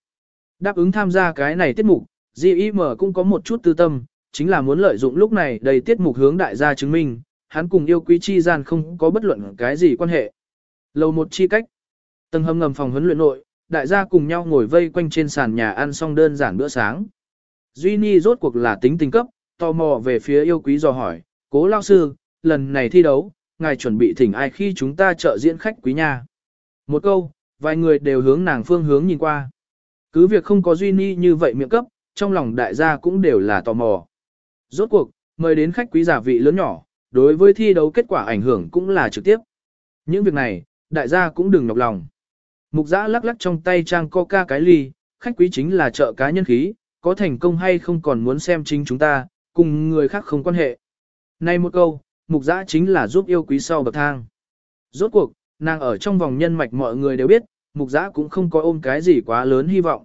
Đáp ứng tham gia cái này tiết mục, Di Y Mở cũng có một chút tư tâm, chính là muốn lợi dụng lúc này đầy tiết mục hướng đại gia chứng minh, hắn cùng yêu quý chi gian không có bất luận cái gì quan hệ. Lầu một chi cách. Tầng hầm ngầm phòng huấn luyện nội, đại gia cùng nhau ngồi vây quanh trên sàn nhà ăn xong đơn giản bữa sáng. Duy Ni rốt cuộc là tính tình cấp, tò mò về phía yêu quý dò hỏi, cố lao sư, lần này thi đấu, ngài chuẩn bị thỉnh ai khi chúng ta trợ diễn khách quý nhà. Một câu, vài người đều hướng nàng phương hướng nhìn qua. Cứ việc không có Duy Ni như vậy miệng cấp, trong lòng đại gia cũng đều là tò mò. Rốt cuộc, mời đến khách quý giả vị lớn nhỏ, đối với thi đấu kết quả ảnh hưởng cũng là trực tiếp. Những việc này, đại gia cũng đừng nhọc lòng. Mục giã lắc lắc trong tay trang coca cái ly, khách quý chính là trợ cá nhân khí, có thành công hay không còn muốn xem chính chúng ta, cùng người khác không quan hệ. Nay một câu, mục giã chính là giúp yêu quý sau bậc thang. Rốt cuộc, nàng ở trong vòng nhân mạch mọi người đều biết, mục giã cũng không có ôm cái gì quá lớn hy vọng.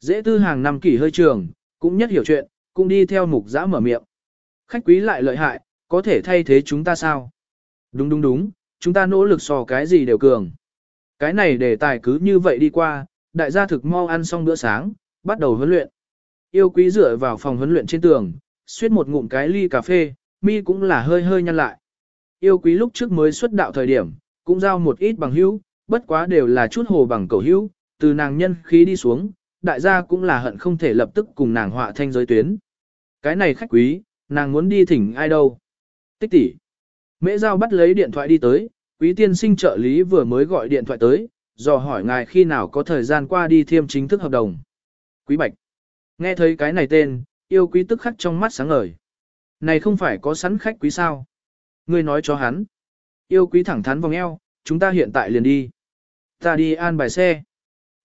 Dễ tư hàng năm kỷ hơi trường, cũng nhất hiểu chuyện, cũng đi theo mục giã mở miệng. Khách quý lại lợi hại, có thể thay thế chúng ta sao? Đúng đúng đúng, chúng ta nỗ lực so cái gì đều cường. Cái này để tài cứ như vậy đi qua, đại gia thực mau ăn xong bữa sáng, bắt đầu huấn luyện. Yêu quý dựa vào phòng huấn luyện trên tường, suýt một ngụm cái ly cà phê, mi cũng là hơi hơi nhăn lại. Yêu quý lúc trước mới xuất đạo thời điểm, cũng giao một ít bằng hữu, bất quá đều là chút hồ bằng cầu hữu, từ nàng nhân khí đi xuống, đại gia cũng là hận không thể lập tức cùng nàng họa thanh giới tuyến. Cái này khách quý, nàng muốn đi thỉnh ai đâu. Tích tỷ. Mễ giao bắt lấy điện thoại đi tới, quý tiên sinh trợ lý vừa mới gọi điện thoại tới, dò hỏi ngài khi nào có thời gian qua đi thiêm chính thức hợp đồng. Quý Bạch. Nghe thấy cái này tên, yêu quý tức khắc trong mắt sáng ngời. Này không phải có sẵn khách quý sao? Ngươi nói cho hắn. Yêu quý thẳng thắn vòng eo, chúng ta hiện tại liền đi. Ta đi an bài xe.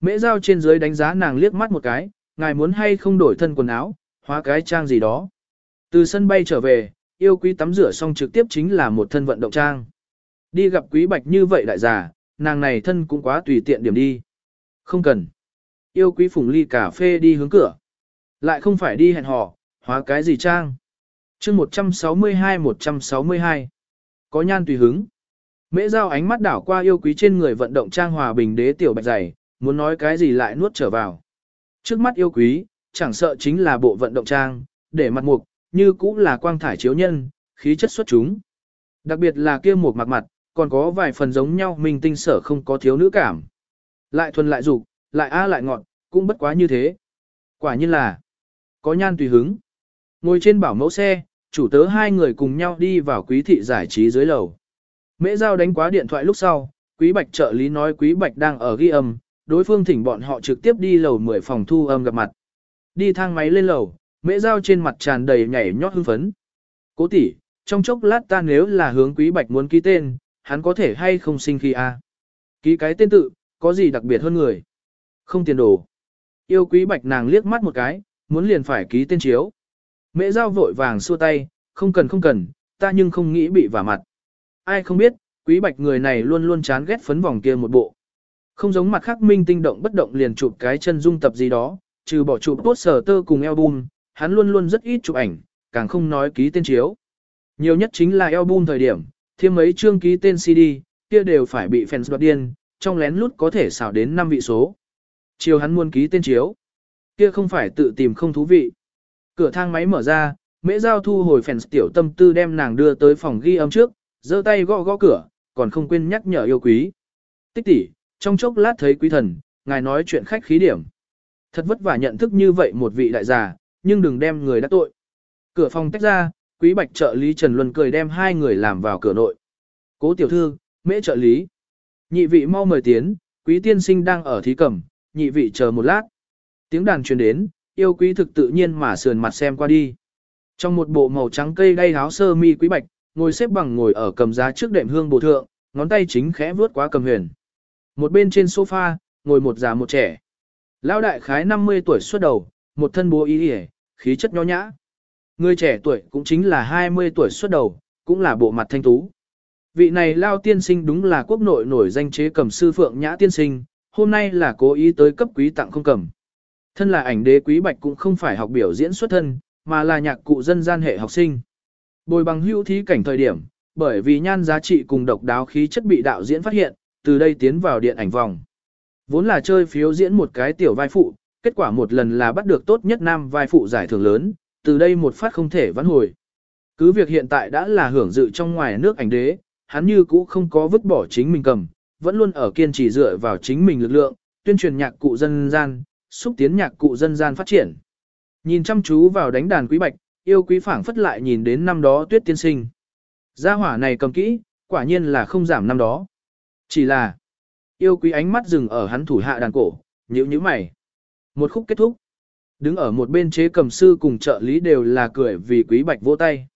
Mễ giao trên dưới đánh giá nàng liếc mắt một cái, ngài muốn hay không đổi thân quần áo, hóa cái trang gì đó. Từ sân bay trở về, yêu quý tắm rửa xong trực tiếp chính là một thân vận động trang. Đi gặp quý bạch như vậy đại già, nàng này thân cũng quá tùy tiện điểm đi. Không cần. Yêu quý phùng ly cà phê đi hướng cửa. Lại không phải đi hẹn hò, hóa cái gì trang. chương 162-162. Có nhan tùy hứng. Mễ giao ánh mắt đảo qua yêu quý trên người vận động trang hòa bình đế tiểu bạch dày, muốn nói cái gì lại nuốt trở vào. Trước mắt yêu quý, chẳng sợ chính là bộ vận động trang, để mặt mục, như cũng là quang thải chiếu nhân, khí chất xuất chúng. Đặc biệt là kia một mặt mặt, còn có vài phần giống nhau mình tinh sở không có thiếu nữ cảm. Lại thuần lại dục, lại a lại ngọn, cũng bất quá như thế. Quả nhiên là, có nhan tùy hứng. Ngồi trên bảo mẫu xe, chủ tớ hai người cùng nhau đi vào quý thị giải trí dưới lầu. Mễ giao đánh quá điện thoại lúc sau, quý bạch trợ lý nói quý bạch đang ở ghi âm, đối phương thỉnh bọn họ trực tiếp đi lầu 10 phòng thu âm gặp mặt. Đi thang máy lên lầu, mễ giao trên mặt tràn đầy nhảy nhót hưng phấn. Cố tỷ, trong chốc lát ta nếu là hướng quý bạch muốn ký tên, hắn có thể hay không sinh khi a? Ký cái tên tự, có gì đặc biệt hơn người? Không tiền đồ. Yêu quý bạch nàng liếc mắt một cái, muốn liền phải ký tên chiếu. Mễ giao vội vàng xua tay, không cần không cần, ta nhưng không nghĩ bị vả mặt. Ai không biết, quý bạch người này luôn luôn chán ghét phấn vòng kia một bộ. Không giống mặt khác minh tinh động bất động liền chụp cái chân dung tập gì đó, trừ bỏ chụp poster tơ cùng album, hắn luôn luôn rất ít chụp ảnh, càng không nói ký tên chiếu. Nhiều nhất chính là album thời điểm, thêm mấy chương ký tên CD, kia đều phải bị fans đoạt điên, trong lén lút có thể xảo đến 5 vị số. Chiều hắn muốn ký tên chiếu, kia không phải tự tìm không thú vị. Cửa thang máy mở ra, mễ giao thu hồi phèn tiểu tâm tư đem nàng đưa tới phòng ghi âm trước, giơ tay gõ gõ cửa, còn không quên nhắc nhở yêu quý. Tích tỷ, trong chốc lát thấy quý thần, ngài nói chuyện khách khí điểm. Thật vất vả nhận thức như vậy một vị đại già, nhưng đừng đem người đã tội. Cửa phòng tách ra, quý bạch trợ lý Trần Luân cười đem hai người làm vào cửa nội. Cố tiểu thư, mễ trợ lý. Nhị vị mau mời tiến, quý tiên sinh đang ở thí cẩm, nhị vị chờ một lát. Tiếng đàn truyền đến, yêu quý thực tự nhiên mà sườn mặt xem qua đi. Trong một bộ màu trắng cây đay áo sơ mi quý bạch, ngồi xếp bằng ngồi ở cầm giá trước đệm hương bồ thượng, ngón tay chính khẽ vướt quá cầm huyền. Một bên trên sofa, ngồi một già một trẻ. Lão đại khái 50 tuổi xuất đầu, một thân bố ý hề, khí chất nho nhã. Người trẻ tuổi cũng chính là 20 tuổi xuất đầu, cũng là bộ mặt thanh tú. Vị này Lao tiên sinh đúng là quốc nội nổi danh chế cầm sư Phượng Nhã tiên sinh, hôm nay là cố ý tới cấp quý tặng không cầm. Thân là ảnh đế quý bạch cũng không phải học biểu diễn xuất thân, mà là nhạc cụ dân gian hệ học sinh. Bồi bằng hữu thí cảnh thời điểm, bởi vì nhan giá trị cùng độc đáo khí chất bị đạo diễn phát hiện, từ đây tiến vào điện ảnh vòng. Vốn là chơi phiếu diễn một cái tiểu vai phụ, kết quả một lần là bắt được tốt nhất nam vai phụ giải thưởng lớn, từ đây một phát không thể vãn hồi. Cứ việc hiện tại đã là hưởng dự trong ngoài nước ảnh đế, hắn như cũ không có vứt bỏ chính mình cầm, vẫn luôn ở kiên trì dựa vào chính mình lực lượng, tuyên truyền nhạc cụ dân gian, xúc tiến nhạc cụ dân gian phát triển. Nhìn chăm chú vào đánh đàn quý bạch, yêu quý phảng phất lại nhìn đến năm đó tuyết tiên sinh. Gia hỏa này cầm kỹ, quả nhiên là không giảm năm đó. Chỉ là, yêu quý ánh mắt dừng ở hắn thủ hạ đàn cổ, nhíu nhíu mày. Một khúc kết thúc. Đứng ở một bên chế cầm sư cùng trợ lý đều là cười vì quý bạch vỗ tay.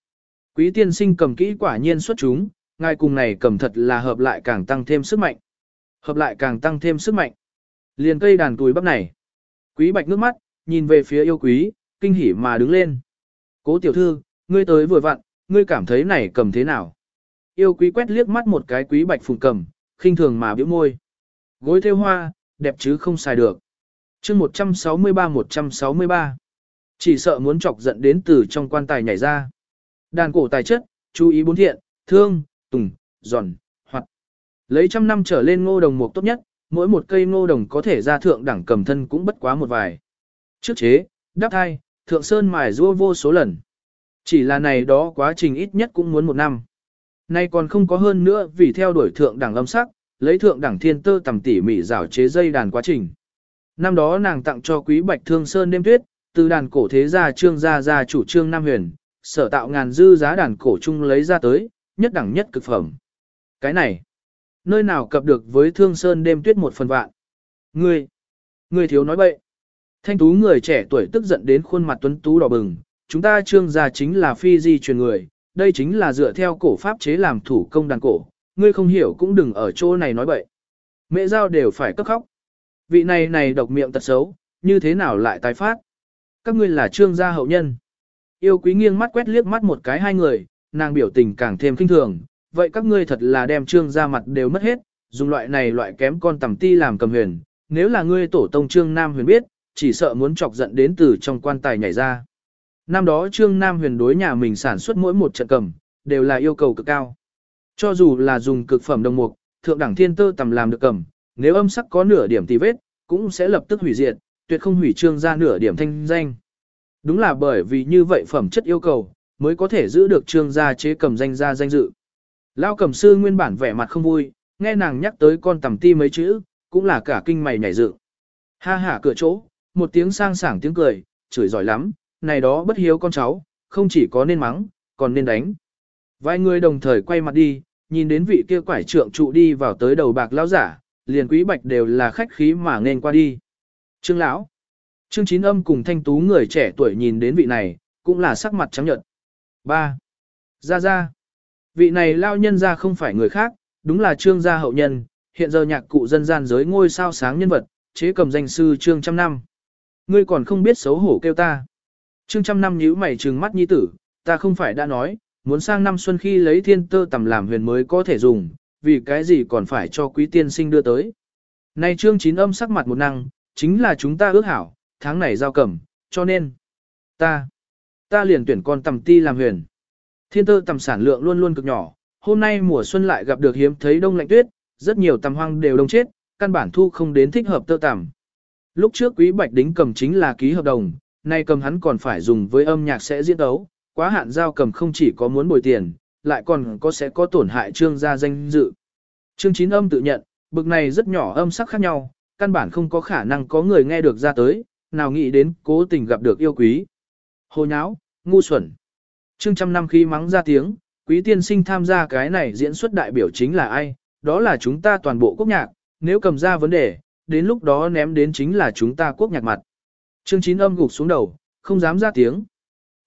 Quý tiên sinh cầm kỹ quả nhiên xuất chúng, ngài cùng này cầm thật là hợp lại càng tăng thêm sức mạnh. Hợp lại càng tăng thêm sức mạnh. Liền cây đàn túi bắp này. Quý bạch nước mắt, nhìn về phía yêu quý, kinh hỉ mà đứng lên. Cố tiểu thư, ngươi tới vừa vặn, ngươi cảm thấy này cầm thế nào? Yêu quý quét liếc mắt một cái quý bạch phùng cầm, khinh thường mà biểu môi. Gối theo hoa, đẹp chứ không xài được. chương 163-163. Chỉ sợ muốn chọc giận đến từ trong quan tài nhảy ra. Đàn cổ tài chất, chú ý bốn thiện, thương, tùng, giòn, hoặc. Lấy trăm năm trở lên ngô đồng mục tốt nhất, mỗi một cây ngô đồng có thể ra thượng đẳng cầm thân cũng bất quá một vài. Trước chế, đắp thai, thượng sơn mài rua vô số lần. Chỉ là này đó quá trình ít nhất cũng muốn một năm. Nay còn không có hơn nữa vì theo đuổi thượng đẳng âm sắc, lấy thượng đẳng thiên tơ tầm tỉ mỉ rào chế dây đàn quá trình. Năm đó nàng tặng cho quý bạch thương sơn đêm tuyết, từ đàn cổ thế gia trương gia gia chủ trương Nam Huyền, sở tạo ngàn dư giá đàn cổ chung lấy ra tới, nhất đẳng nhất cực phẩm. Cái này, nơi nào cập được với thương sơn đêm tuyết một phần vạn. Ngươi, ngươi thiếu nói bậy. Thanh tú người trẻ tuổi tức giận đến khuôn mặt tuấn tú đỏ bừng, chúng ta trương gia chính là phi di truyền người, đây chính là dựa theo cổ pháp chế làm thủ công đàn cổ, ngươi không hiểu cũng đừng ở chỗ này nói bậy. Mẹ giao đều phải cấp khóc. Vị này này độc miệng tật xấu, như thế nào lại tái phát? Các ngươi là trương gia hậu nhân. Yêu quý nghiêng mắt quét liếc mắt một cái hai người, nàng biểu tình càng thêm kinh thường, vậy các ngươi thật là đem trương gia mặt đều mất hết, dùng loại này loại kém con tầm ti làm cầm huyền, nếu là ngươi tổ tông trương nam huyền biết, chỉ sợ muốn chọc giận đến từ trong quan tài nhảy ra. Năm đó Trương Nam huyền đối nhà mình sản xuất mỗi một trận cầm, đều là yêu cầu cực cao. Cho dù là dùng cực phẩm đồng mục, thượng đẳng thiên tơ tầm làm được cầm, nếu âm sắc có nửa điểm tì vết, cũng sẽ lập tức hủy diệt, tuyệt không hủy trương ra nửa điểm thanh danh. Đúng là bởi vì như vậy phẩm chất yêu cầu, mới có thể giữ được trương gia chế cầm danh gia danh dự. Lao Cẩm sư nguyên bản vẻ mặt không vui, nghe nàng nhắc tới con tầm ti mấy chữ, cũng là cả kinh mày nhảy dựng. Ha ha cửa chỗ, một tiếng sang sảng tiếng cười, chửi giỏi lắm, này đó bất hiếu con cháu, không chỉ có nên mắng, còn nên đánh. Vài người đồng thời quay mặt đi, nhìn đến vị kia quải trượng trụ đi vào tới đầu bạc lão giả, liền quý bạch đều là khách khí mà nên qua đi. Trương lão, Trương Chín Âm cùng thanh tú người trẻ tuổi nhìn đến vị này, cũng là sắc mặt trắng nhợt. 3. Ra ra. Vị này lao nhân ra không phải người khác, đúng là trương gia hậu nhân, hiện giờ nhạc cụ dân gian giới ngôi sao sáng nhân vật, chế cầm danh sư trương trăm năm. Ngươi còn không biết xấu hổ kêu ta. Trương trăm năm nhíu mày trừng mắt nhi tử, ta không phải đã nói, muốn sang năm xuân khi lấy thiên tơ tầm làm huyền mới có thể dùng, vì cái gì còn phải cho quý tiên sinh đưa tới. Nay trương chín âm sắc mặt một năng, chính là chúng ta ước hảo, tháng này giao cầm, cho nên, ta, ta liền tuyển con tầm ti làm huyền. Thiên tơ tầm sản lượng luôn luôn cực nhỏ, hôm nay mùa xuân lại gặp được hiếm thấy đông lạnh tuyết, rất nhiều tầm hoang đều đông chết, căn bản thu không đến thích hợp tơ tầm. Lúc trước quý bạch đính cầm chính là ký hợp đồng, nay cầm hắn còn phải dùng với âm nhạc sẽ diễn đấu, quá hạn giao cầm không chỉ có muốn bồi tiền, lại còn có sẽ có tổn hại trương gia danh dự. Trương chín âm tự nhận, bực này rất nhỏ âm sắc khác nhau, căn bản không có khả năng có người nghe được ra tới, nào nghĩ đến cố tình gặp được yêu quý. Hồ nháo, ngu xuẩn. Trương trăm năm khi mắng ra tiếng, quý tiên sinh tham gia cái này diễn xuất đại biểu chính là ai, đó là chúng ta toàn bộ quốc nhạc, nếu cầm ra vấn đề, đến lúc đó ném đến chính là chúng ta quốc nhạc mặt. Trương chín âm gục xuống đầu, không dám ra tiếng.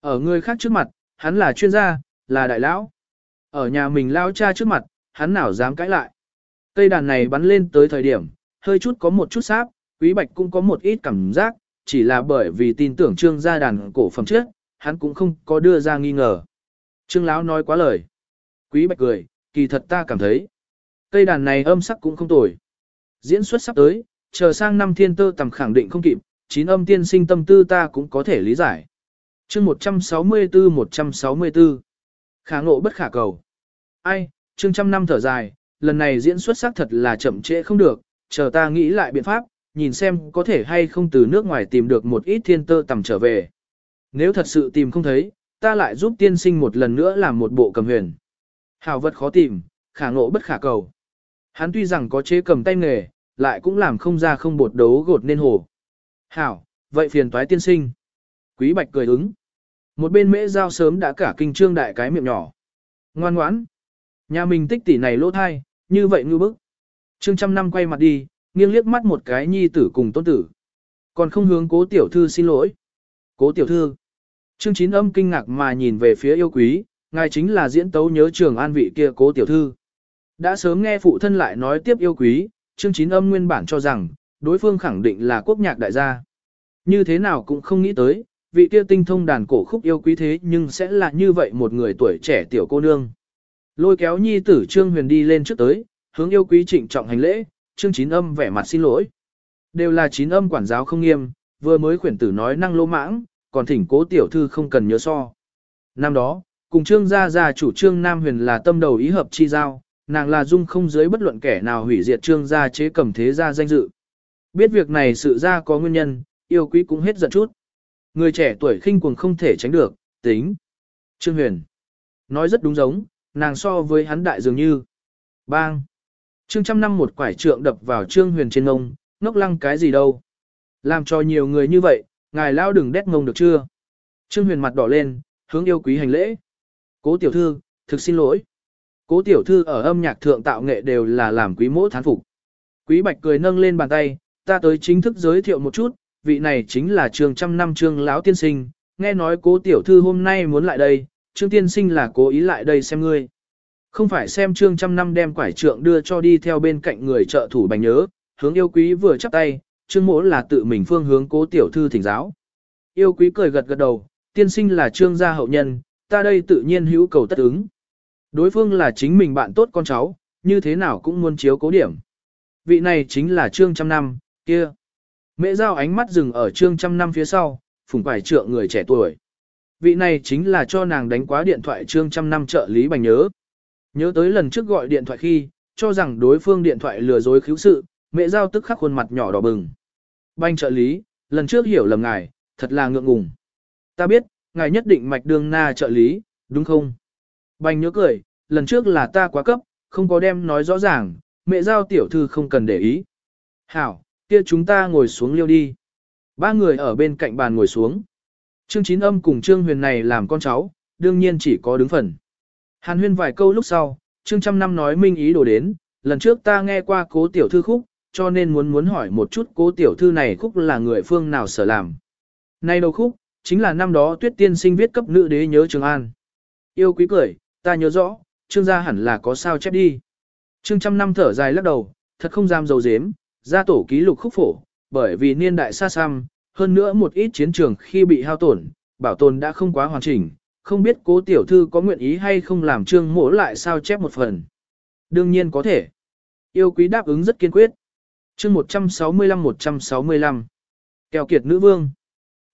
Ở người khác trước mặt, hắn là chuyên gia, là đại lão. Ở nhà mình lao cha trước mặt, hắn nào dám cãi lại. Cây đàn này bắn lên tới thời điểm, hơi chút có một chút sáp, quý bạch cũng có một ít cảm giác, chỉ là bởi vì tin tưởng trương gia đàn cổ phẩm trước, hắn cũng không có đưa ra nghi ngờ. Trương lão nói quá lời. Quý bạch cười, kỳ thật ta cảm thấy. Cây đàn này âm sắc cũng không tồi. Diễn xuất sắp tới, chờ sang năm thiên tơ tầm khẳng định không kịp, chín âm tiên sinh tâm tư ta cũng có thể lý giải. chương 164-164 Khả ngộ bất khả cầu. Ai, chương trăm năm thở dài, lần này diễn xuất sắc thật là chậm trễ không được, chờ ta nghĩ lại biện pháp, nhìn xem có thể hay không từ nước ngoài tìm được một ít thiên tơ tầm trở về. Nếu thật sự tìm không thấy, ta lại giúp tiên sinh một lần nữa làm một bộ cầm huyền. Hào vật khó tìm, khả ngộ bất khả cầu. Hắn tuy rằng có chế cầm tay nghề, lại cũng làm không ra không bột đấu gột nên hồ. Hảo, vậy phiền toái tiên sinh. Quý bạch cười ứng. Một bên mễ giao sớm đã cả kinh trương đại cái miệng nhỏ. Ngoan ngoãn. Nhà mình tích tỷ này lỗ thai, như vậy ngư bức. Trương trăm năm quay mặt đi, nghiêng liếc mắt một cái nhi tử cùng tôn tử. Còn không hướng cố tiểu thư xin lỗi. Cố tiểu thư. Trương chín âm kinh ngạc mà nhìn về phía yêu quý, ngài chính là diễn tấu nhớ trường an vị kia cố tiểu thư. Đã sớm nghe phụ thân lại nói tiếp yêu quý, Trương chín âm nguyên bản cho rằng, đối phương khẳng định là quốc nhạc đại gia. Như thế nào cũng không nghĩ tới, vị kia tinh thông đàn cổ khúc yêu quý thế nhưng sẽ là như vậy một người tuổi trẻ tiểu cô nương. Lôi kéo nhi tử Trương Huyền đi lên trước tới, hướng yêu quý trịnh trọng hành lễ, Trương Chín Âm vẻ mặt xin lỗi. Đều là chín âm quản giáo không nghiêm, vừa mới khuyển tử nói năng lô mãng, còn thỉnh cố tiểu thư không cần nhớ so. Năm đó, cùng Trương gia gia chủ Trương Nam Huyền là tâm đầu ý hợp chi giao, nàng là dung không giới bất luận kẻ nào hủy diệt Trương gia chế cầm thế gia danh dự. Biết việc này sự ra có nguyên nhân, yêu quý cũng hết giận chút. Người trẻ tuổi khinh cuồng không thể tránh được, tính. Trương Huyền. Nói rất đúng giống, nàng so với hắn đại dường như. Bang. Trương trăm năm một quải trượng đập vào Trương Huyền trên ngông, ngốc lăng cái gì đâu. Làm cho nhiều người như vậy, ngài lao đừng đét ngông được chưa. Trương Huyền mặt đỏ lên, hướng yêu quý hành lễ. Cố tiểu thư, thực xin lỗi. Cố tiểu thư ở âm nhạc thượng tạo nghệ đều là làm quý mỗ thán phục. Quý bạch cười nâng lên bàn tay, ta tới chính thức giới thiệu một chút, vị này chính là trường trăm năm trương lão tiên sinh, nghe nói cố tiểu thư hôm nay muốn lại đây, trương tiên sinh là cố ý lại đây xem ngươi. Không phải xem trương trăm năm đem quải trượng đưa cho đi theo bên cạnh người trợ thủ bành nhớ, hướng yêu quý vừa chắp tay, trương mỗ là tự mình phương hướng cố tiểu thư thỉnh giáo. Yêu quý cười gật gật đầu, tiên sinh là trương gia hậu nhân, ta đây tự nhiên hữu cầu tất ứng. Đối phương là chính mình bạn tốt con cháu, như thế nào cũng muốn chiếu cố điểm. Vị này chính là trương trăm năm, kia. Mẹ giao ánh mắt dừng ở trương trăm năm phía sau, phủng quải trượng người trẻ tuổi. Vị này chính là cho nàng đánh quá điện thoại trương trăm năm trợ lý bành nhớ. Nhớ tới lần trước gọi điện thoại khi, cho rằng đối phương điện thoại lừa dối khiếu sự, mẹ giao tức khắc khuôn mặt nhỏ đỏ bừng. Banh trợ lý, lần trước hiểu lầm ngài, thật là ngượng ngùng. Ta biết, ngài nhất định mạch đường na trợ lý, đúng không? Banh nhớ cười, lần trước là ta quá cấp, không có đem nói rõ ràng, mẹ giao tiểu thư không cần để ý. Hảo, kia chúng ta ngồi xuống liêu đi. Ba người ở bên cạnh bàn ngồi xuống. Trương Chín Âm cùng Trương Huyền này làm con cháu, đương nhiên chỉ có đứng phần. Hàn huyền vài câu lúc sau, Trương Trăm Năm nói minh ý đồ đến, lần trước ta nghe qua cố tiểu thư khúc, cho nên muốn muốn hỏi một chút cố tiểu thư này khúc là người phương nào sở làm. Nay đầu khúc, chính là năm đó tuyết tiên sinh viết cấp nữ đế nhớ Trường An. Yêu quý cười, ta nhớ rõ, Trương gia hẳn là có sao chép đi. Trương Trăm Năm thở dài lắc đầu, thật không dám dầu dếm, gia tổ ký lục khúc phổ, bởi vì niên đại xa xăm, hơn nữa một ít chiến trường khi bị hao tổn, bảo tồn đã không quá hoàn chỉnh, không biết cố tiểu thư có nguyện ý hay không làm trương mổ lại sao chép một phần. Đương nhiên có thể. Yêu quý đáp ứng rất kiên quyết chương 165-165. Kèo kiệt nữ vương.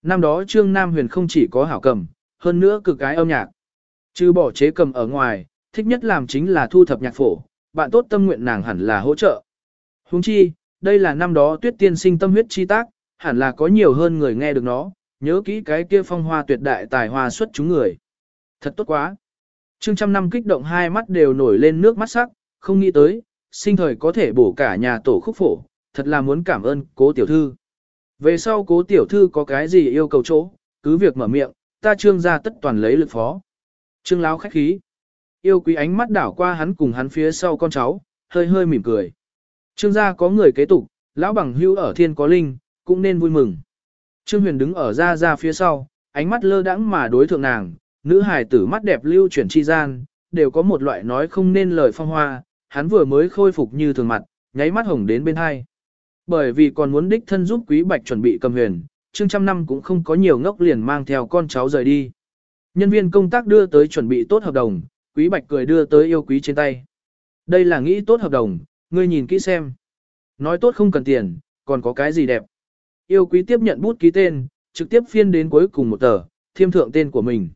Năm đó Trương Nam Huyền không chỉ có hảo cầm, hơn nữa cực cái âm nhạc. Chứ bỏ chế cầm ở ngoài, thích nhất làm chính là thu thập nhạc phổ, bạn tốt tâm nguyện nàng hẳn là hỗ trợ. Huống chi, đây là năm đó tuyết tiên sinh tâm huyết chi tác, hẳn là có nhiều hơn người nghe được nó, nhớ kỹ cái kia phong hoa tuyệt đại tài hoa xuất chúng người. Thật tốt quá. Trương trăm năm kích động hai mắt đều nổi lên nước mắt sắc, không nghĩ tới, sinh thời có thể bổ cả nhà tổ khúc phổ, thật là muốn cảm ơn cố tiểu thư. Về sau cố tiểu thư có cái gì yêu cầu chỗ, cứ việc mở miệng, ta trương ra tất toàn lấy lực phó. Trương láo khách khí. Yêu quý ánh mắt đảo qua hắn cùng hắn phía sau con cháu, hơi hơi mỉm cười. Trương gia có người kế tục, lão bằng hưu ở thiên có linh, cũng nên vui mừng. Trương huyền đứng ở ra ra phía sau, ánh mắt lơ đãng mà đối thượng nàng, nữ hài tử mắt đẹp lưu chuyển chi gian, đều có một loại nói không nên lời phong hoa, hắn vừa mới khôi phục như thường mặt, nháy mắt hồng đến bên hai. Bởi vì còn muốn đích thân giúp quý bạch chuẩn bị cầm huyền, Trương trăm năm cũng không có nhiều ngốc liền mang theo con cháu rời đi. Nhân viên công tác đưa tới chuẩn bị tốt hợp đồng, quý bạch cười đưa tới yêu quý trên tay. Đây là nghĩ tốt hợp đồng, ngươi nhìn kỹ xem. Nói tốt không cần tiền, còn có cái gì đẹp. Yêu quý tiếp nhận bút ký tên, trực tiếp phiên đến cuối cùng một tờ, thiêm thượng tên của mình.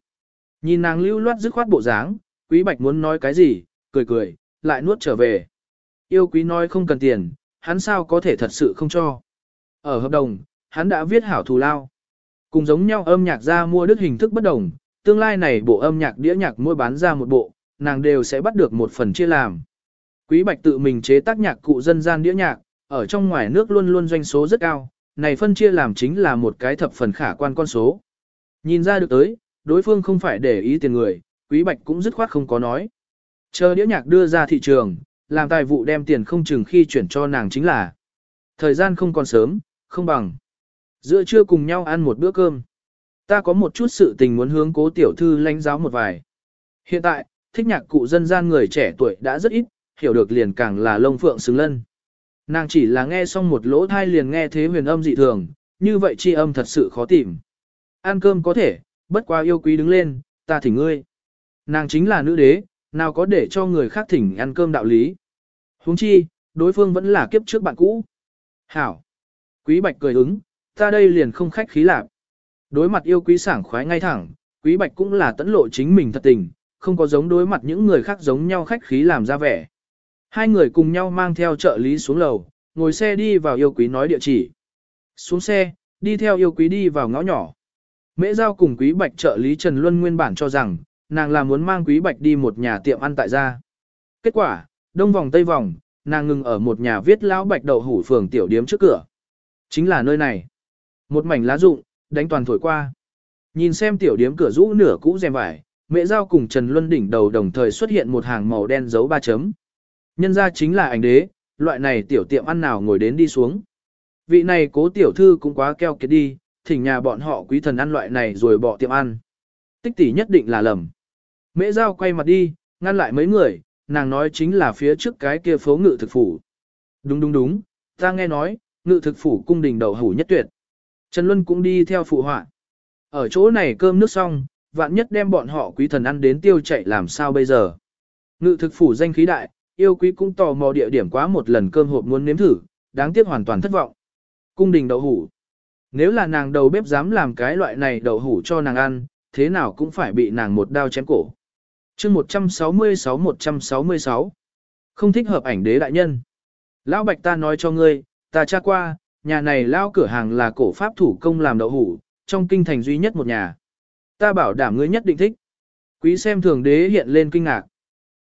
Nhìn nàng lưu loát dứt khoát bộ dáng, quý bạch muốn nói cái gì, cười cười, lại nuốt trở về. Yêu quý nói không cần tiền, hắn sao có thể thật sự không cho. Ở hợp đồng, hắn đã viết hảo thù lao. Cùng giống nhau âm nhạc ra mua đức hình thức bất đồng, tương lai này bộ âm nhạc đĩa nhạc mua bán ra một bộ, nàng đều sẽ bắt được một phần chia làm. Quý Bạch tự mình chế tác nhạc cụ dân gian đĩa nhạc, ở trong ngoài nước luôn luôn doanh số rất cao, này phân chia làm chính là một cái thập phần khả quan con số. Nhìn ra được tới, đối phương không phải để ý tiền người, Quý Bạch cũng dứt khoát không có nói. Chờ đĩa nhạc đưa ra thị trường, làm tài vụ đem tiền không chừng khi chuyển cho nàng chính là. Thời gian không còn sớm, không bằng. Giữa trưa cùng nhau ăn một bữa cơm. Ta có một chút sự tình muốn hướng cố tiểu thư lãnh giáo một vài. Hiện tại, thích nhạc cụ dân gian người trẻ tuổi đã rất ít, hiểu được liền càng là lông phượng xứng lân. Nàng chỉ là nghe xong một lỗ thai liền nghe thế huyền âm dị thường, như vậy chi âm thật sự khó tìm. Ăn cơm có thể, bất quá yêu quý đứng lên, ta thỉnh ngươi. Nàng chính là nữ đế, nào có để cho người khác thỉnh ăn cơm đạo lý huống chi, đối phương vẫn là kiếp trước bạn cũ. Hảo. Quý bạch cười ứng, ta đây liền không khách khí lạc. Đối mặt yêu quý sảng khoái ngay thẳng, quý bạch cũng là tẫn lộ chính mình thật tình, không có giống đối mặt những người khác giống nhau khách khí làm ra vẻ. Hai người cùng nhau mang theo trợ lý xuống lầu, ngồi xe đi vào yêu quý nói địa chỉ. Xuống xe, đi theo yêu quý đi vào ngõ nhỏ. Mễ giao cùng quý bạch trợ lý Trần Luân nguyên bản cho rằng, nàng là muốn mang quý bạch đi một nhà tiệm ăn tại gia. Kết quả, đông vòng tây vòng, nàng ngừng ở một nhà viết lão bạch đậu hủ phường tiểu điếm trước cửa. Chính là nơi này. Một mảnh lá rụng, đánh toàn thổi qua. Nhìn xem tiểu điếm cửa rũ nửa cũ rèm vải, mẹ giao cùng Trần Luân đỉnh đầu đồng thời xuất hiện một hàng màu đen dấu ba chấm. Nhân ra chính là ảnh đế, loại này tiểu tiệm ăn nào ngồi đến đi xuống. Vị này cố tiểu thư cũng quá keo kiệt đi, thỉnh nhà bọn họ quý thần ăn loại này rồi bỏ tiệm ăn. Tích tỷ nhất định là lầm. Mễ giao quay mặt đi, ngăn lại mấy người, nàng nói chính là phía trước cái kia phố ngự thực phủ. Đúng đúng đúng, ta nghe nói, ngự thực phủ cung đình đầu hủ nhất tuyệt. Trần Luân cũng đi theo phụ họa. Ở chỗ này cơm nước xong, vạn nhất đem bọn họ quý thần ăn đến tiêu chạy làm sao bây giờ. Ngự thực phủ danh khí đại, yêu quý cũng tò mò địa điểm quá một lần cơm hộp muốn nếm thử, đáng tiếc hoàn toàn thất vọng. Cung đình đậu hủ. Nếu là nàng đầu bếp dám làm cái loại này đậu hủ cho nàng ăn, thế nào cũng phải bị nàng một đao chém cổ chương 166-166 Không thích hợp ảnh đế đại nhân. Lão Bạch ta nói cho ngươi, ta tra qua, nhà này lao cửa hàng là cổ pháp thủ công làm đậu hủ, trong kinh thành duy nhất một nhà. Ta bảo đảm ngươi nhất định thích. Quý xem thường đế hiện lên kinh ngạc.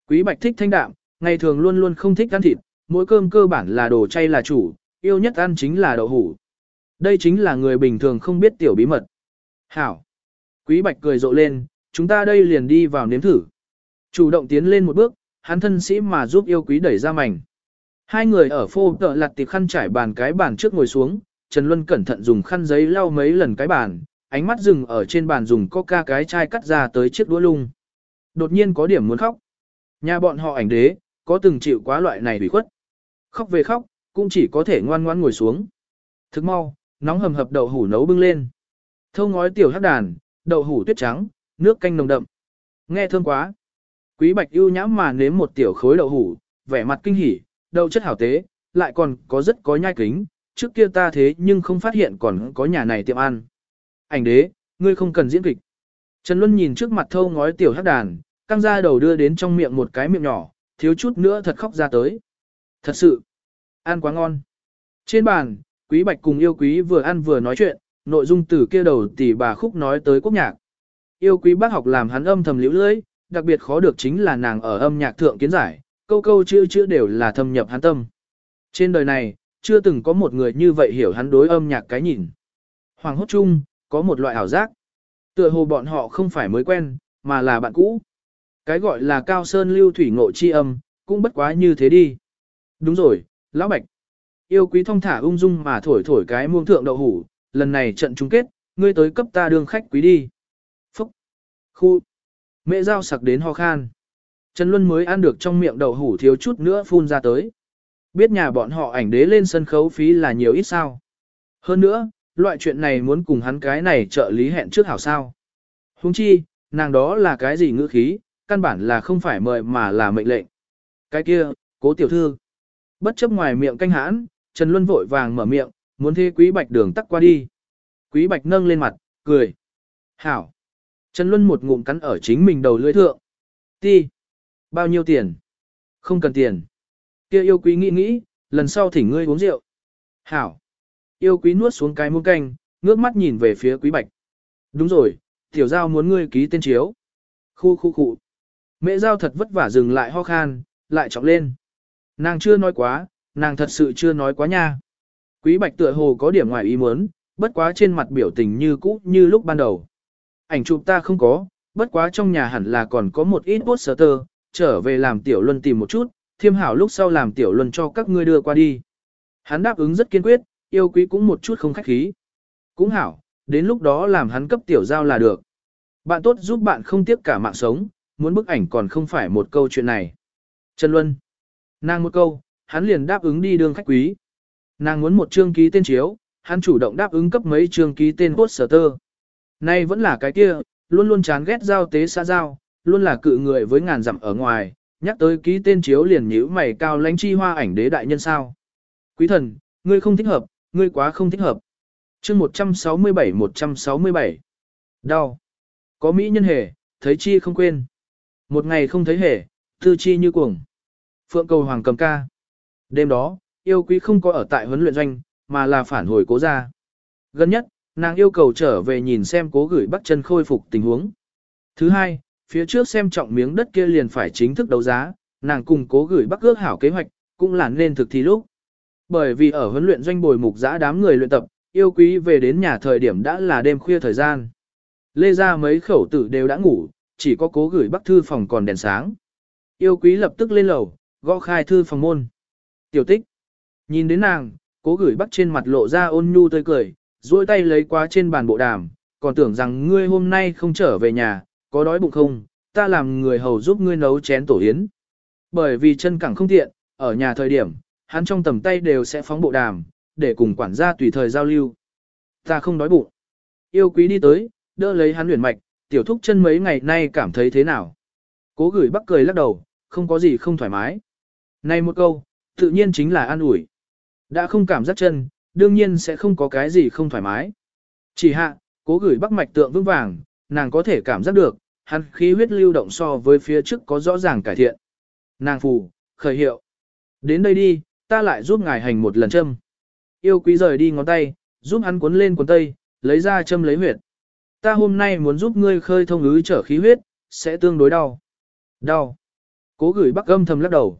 Quý Bạch thích thanh đạm, ngày thường luôn luôn không thích ăn thịt, mỗi cơm cơ bản là đồ chay là chủ, yêu nhất ăn chính là đậu hủ. Đây chính là người bình thường không biết tiểu bí mật. Hảo. Quý Bạch cười rộ lên, chúng ta đây liền đi vào nếm thử. Chủ động tiến lên một bước, hắn thân sĩ mà giúp yêu quý đẩy ra mảnh. Hai người ở phô tợ lặt tiệp khăn trải bàn cái bàn trước ngồi xuống, Trần Luân cẩn thận dùng khăn giấy lau mấy lần cái bàn, ánh mắt dừng ở trên bàn dùng coca cái chai cắt ra tới chiếc đũa lung. Đột nhiên có điểm muốn khóc. Nhà bọn họ ảnh đế, có từng chịu quá loại này bị khuất. Khóc về khóc, cũng chỉ có thể ngoan ngoan ngồi xuống. Thức mau, nóng hầm hập đậu hủ nấu bưng lên. Thâu ngói tiểu hắc đàn, đậu hủ tuyết trắng, nước canh nồng đậm. Nghe thơm quá. Quý Bạch ưu nhãm mà nếm một tiểu khối đậu hủ, vẻ mặt kinh hỉ, đậu chất hảo tế, lại còn có rất có nhai kính, trước kia ta thế nhưng không phát hiện còn có nhà này tiệm ăn. Ảnh đế, ngươi không cần diễn kịch. Trần Luân nhìn trước mặt thâu ngói tiểu hắc đàn, căng ra đầu đưa đến trong miệng một cái miệng nhỏ, thiếu chút nữa thật khóc ra tới. Thật sự, ăn quá ngon. Trên bàn, Quý Bạch cùng yêu quý vừa ăn vừa nói chuyện, nội dung từ kia đầu tỷ bà khúc nói tới quốc nhạc. Yêu quý bác học làm hắn âm thầm liễu lưỡi, đặc biệt khó được chính là nàng ở âm nhạc thượng kiến giải, câu câu chữ chữ đều là thâm nhập hắn tâm. Trên đời này, chưa từng có một người như vậy hiểu hắn đối âm nhạc cái nhìn. Hoàng hốt chung, có một loại ảo giác. Tựa hồ bọn họ không phải mới quen, mà là bạn cũ. Cái gọi là cao sơn lưu thủy ngộ chi âm, cũng bất quá như thế đi. Đúng rồi, lão bạch. Yêu quý thông thả ung dung mà thổi thổi cái muông thượng đậu hủ, lần này trận chung kết, ngươi tới cấp ta đương khách quý đi. Phúc. Khu. Mẹ dao sặc đến ho khan. Trần Luân mới ăn được trong miệng đậu hủ thiếu chút nữa phun ra tới. Biết nhà bọn họ ảnh đế lên sân khấu phí là nhiều ít sao. Hơn nữa, loại chuyện này muốn cùng hắn cái này trợ lý hẹn trước hảo sao. Huống chi, nàng đó là cái gì ngữ khí, căn bản là không phải mời mà là mệnh lệnh. Cái kia, cố tiểu thư. Bất chấp ngoài miệng canh hãn, Trần Luân vội vàng mở miệng, muốn thế quý bạch đường tắt qua đi. Quý bạch nâng lên mặt, cười. Hảo. Trần Luân một ngụm cắn ở chính mình đầu lưỡi thượng. Ti. Bao nhiêu tiền? Không cần tiền. Kia yêu quý nghĩ nghĩ, lần sau thỉnh ngươi uống rượu. Hảo. Yêu quý nuốt xuống cái muỗng canh, ngước mắt nhìn về phía quý bạch. Đúng rồi, tiểu giao muốn ngươi ký tên chiếu. Khu khu khu. Mẹ giao thật vất vả dừng lại ho khan, lại trọng lên. Nàng chưa nói quá, nàng thật sự chưa nói quá nha. Quý bạch tựa hồ có điểm ngoài ý muốn, bất quá trên mặt biểu tình như cũ như lúc ban đầu. Ảnh chụp ta không có, bất quá trong nhà hẳn là còn có một ít bút sở tơ, trở về làm tiểu luân tìm một chút, thiêm hảo lúc sau làm tiểu luân cho các ngươi đưa qua đi. Hắn đáp ứng rất kiên quyết, yêu quý cũng một chút không khách khí. Cũng hảo, đến lúc đó làm hắn cấp tiểu giao là được. Bạn tốt giúp bạn không tiếc cả mạng sống, muốn bức ảnh còn không phải một câu chuyện này. Trần Luân. Nàng một câu, hắn liền đáp ứng đi đường khách quý. Nàng muốn một chương ký tên chiếu, hắn chủ động đáp ứng cấp mấy chương ký tên poster. Nay vẫn là cái kia, luôn luôn chán ghét giao tế xã giao, luôn là cự người với ngàn dặm ở ngoài, nhắc tới ký tên chiếu liền nhíu mày cao lãnh chi hoa ảnh đế đại nhân sao. Quý thần, ngươi không thích hợp, ngươi quá không thích hợp. chương 167-167. Đau. Có mỹ nhân hề, thấy chi không quên. Một ngày không thấy hề, tư chi như cuồng. Phượng cầu hoàng cầm ca. Đêm đó, yêu quý không có ở tại huấn luyện doanh, mà là phản hồi cố ra. Gần nhất, nàng yêu cầu trở về nhìn xem cố gửi bắt chân khôi phục tình huống. Thứ hai, phía trước xem trọng miếng đất kia liền phải chính thức đấu giá, nàng cùng cố gửi bắc ước hảo kế hoạch, cũng là nên thực thi lúc. Bởi vì ở huấn luyện doanh bồi mục giã đám người luyện tập, yêu quý về đến nhà thời điểm đã là đêm khuya thời gian. Lê ra mấy khẩu tử đều đã ngủ, chỉ có cố gửi bắc thư phòng còn đèn sáng. Yêu quý lập tức lên lầu, gõ khai thư phòng môn. Tiểu tích. Nhìn đến nàng, cố gửi bắc trên mặt lộ ra ôn nhu tươi cười, duỗi tay lấy qua trên bàn bộ đàm, còn tưởng rằng ngươi hôm nay không trở về nhà, có đói bụng không, ta làm người hầu giúp ngươi nấu chén tổ yến. Bởi vì chân cẳng không tiện, ở nhà thời điểm, hắn trong tầm tay đều sẽ phóng bộ đàm, để cùng quản gia tùy thời giao lưu. Ta không đói bụng. Yêu quý đi tới, đỡ lấy hắn huyền mạch, tiểu thúc chân mấy ngày nay cảm thấy thế nào. Cố gửi bắc cười lắc đầu, không có gì không thoải mái. Này một câu, tự nhiên chính là an ủi. Đã không cảm giác chân, đương nhiên sẽ không có cái gì không thoải mái. Chỉ hạ, cố gửi bắc mạch tượng vững vàng, nàng có thể cảm giác được, hắn khí huyết lưu động so với phía trước có rõ ràng cải thiện. Nàng phù, khởi hiệu. Đến đây đi, ta lại giúp ngài hành một lần châm. Yêu quý rời đi ngón tay, giúp hắn cuốn lên cuốn tây, lấy ra châm lấy huyệt. Ta hôm nay muốn giúp ngươi khơi thông ứ trở khí huyết, sẽ tương đối đau. Đau. Cố gửi bắc âm thầm lắc đầu.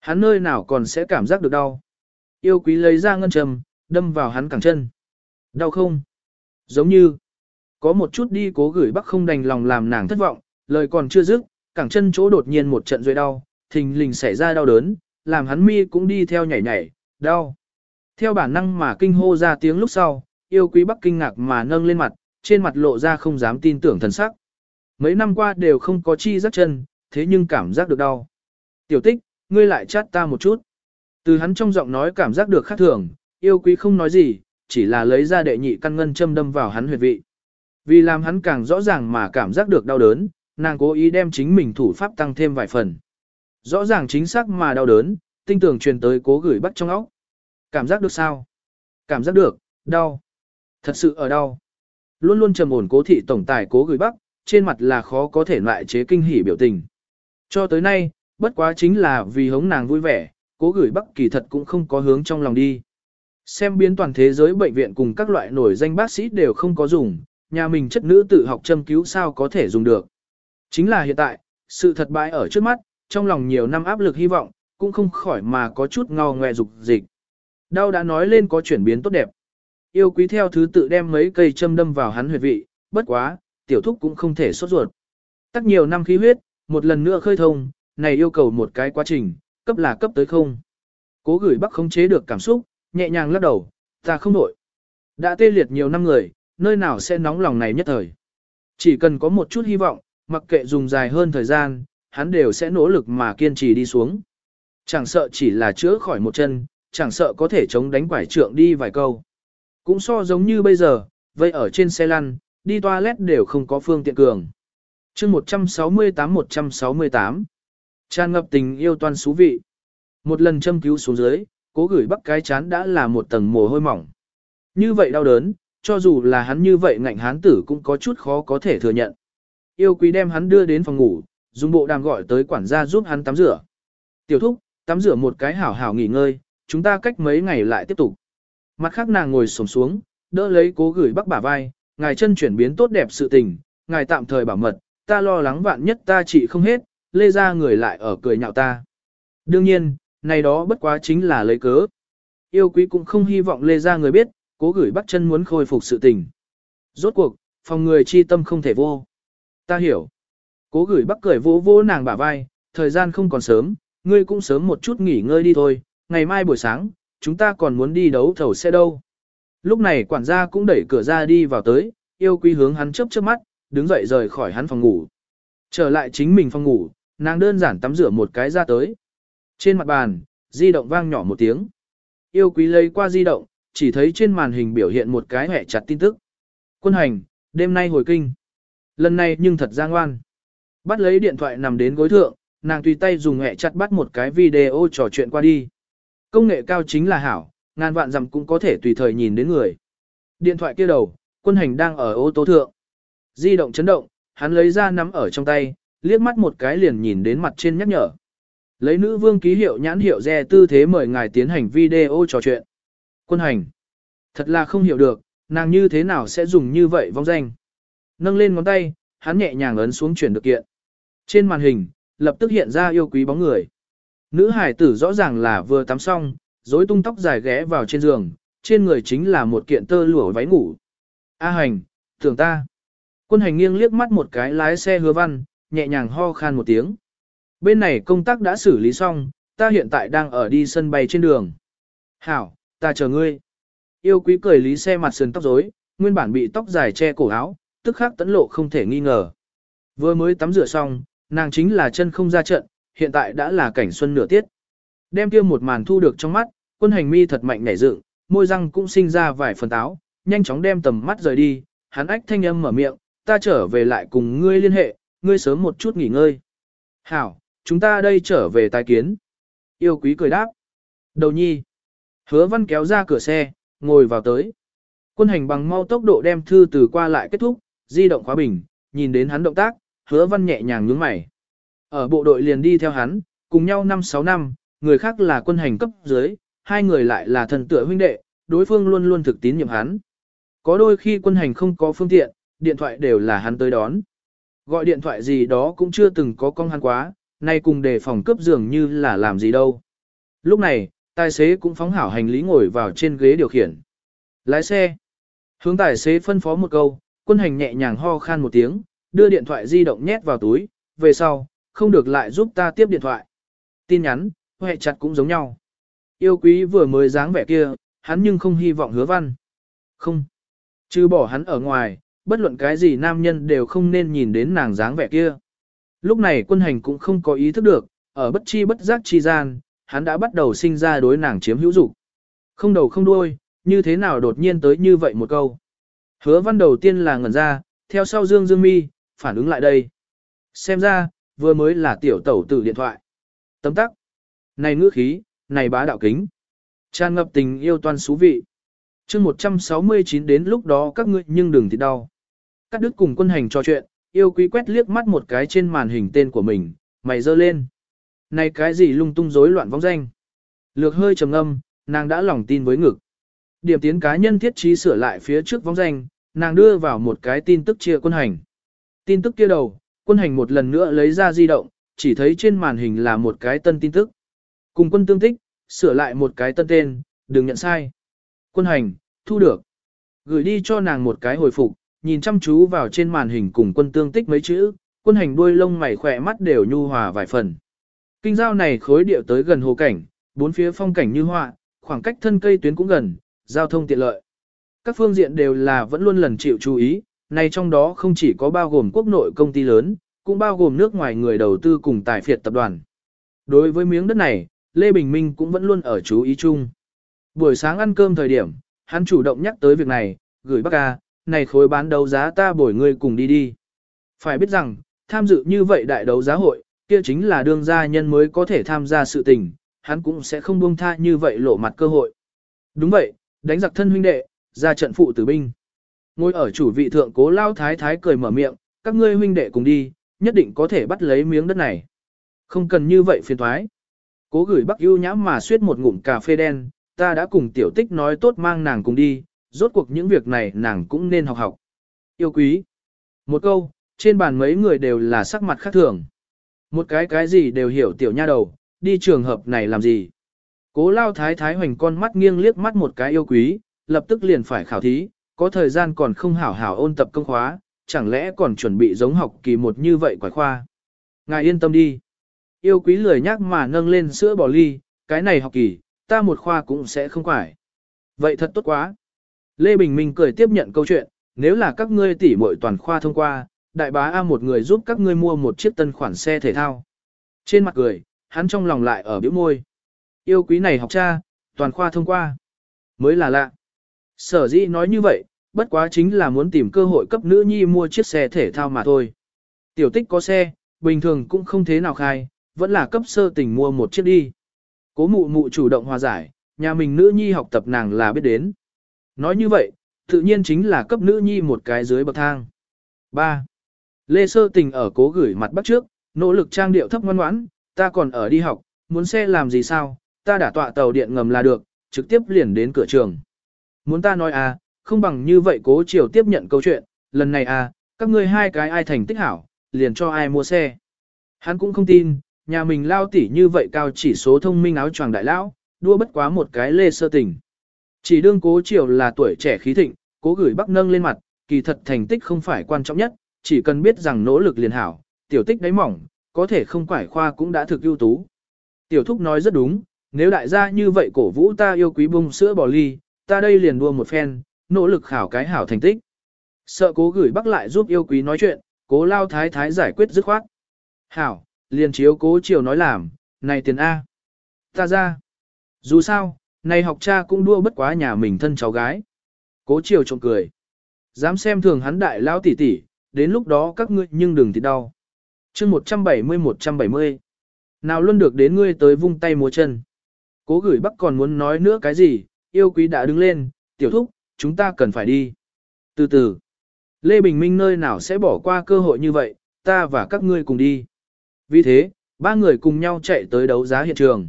Hắn nơi nào còn sẽ cảm giác được đau. Yêu quý lấy ra ngân châm, đâm vào hắn cẳng chân. Đau không? Giống như, có một chút đi cố gửi bắc không đành lòng làm nàng thất vọng, lời còn chưa dứt, cẳng chân chỗ đột nhiên một trận rơi đau, thình lình xảy ra đau đớn, làm hắn mi cũng đi theo nhảy nhảy, đau. Theo bản năng mà kinh hô ra tiếng lúc sau, yêu quý bắc kinh ngạc mà nâng lên mặt, trên mặt lộ ra không dám tin tưởng thần sắc. Mấy năm qua đều không có chi giác chân, thế nhưng cảm giác được đau. Tiểu tích, ngươi lại chát ta một chút. Từ hắn trong giọng nói cảm giác được khác thường, yêu quý không nói gì, chỉ là lấy ra đệ nhị căn ngân châm đâm vào hắn huyệt vị. Vì làm hắn càng rõ ràng mà cảm giác được đau đớn, nàng cố ý đem chính mình thủ pháp tăng thêm vài phần. Rõ ràng chính xác mà đau đớn, tinh tưởng truyền tới cố gửi bắt trong óc. Cảm giác được sao? Cảm giác được, đau. Thật sự ở đau. Luôn luôn trầm ổn cố thị tổng tài cố gửi bắc, trên mặt là khó có thể loại chế kinh hỉ biểu tình. Cho tới nay, bất quá chính là vì hống nàng vui vẻ, cố gửi bắc kỳ thật cũng không có hướng trong lòng đi. Xem biến toàn thế giới bệnh viện cùng các loại nổi danh bác sĩ đều không có dùng, nhà mình chất nữ tự học châm cứu sao có thể dùng được. Chính là hiện tại, sự thật bại ở trước mắt, trong lòng nhiều năm áp lực hy vọng, cũng không khỏi mà có chút ngao ngoe dục dịch. Đau đã nói lên có chuyển biến tốt đẹp. Yêu quý theo thứ tự đem mấy cây châm đâm vào hắn huyệt vị, bất quá, tiểu thúc cũng không thể sốt ruột. Tắc nhiều năm khí huyết, một lần nữa khơi thông, này yêu cầu một cái quá trình, cấp là cấp tới không. Cố gửi bắc không chế được cảm xúc, nhẹ nhàng lắc đầu, ta không nổi. Đã tê liệt nhiều năm người, nơi nào sẽ nóng lòng này nhất thời. Chỉ cần có một chút hy vọng, mặc kệ dùng dài hơn thời gian, hắn đều sẽ nỗ lực mà kiên trì đi xuống. Chẳng sợ chỉ là chữa khỏi một chân, chẳng sợ có thể chống đánh quải trượng đi vài câu. Cũng so giống như bây giờ, vây ở trên xe lăn, đi toilet đều không có phương tiện cường. chương 168-168 Tràn ngập tình yêu toan xú vị. Một lần châm cứu xuống dưới, cố gửi bắc cái chán đã là một tầng mồ hôi mỏng. Như vậy đau đớn, cho dù là hắn như vậy ngạnh hán tử cũng có chút khó có thể thừa nhận. Yêu quý đem hắn đưa đến phòng ngủ, dùng bộ đàm gọi tới quản gia giúp hắn tắm rửa. Tiểu thúc, tắm rửa một cái hảo hảo nghỉ ngơi, chúng ta cách mấy ngày lại tiếp tục. Mặt khác nàng ngồi sổm xuống, đỡ lấy cố gửi bắc bả vai, ngài chân chuyển biến tốt đẹp sự tình, ngài tạm thời bảo mật, ta lo lắng vạn nhất ta trị không hết, lê ra người lại ở cười nhạo ta. Đương nhiên, này đó bất quá chính là lấy cớ. Yêu quý cũng không hy vọng lê ra người biết, cố gửi bắt chân muốn khôi phục sự tình. Rốt cuộc, phòng người chi tâm không thể vô. Ta hiểu. Cố gửi bắc cười vô vô nàng bả vai, thời gian không còn sớm, ngươi cũng sớm một chút nghỉ ngơi đi thôi, ngày mai buổi sáng, chúng ta còn muốn đi đấu thầu xe đâu. Lúc này quản gia cũng đẩy cửa ra đi vào tới, yêu quý hướng hắn chớp chớp mắt, đứng dậy rời khỏi hắn phòng ngủ. Trở lại chính mình phòng ngủ, nàng đơn giản tắm rửa một cái ra tới. Trên mặt bàn, di động vang nhỏ một tiếng. Yêu quý lấy qua di động, chỉ thấy trên màn hình biểu hiện một cái hẹ chặt tin tức. Quân hành, đêm nay hồi kinh. Lần này nhưng thật ra ngoan. Bắt lấy điện thoại nằm đến gối thượng, nàng tùy tay dùng hẹ chặt bắt một cái video trò chuyện qua đi. Công nghệ cao chính là hảo, ngàn vạn dặm cũng có thể tùy thời nhìn đến người. Điện thoại kia đầu, quân hành đang ở ô tô thượng. Di động chấn động, hắn lấy ra nắm ở trong tay, liếc mắt một cái liền nhìn đến mặt trên nhắc nhở. Lấy nữ vương ký hiệu nhãn hiệu re tư thế mời ngài tiến hành video trò chuyện. Quân hành. Thật là không hiểu được, nàng như thế nào sẽ dùng như vậy vong danh. Nâng lên ngón tay, hắn nhẹ nhàng ấn xuống chuyển được kiện. Trên màn hình, lập tức hiện ra yêu quý bóng người. Nữ hải tử rõ ràng là vừa tắm xong, rối tung tóc dài ghé vào trên giường, trên người chính là một kiện tơ lụa váy ngủ. A hành, tưởng ta. Quân hành nghiêng liếc mắt một cái lái xe hứa văn, nhẹ nhàng ho khan một tiếng. Bên này công tác đã xử lý xong, ta hiện tại đang ở đi sân bay trên đường. Hảo, ta chờ ngươi. Yêu quý cười lý xe mặt sườn tóc rối, nguyên bản bị tóc dài che cổ áo, tức khắc tấn lộ không thể nghi ngờ. Vừa mới tắm rửa xong, nàng chính là chân không ra trận, hiện tại đã là cảnh xuân nửa tiết. Đem kia một màn thu được trong mắt, quân hành mi thật mạnh nảy dựng, môi răng cũng sinh ra vài phần táo, nhanh chóng đem tầm mắt rời đi, hắn ách thanh âm mở miệng, ta trở về lại cùng ngươi liên hệ, ngươi sớm một chút nghỉ ngơi. Hảo, chúng ta đây trở về tài kiến. Yêu quý cười đáp. Đầu nhi. Hứa văn kéo ra cửa xe, ngồi vào tới. Quân hành bằng mau tốc độ đem thư từ qua lại kết thúc, di động khóa bình, nhìn đến hắn động tác, hứa văn nhẹ nhàng nhướng mày. Ở bộ đội liền đi theo hắn, cùng nhau 5-6 năm, người khác là quân hành cấp dưới, hai người lại là thần tựa huynh đệ, đối phương luôn luôn thực tín nhiệm hắn. Có đôi khi quân hành không có phương tiện, điện thoại đều là hắn tới đón. Gọi điện thoại gì đó cũng chưa từng có con hắn quá, nay cùng đề phòng cướp dường như là làm gì đâu. Lúc này, tài xế cũng phóng hảo hành lý ngồi vào trên ghế điều khiển. Lái xe. Hướng tài xế phân phó một câu, quân hành nhẹ nhàng ho khan một tiếng, đưa điện thoại di động nhét vào túi, về sau, không được lại giúp ta tiếp điện thoại. Tin nhắn, hệ chặt cũng giống nhau. Yêu quý vừa mới dáng vẻ kia, hắn nhưng không hy vọng hứa văn. Không. Chứ bỏ hắn ở ngoài, bất luận cái gì nam nhân đều không nên nhìn đến nàng dáng vẻ kia. Lúc này quân hành cũng không có ý thức được, ở bất chi bất giác chi gian, hắn đã bắt đầu sinh ra đối nàng chiếm hữu dục. Không đầu không đuôi, như thế nào đột nhiên tới như vậy một câu. Hứa văn đầu tiên là ngẩn ra, theo sau Dương Dương Mi, phản ứng lại đây. Xem ra, vừa mới là tiểu tẩu tử điện thoại. Tấm tắc. Này ngữ khí, này bá đạo kính. Tràn ngập tình yêu toàn xú vị. chương 169 đến lúc đó các ngươi nhưng đừng thì đau. Các đức cùng quân hành trò chuyện, yêu quý quét liếc mắt một cái trên màn hình tên của mình, mày dơ lên. Này cái gì lung tung rối loạn vong danh. Lược hơi trầm âm, nàng đã lòng tin với ngực. Điểm tiến cá nhân thiết trí sửa lại phía trước vong danh, nàng đưa vào một cái tin tức chia quân hành. Tin tức kia đầu, quân hành một lần nữa lấy ra di động, chỉ thấy trên màn hình là một cái tân tin tức. Cùng quân tương thích, sửa lại một cái tân tên, đừng nhận sai. Quân hành, thu được. Gửi đi cho nàng một cái hồi phục, nhìn chăm chú vào trên màn hình cùng quân tương tích mấy chữ, quân hành đuôi lông mày khỏe mắt đều nhu hòa vài phần. Kinh giao này khối điệu tới gần hồ cảnh, bốn phía phong cảnh như họa, khoảng cách thân cây tuyến cũng gần, giao thông tiện lợi. Các phương diện đều là vẫn luôn lần chịu chú ý, này trong đó không chỉ có bao gồm quốc nội công ty lớn, cũng bao gồm nước ngoài người đầu tư cùng tài phiệt tập đoàn. Đối với miếng đất này, Lê Bình Minh cũng vẫn luôn ở chú ý chung. Buổi sáng ăn cơm thời điểm, hắn chủ động nhắc tới việc này, gửi bác ca, này khối bán đấu giá ta bồi người cùng đi đi. Phải biết rằng, tham dự như vậy đại đấu giá hội, kia chính là đương gia nhân mới có thể tham gia sự tình, hắn cũng sẽ không buông tha như vậy lộ mặt cơ hội. Đúng vậy, đánh giặc thân huynh đệ, ra trận phụ tử binh. Ngồi ở chủ vị thượng cố lao thái thái cười mở miệng, các ngươi huynh đệ cùng đi, nhất định có thể bắt lấy miếng đất này. Không cần như vậy phiền thoái. Cố gửi bắc ưu nhãm mà suyết một ngụm cà phê đen, ta đã cùng tiểu tích nói tốt mang nàng cùng đi, rốt cuộc những việc này nàng cũng nên học học. Yêu quý. Một câu, trên bàn mấy người đều là sắc mặt khác thường. Một cái cái gì đều hiểu tiểu nha đầu, đi trường hợp này làm gì. Cố lao thái thái hoành con mắt nghiêng liếc mắt một cái yêu quý, lập tức liền phải khảo thí, có thời gian còn không hảo hảo ôn tập công khóa, chẳng lẽ còn chuẩn bị giống học kỳ một như vậy quải khoa. Ngài yên tâm đi. Yêu quý lười nhắc mà nâng lên sữa bò ly, cái này học kỳ, ta một khoa cũng sẽ không quải. Vậy thật tốt quá. Lê Bình Minh cười tiếp nhận câu chuyện, nếu là các ngươi tỉ muội toàn khoa thông qua, đại bá A một người giúp các ngươi mua một chiếc tân khoản xe thể thao. Trên mặt cười, hắn trong lòng lại ở biểu môi. Yêu quý này học cha, toàn khoa thông qua. Mới là lạ. Sở dĩ nói như vậy, bất quá chính là muốn tìm cơ hội cấp nữ nhi mua chiếc xe thể thao mà thôi. Tiểu tích có xe, bình thường cũng không thế nào khai, vẫn là cấp sơ tình mua một chiếc đi. Cố mụ mụ chủ động hòa giải, nhà mình nữ nhi học tập nàng là biết đến. Nói như vậy, tự nhiên chính là cấp nữ nhi một cái dưới bậc thang. 3. Lê sơ tình ở cố gửi mặt bắt trước, nỗ lực trang điệu thấp ngoan ngoãn, ta còn ở đi học, muốn xe làm gì sao, ta đã tọa tàu điện ngầm là được, trực tiếp liền đến cửa trường. Muốn ta nói à, không bằng như vậy cố chiều tiếp nhận câu chuyện, lần này à, các ngươi hai cái ai thành tích hảo, liền cho ai mua xe. Hắn cũng không tin, nhà mình lao tỉ như vậy cao chỉ số thông minh áo choàng đại lão, đua bất quá một cái lê sơ tình. Chỉ đương cố triều là tuổi trẻ khí thịnh, cố gửi bắc nâng lên mặt, kỳ thật thành tích không phải quan trọng nhất, chỉ cần biết rằng nỗ lực liền hảo, tiểu tích đáy mỏng, có thể không quải khoa cũng đã thực ưu tú. Tiểu thúc nói rất đúng, nếu đại gia như vậy cổ vũ ta yêu quý bung sữa bò ly, ta đây liền đua một phen, nỗ lực khảo cái hảo thành tích. Sợ cố gửi bắc lại giúp yêu quý nói chuyện, cố lao thái thái giải quyết dứt khoát. Hảo, liền chiếu cố chiều nói làm, này tiền A. Ta ra. Dù sao, này học cha cũng đua bất quá nhà mình thân cháu gái. Cố chiều trộm cười. Dám xem thường hắn đại lao tỷ tỷ, đến lúc đó các ngươi nhưng đừng thì đau. chương 170-170. Nào luôn được đến ngươi tới vung tay múa chân. Cố gửi bắc còn muốn nói nữa cái gì, yêu quý đã đứng lên, tiểu thúc, chúng ta cần phải đi. Từ từ, Lê Bình Minh nơi nào sẽ bỏ qua cơ hội như vậy, ta và các ngươi cùng đi. Vì thế, ba người cùng nhau chạy tới đấu giá hiện trường.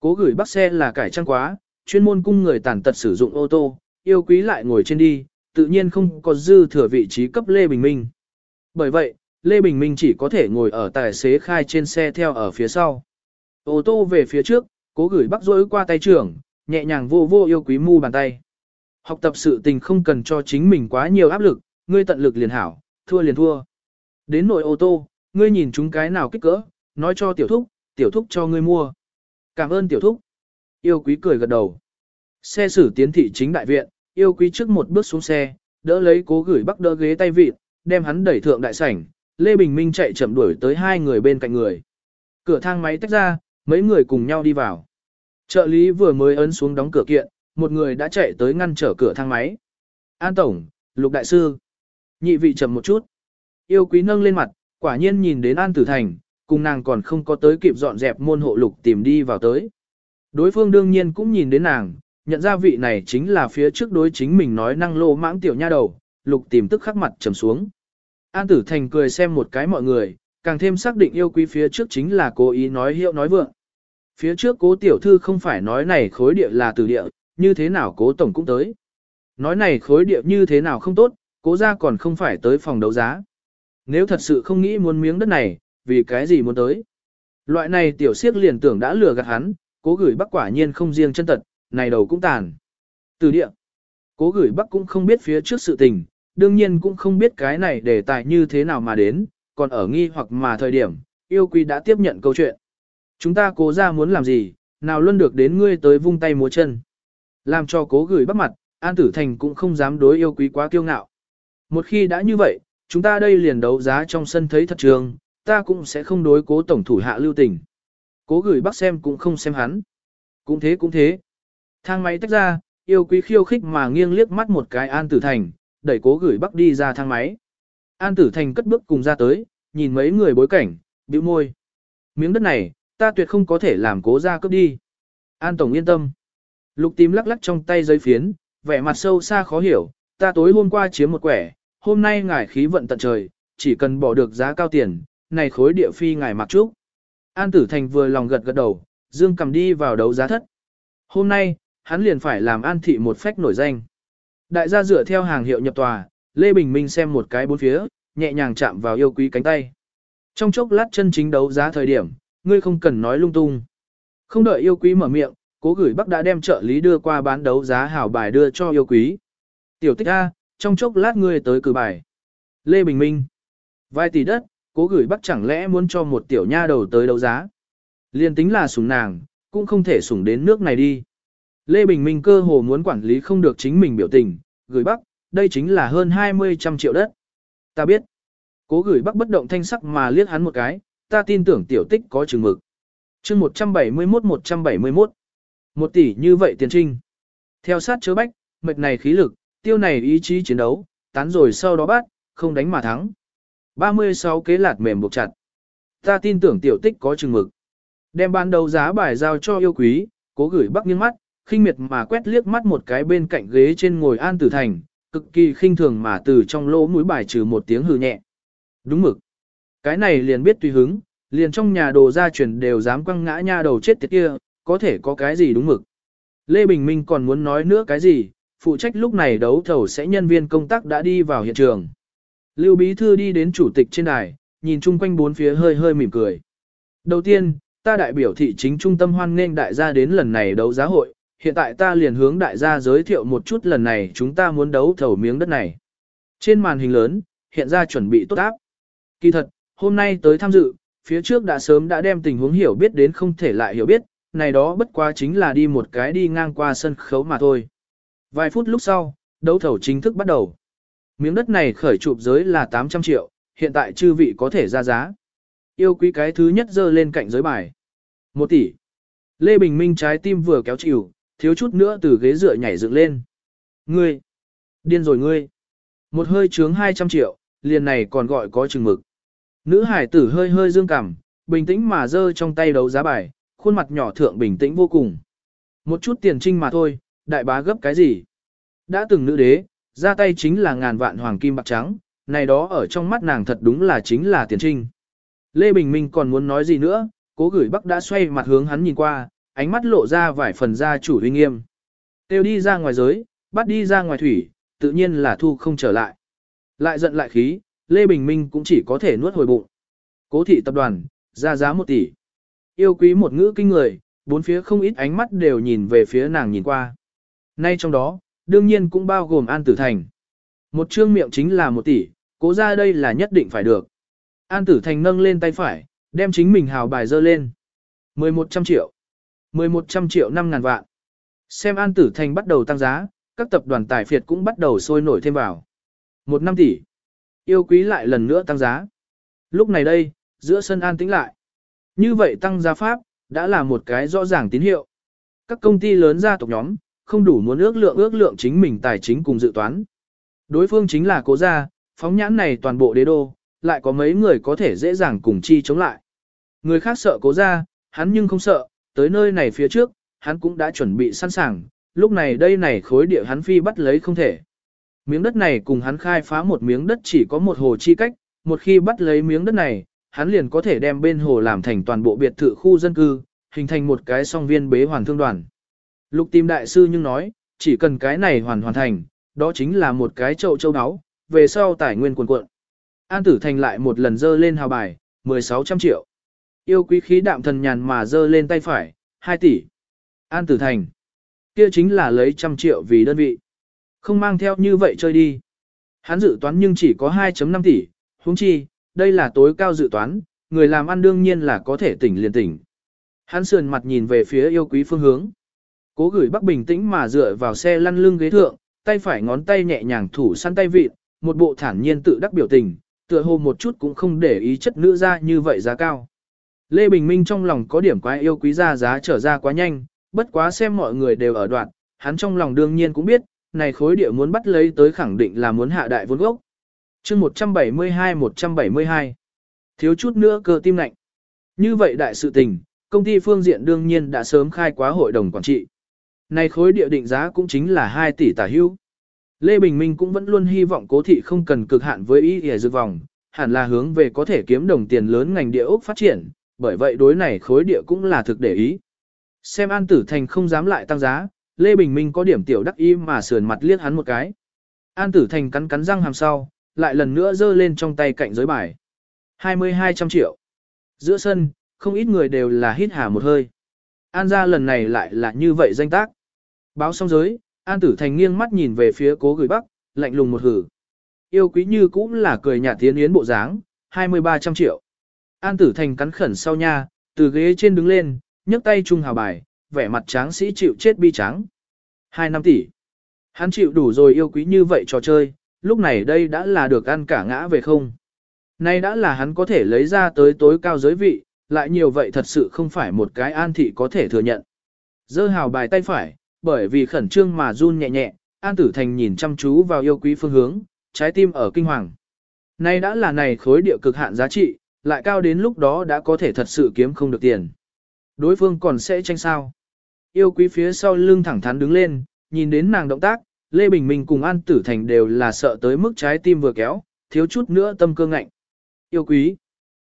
Cố gửi bắt xe là cải trang quá, chuyên môn cung người tàn tật sử dụng ô tô, yêu quý lại ngồi trên đi, tự nhiên không có dư thừa vị trí cấp Lê Bình Minh. Bởi vậy, Lê Bình Minh chỉ có thể ngồi ở tài xế khai trên xe theo ở phía sau. Ô tô về phía trước, cố gửi bắt rối qua tay trưởng, nhẹ nhàng vô vô yêu quý mu bàn tay. Học tập sự tình không cần cho chính mình quá nhiều áp lực, ngươi tận lực liền hảo, thua liền thua. Đến nội ô tô, ngươi nhìn chúng cái nào kích cỡ, nói cho tiểu thúc, tiểu thúc cho ngươi mua. Cảm ơn tiểu thúc. Yêu quý cười gật đầu. Xe xử tiến thị chính đại viện, yêu quý trước một bước xuống xe, đỡ lấy cố gửi bắc đỡ ghế tay vịt, đem hắn đẩy thượng đại sảnh, Lê Bình Minh chạy chậm đuổi tới hai người bên cạnh người. Cửa thang máy tách ra, mấy người cùng nhau đi vào. Trợ lý vừa mới ấn xuống đóng cửa kiện, một người đã chạy tới ngăn trở cửa thang máy. An Tổng, Lục Đại Sư. Nhị vị chậm một chút. Yêu quý nâng lên mặt, quả nhiên nhìn đến An Tử Thành, cùng nàng còn không có tới kịp dọn dẹp môn hộ lục tìm đi vào tới. Đối phương đương nhiên cũng nhìn đến nàng, nhận ra vị này chính là phía trước đối chính mình nói năng lô mãng tiểu nha đầu, lục tìm tức khắc mặt trầm xuống. An Tử Thành cười xem một cái mọi người, càng thêm xác định yêu quý phía trước chính là cố ý nói hiệu nói vượng. Phía trước cố tiểu thư không phải nói này khối địa là từ địa, như thế nào cố tổng cũng tới. Nói này khối địa như thế nào không tốt, cố ra còn không phải tới phòng đấu giá. Nếu thật sự không nghĩ muốn miếng đất này, vì cái gì muốn tới. Loại này tiểu siếc liền tưởng đã lừa gạt hắn, cố gửi bắc quả nhiên không riêng chân tật, này đầu cũng tàn. Từ địa, cố gửi bắc cũng không biết phía trước sự tình, đương nhiên cũng không biết cái này để tài như thế nào mà đến, còn ở nghi hoặc mà thời điểm, yêu quý đã tiếp nhận câu chuyện. Chúng ta cố ra muốn làm gì, nào luôn được đến ngươi tới vung tay múa chân. Làm cho cố gửi bắc mặt, An Tử Thành cũng không dám đối yêu quý quá kiêu ngạo. Một khi đã như vậy, chúng ta đây liền đấu giá trong sân thấy thật trường, ta cũng sẽ không đối cố tổng thủ hạ lưu tình. Cố gửi bắc xem cũng không xem hắn. Cũng thế cũng thế. Thang máy tách ra, yêu quý khiêu khích mà nghiêng liếc mắt một cái An Tử Thành, đẩy cố gửi bắc đi ra thang máy. An Tử Thành cất bước cùng ra tới, nhìn mấy người bối cảnh, bĩu môi. Miếng đất này, ta tuyệt không có thể làm cố ra cướp đi. An Tổng yên tâm. Lục tím lắc lắc trong tay giấy phiến, vẻ mặt sâu xa khó hiểu, ta tối hôm qua chiếm một quẻ, hôm nay ngải khí vận tận trời, chỉ cần bỏ được giá cao tiền, này khối địa phi ngài mặc trúc. An Tử Thành vừa lòng gật gật đầu, dương cầm đi vào đấu giá thất. Hôm nay, hắn liền phải làm An Thị một phách nổi danh. Đại gia dựa theo hàng hiệu nhập tòa, Lê Bình Minh xem một cái bốn phía, nhẹ nhàng chạm vào yêu quý cánh tay. Trong chốc lát chân chính đấu giá thời điểm, ngươi không cần nói lung tung. Không đợi yêu quý mở miệng, cố gửi bắc đã đem trợ lý đưa qua bán đấu giá hảo bài đưa cho yêu quý. Tiểu tích A, trong chốc lát ngươi tới cử bài. Lê Bình Minh. Vài tỷ đất, cố gửi bắc chẳng lẽ muốn cho một tiểu nha đầu tới đấu giá. Liên tính là sủng nàng, cũng không thể sủng đến nước này đi. Lê Bình Minh cơ hồ muốn quản lý không được chính mình biểu tình, gửi bắc, đây chính là hơn 20 trăm triệu đất. Ta biết. Cố gửi bắc bất động thanh sắc mà liếc hắn một cái, ta tin tưởng tiểu tích có chừng mực. chương 171-171. Một tỷ như vậy tiền trinh. Theo sát chớ bách, mệt này khí lực, tiêu này ý chí chiến đấu, tán rồi sau đó bắt, không đánh mà thắng. 36 kế lạt mềm buộc chặt. Ta tin tưởng tiểu tích có chừng mực. Đem ban đầu giá bài giao cho yêu quý, cố gửi bắc nghiêng mắt, khinh miệt mà quét liếc mắt một cái bên cạnh ghế trên ngồi an tử thành, cực kỳ khinh thường mà từ trong lỗ mũi bài trừ một tiếng hừ nhẹ. Đúng mực. Cái này liền biết tùy hứng, liền trong nhà đồ gia truyền đều dám quăng ngã nha đầu chết tiệt kia, có thể có cái gì đúng mực. Lê Bình Minh còn muốn nói nữa cái gì, phụ trách lúc này đấu thầu sẽ nhân viên công tác đã đi vào hiện trường. Lưu Bí Thư đi đến chủ tịch trên đài, nhìn chung quanh bốn phía hơi hơi mỉm cười. Đầu tiên, ta đại biểu thị chính trung tâm hoan nghênh đại gia đến lần này đấu giá hội, hiện tại ta liền hướng đại gia giới thiệu một chút lần này chúng ta muốn đấu thầu miếng đất này. Trên màn hình lớn, hiện ra chuẩn bị tốt áp. Kỳ thật, hôm nay tới tham dự, phía trước đã sớm đã đem tình huống hiểu biết đến không thể lại hiểu biết, này đó bất quá chính là đi một cái đi ngang qua sân khấu mà thôi. Vài phút lúc sau, đấu thầu chính thức bắt đầu. Miếng đất này khởi chụp giới là 800 triệu, hiện tại chư vị có thể ra giá. Yêu quý cái thứ nhất dơ lên cạnh giới bài. 1 tỷ. Lê Bình Minh trái tim vừa kéo chịu, thiếu chút nữa từ ghế dựa nhảy dựng lên. Ngươi! Điên rồi ngươi! Một hơi trướng 200 triệu, liền này còn gọi có chừng mực. Nữ hải tử hơi hơi dương cảm, bình tĩnh mà dơ trong tay đấu giá bài, khuôn mặt nhỏ thượng bình tĩnh vô cùng. Một chút tiền trinh mà thôi, đại bá gấp cái gì? Đã từng nữ đế, ra tay chính là ngàn vạn hoàng kim bạc trắng, này đó ở trong mắt nàng thật đúng là chính là tiền trinh. Lê Bình Minh còn muốn nói gì nữa, cố gửi bắc đã xoay mặt hướng hắn nhìn qua, ánh mắt lộ ra vài phần gia chủ uy nghiêm. Tiêu đi ra ngoài giới, bắt đi ra ngoài thủy, tự nhiên là thu không trở lại. Lại giận lại khí, Lê Bình Minh cũng chỉ có thể nuốt hồi bụng. Cố thị tập đoàn, ra giá một tỷ. Yêu quý một ngữ kinh người, bốn phía không ít ánh mắt đều nhìn về phía nàng nhìn qua. Nay trong đó, đương nhiên cũng bao gồm An Tử Thành. Một trương miệng chính là một tỷ, cố ra đây là nhất định phải được. An Tử Thành nâng lên tay phải, đem chính mình hào bài dơ lên. 1100 triệu. 1100 triệu 5 ngàn vạn. Xem An Tử Thành bắt đầu tăng giá, các tập đoàn tài phiệt cũng bắt đầu sôi nổi thêm vào. Một năm tỷ. Yêu quý lại lần nữa tăng giá. Lúc này đây, giữa sân an tĩnh lại. Như vậy tăng giá pháp, đã là một cái rõ ràng tín hiệu. Các công ty lớn gia tộc nhóm, không đủ muốn ước lượng ước lượng chính mình tài chính cùng dự toán. Đối phương chính là cố gia, phóng nhãn này toàn bộ đế đô, lại có mấy người có thể dễ dàng cùng chi chống lại. Người khác sợ cố gia hắn nhưng không sợ, tới nơi này phía trước, hắn cũng đã chuẩn bị sẵn sàng, lúc này đây này khối địa hắn phi bắt lấy không thể. Miếng đất này cùng hắn khai phá một miếng đất chỉ có một hồ chi cách, một khi bắt lấy miếng đất này, hắn liền có thể đem bên hồ làm thành toàn bộ biệt thự khu dân cư, hình thành một cái song viên bế hoàn thương đoàn. Lục tìm đại sư nhưng nói, chỉ cần cái này hoàn hoàn thành, đó chính là một cái chậu châu áo, về sau tài nguyên quần cuộn. An tử thành lại một lần dơ lên hào bài, 1600 triệu. Yêu quý khí đạm thần nhàn mà dơ lên tay phải, 2 tỷ. An tử thành. Kia chính là lấy trăm triệu vì đơn vị. Không mang theo như vậy chơi đi. Hắn dự toán nhưng chỉ có 2.5 tỷ, huống chi, đây là tối cao dự toán, người làm ăn đương nhiên là có thể tỉnh liền tỉnh. Hắn sườn mặt nhìn về phía yêu quý phương hướng. Cố gửi bắc bình tĩnh mà dựa vào xe lăn lưng ghế thượng, tay phải ngón tay nhẹ nhàng thủ săn tay vịt, một bộ thản nhiên tự đắc biểu tình, tựa hồ một chút cũng không để ý chất nữ ra như vậy giá cao. Lê Bình Minh trong lòng có điểm quá yêu quý ra giá trở ra quá nhanh, bất quá xem mọi người đều ở đoạn, hắn trong lòng đương nhiên cũng biết, này khối địa muốn bắt lấy tới khẳng định là muốn hạ đại vốn gốc. chương 172-172 Thiếu chút nữa cơ tim lạnh. Như vậy đại sự tình, công ty phương diện đương nhiên đã sớm khai quá hội đồng quản trị. Này khối địa định giá cũng chính là 2 tỷ tả hưu. Lê Bình Minh cũng vẫn luôn hy vọng cố thị không cần cực hạn với ý ỉa dược vòng, hẳn là hướng về có thể kiếm đồng tiền lớn ngành địa ốc phát triển, bởi vậy đối này khối địa cũng là thực để ý. Xem An Tử Thành không dám lại tăng giá, Lê Bình Minh có điểm tiểu đắc ý mà sườn mặt liếc hắn một cái. An Tử Thành cắn cắn răng hàm sau, lại lần nữa giơ lên trong tay cạnh giới bài. 2200 triệu. Giữa sân, không ít người đều là hít hà một hơi. An ra lần này lại là như vậy danh tác. Báo xong giới, An Tử Thành nghiêng mắt nhìn về phía cố gửi bắc, lạnh lùng một hử. Yêu quý như cũng là cười nhạt tiến yến bộ dáng, 2300 triệu. An Tử Thành cắn khẩn sau nha, từ ghế trên đứng lên, nhấc tay trung hào bài, vẻ mặt tráng sĩ chịu chết bi trắng. 2 năm tỷ. Hắn chịu đủ rồi yêu quý như vậy trò chơi, lúc này đây đã là được ăn cả ngã về không. Nay đã là hắn có thể lấy ra tới tối cao giới vị, lại nhiều vậy thật sự không phải một cái an thị có thể thừa nhận. Dơ hào bài tay phải, bởi vì khẩn trương mà run nhẹ nhẹ, An Tử Thành nhìn chăm chú vào yêu quý phương hướng, trái tim ở kinh hoàng. Nay đã là này khối địa cực hạn giá trị, lại cao đến lúc đó đã có thể thật sự kiếm không được tiền. Đối phương còn sẽ tranh sao. Yêu quý phía sau lưng thẳng thắn đứng lên, nhìn đến nàng động tác, Lê Bình Minh cùng An Tử Thành đều là sợ tới mức trái tim vừa kéo, thiếu chút nữa tâm cơ ngạnh. Yêu quý.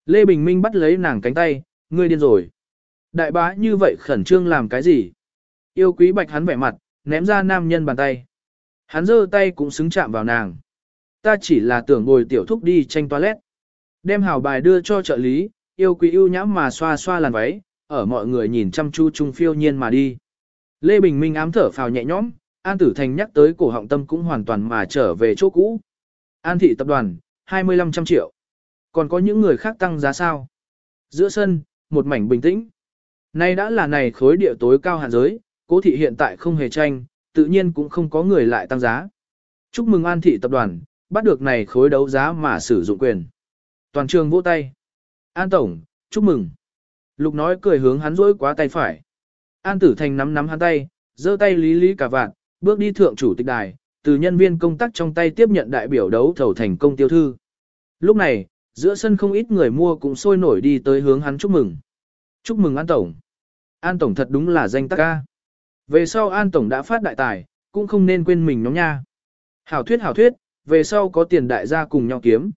Lê Bình Minh bắt lấy nàng cánh tay, ngươi điên rồi. Đại bá như vậy khẩn trương làm cái gì? Yêu quý bạch hắn vẻ mặt, ném ra nam nhân bàn tay. Hắn giơ tay cũng xứng chạm vào nàng. Ta chỉ là tưởng ngồi tiểu thúc đi tranh toilet. Đem hào bài đưa cho trợ lý, yêu quý ưu nhãm mà xoa xoa làn váy, ở mọi người nhìn chăm chú chung phiêu nhiên mà đi. Lê Bình Minh ám thở phào nhẹ nhõm, An Tử Thành nhắc tới cổ họng tâm cũng hoàn toàn mà trở về chỗ cũ. An thị tập đoàn, 25 trăm triệu. Còn có những người khác tăng giá sao? Giữa sân, một mảnh bình tĩnh. Nay đã là này khối địa tối cao hạn giới, cố thị hiện tại không hề tranh, tự nhiên cũng không có người lại tăng giá. Chúc mừng An thị tập đoàn, bắt được này khối đấu giá mà sử dụng quyền. Toàn trường vỗ tay. An Tổng, chúc mừng. Lục nói cười hướng hắn rỗi quá tay phải. An Tử Thành nắm nắm hắn tay, giơ tay lý lý cả vạn, bước đi thượng chủ tịch đài, từ nhân viên công tác trong tay tiếp nhận đại biểu đấu thầu thành công tiêu thư. Lúc này, giữa sân không ít người mua cũng sôi nổi đi tới hướng hắn chúc mừng. Chúc mừng An Tổng. An Tổng thật đúng là danh tắc ca. Về sau An Tổng đã phát đại tài, cũng không nên quên mình nhóm nha. Hảo thuyết hảo thuyết, về sau có tiền đại gia cùng nhau kiếm.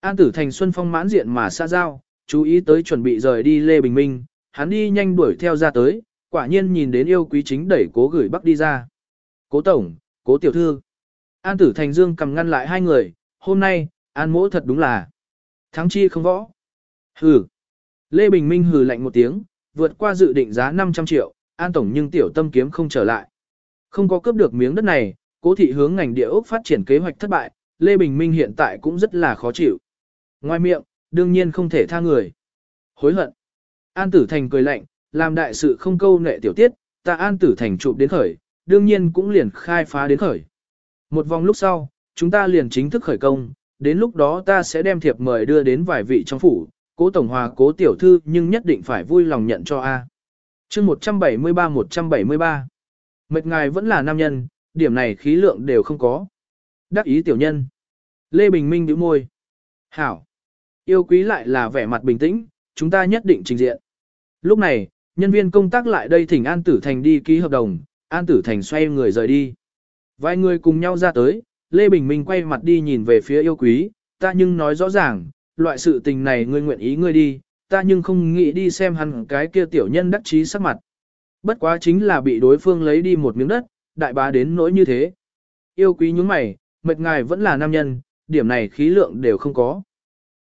An Tử Thành Xuân Phong mãn diện mà xa giao, chú ý tới chuẩn bị rời đi Lê Bình Minh, hắn đi nhanh đuổi theo ra tới, quả nhiên nhìn đến yêu quý chính đẩy cố gửi bắc đi ra. Cố Tổng, Cố Tiểu Thư. An Tử Thành Dương cầm ngăn lại hai người, hôm nay, An mỗ thật đúng là thắng chi không võ. Hừ. Lê Bình Minh hừ lạnh một tiếng, vượt qua dự định giá 500 triệu, An Tổng nhưng tiểu tâm kiếm không trở lại. Không có cướp được miếng đất này, cố thị hướng ngành địa ốc phát triển kế hoạch thất bại, Lê Bình Minh hiện tại cũng rất là khó chịu. Ngoài miệng, đương nhiên không thể tha người. Hối hận. An Tử Thành cười lạnh, làm đại sự không câu nệ tiểu tiết, ta An Tử Thành chụp đến khởi, đương nhiên cũng liền khai phá đến khởi. Một vòng lúc sau, chúng ta liền chính thức khởi công, đến lúc đó ta sẽ đem thiệp mời đưa đến vài vị trong phủ, cố tổng hòa cố tiểu thư nhưng nhất định phải vui lòng nhận cho A chương 173-173 Mệt ngài vẫn là nam nhân, điểm này khí lượng đều không có. Đắc ý tiểu nhân. Lê Bình Minh bĩu môi. Hảo. Yêu quý lại là vẻ mặt bình tĩnh, chúng ta nhất định trình diện. Lúc này, nhân viên công tác lại đây thỉnh An Tử Thành đi ký hợp đồng, An Tử Thành xoay người rời đi. Vài người cùng nhau ra tới, Lê Bình Minh quay mặt đi nhìn về phía yêu quý, ta nhưng nói rõ ràng, loại sự tình này ngươi nguyện ý ngươi đi, ta nhưng không nghĩ đi xem hắn cái kia tiểu nhân đắc chí sắc mặt. Bất quá chính là bị đối phương lấy đi một miếng đất, đại bá đến nỗi như thế. Yêu quý những mày, mệt ngài vẫn là nam nhân, điểm này khí lượng đều không có.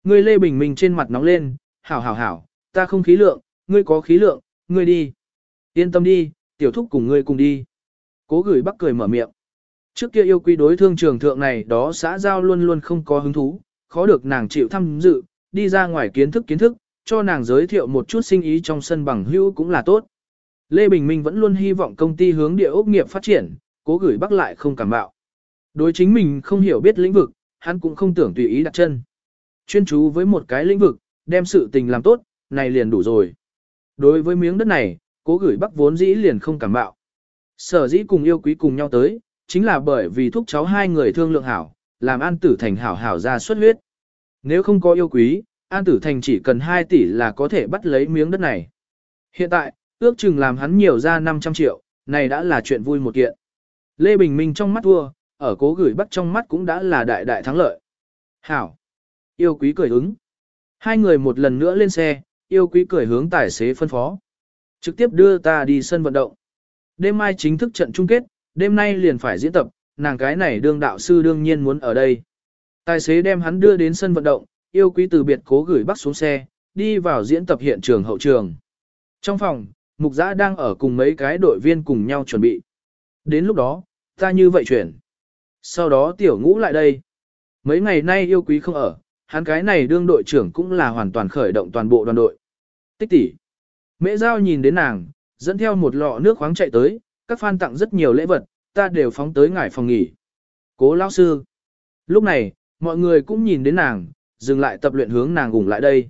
Ngươi Lê Bình Minh trên mặt nóng lên, hảo hảo hảo, ta không khí lượng, ngươi có khí lượng, ngươi đi. Yên tâm đi, tiểu thúc cùng ngươi cùng đi. Cố gửi bắc cười mở miệng. Trước kia yêu quý đối thương trường thượng này đó xã giao luôn luôn không có hứng thú, khó được nàng chịu thăm dự, đi ra ngoài kiến thức kiến thức, cho nàng giới thiệu một chút sinh ý trong sân bằng hữu cũng là tốt. Lê Bình Minh vẫn luôn hy vọng công ty hướng địa ốc nghiệp phát triển, cố gửi bắc lại không cảm bạo. Đối chính mình không hiểu biết lĩnh vực, hắn cũng không tưởng tùy ý đặt chân. Chuyên chú với một cái lĩnh vực, đem sự tình làm tốt, này liền đủ rồi. Đối với miếng đất này, cố gửi bắc vốn dĩ liền không cảm bạo. Sở dĩ cùng yêu quý cùng nhau tới, chính là bởi vì thúc cháu hai người thương lượng hảo, làm An Tử Thành hảo hảo ra xuất huyết. Nếu không có yêu quý, An Tử Thành chỉ cần 2 tỷ là có thể bắt lấy miếng đất này. Hiện tại, ước chừng làm hắn nhiều ra 500 triệu, này đã là chuyện vui một kiện. Lê Bình Minh trong mắt vua, ở cố gửi bắt trong mắt cũng đã là đại đại thắng lợi. Hảo! Yêu quý cười ứng. Hai người một lần nữa lên xe, yêu quý cười hướng tài xế phân phó. Trực tiếp đưa ta đi sân vận động. Đêm mai chính thức trận chung kết, đêm nay liền phải diễn tập, nàng cái này đương đạo sư đương nhiên muốn ở đây. Tài xế đem hắn đưa đến sân vận động, yêu quý từ biệt cố gửi bắt xuống xe, đi vào diễn tập hiện trường hậu trường. Trong phòng, mục giã đang ở cùng mấy cái đội viên cùng nhau chuẩn bị. Đến lúc đó, ta như vậy chuyển. Sau đó tiểu ngũ lại đây. Mấy ngày nay yêu quý không ở, hắn cái này đương đội trưởng cũng là hoàn toàn khởi động toàn bộ đoàn đội. Tích tỷ. Mễ giao nhìn đến nàng, dẫn theo một lọ nước khoáng chạy tới, các fan tặng rất nhiều lễ vật, ta đều phóng tới ngải phòng nghỉ. Cố lão sư. Lúc này, mọi người cũng nhìn đến nàng, dừng lại tập luyện hướng nàng gùng lại đây.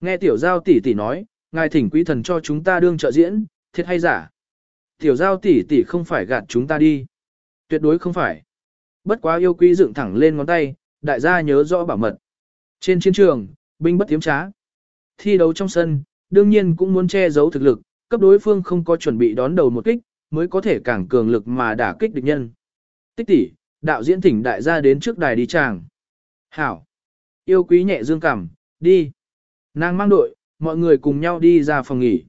Nghe tiểu giao tỷ tỷ nói, ngài thỉnh quý thần cho chúng ta đương trợ diễn, thiệt hay giả? Tiểu giao tỷ tỷ không phải gạt chúng ta đi. Tuyệt đối không phải. Bất quá yêu quý dựng thẳng lên ngón tay, đại gia nhớ rõ bảo mật. Trên chiến trường, binh bất tiếm trá. Thi đấu trong sân, đương nhiên cũng muốn che giấu thực lực, cấp đối phương không có chuẩn bị đón đầu một kích, mới có thể càng cường lực mà đả kích địch nhân. Tích tỷ, đạo diễn thỉnh đại gia đến trước đài đi chàng. Hảo. Yêu quý nhẹ dương cảm, đi. Nàng mang đội, mọi người cùng nhau đi ra phòng nghỉ.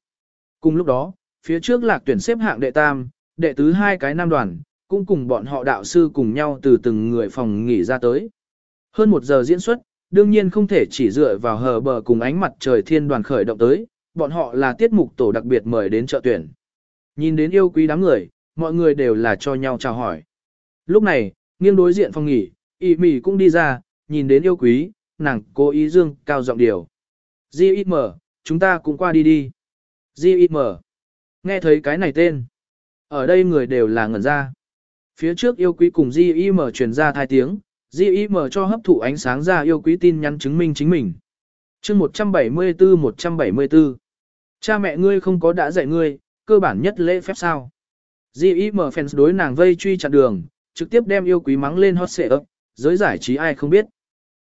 Cùng lúc đó, phía trước lạc tuyển xếp hạng đệ tam, đệ tứ hai cái nam đoàn, cũng cùng bọn họ đạo sư cùng nhau từ từng người phòng nghỉ ra tới. Hơn một giờ diễn xuất, đương nhiên không thể chỉ dựa vào hờ bờ cùng ánh mặt trời thiên đoàn khởi động tới, bọn họ là tiết mục tổ đặc biệt mời đến trợ tuyển. Nhìn đến yêu quý đám người, mọi người đều là cho nhau chào hỏi. Lúc này, nghiêng đối diện phòng nghỉ, y mỉ cũng đi ra, nhìn đến yêu quý, nàng cố ý dương cao giọng điều. G.I.M. chúng ta cũng qua đi đi. G.I.M. Nghe thấy cái này tên. Ở đây người đều là ngẩn ra. Phía trước yêu quý cùng G.I.M. truyền ra thai tiếng, G.I.M. cho hấp thụ ánh sáng ra yêu quý tin nhắn chứng minh chính mình. chương 174-174 Cha mẹ ngươi không có đã dạy ngươi, cơ bản nhất lễ phép sao. G.I.M. fans đối nàng vây truy chặn đường, trực tiếp đem yêu quý mắng lên hot xệ ấp, giới giải trí ai không biết.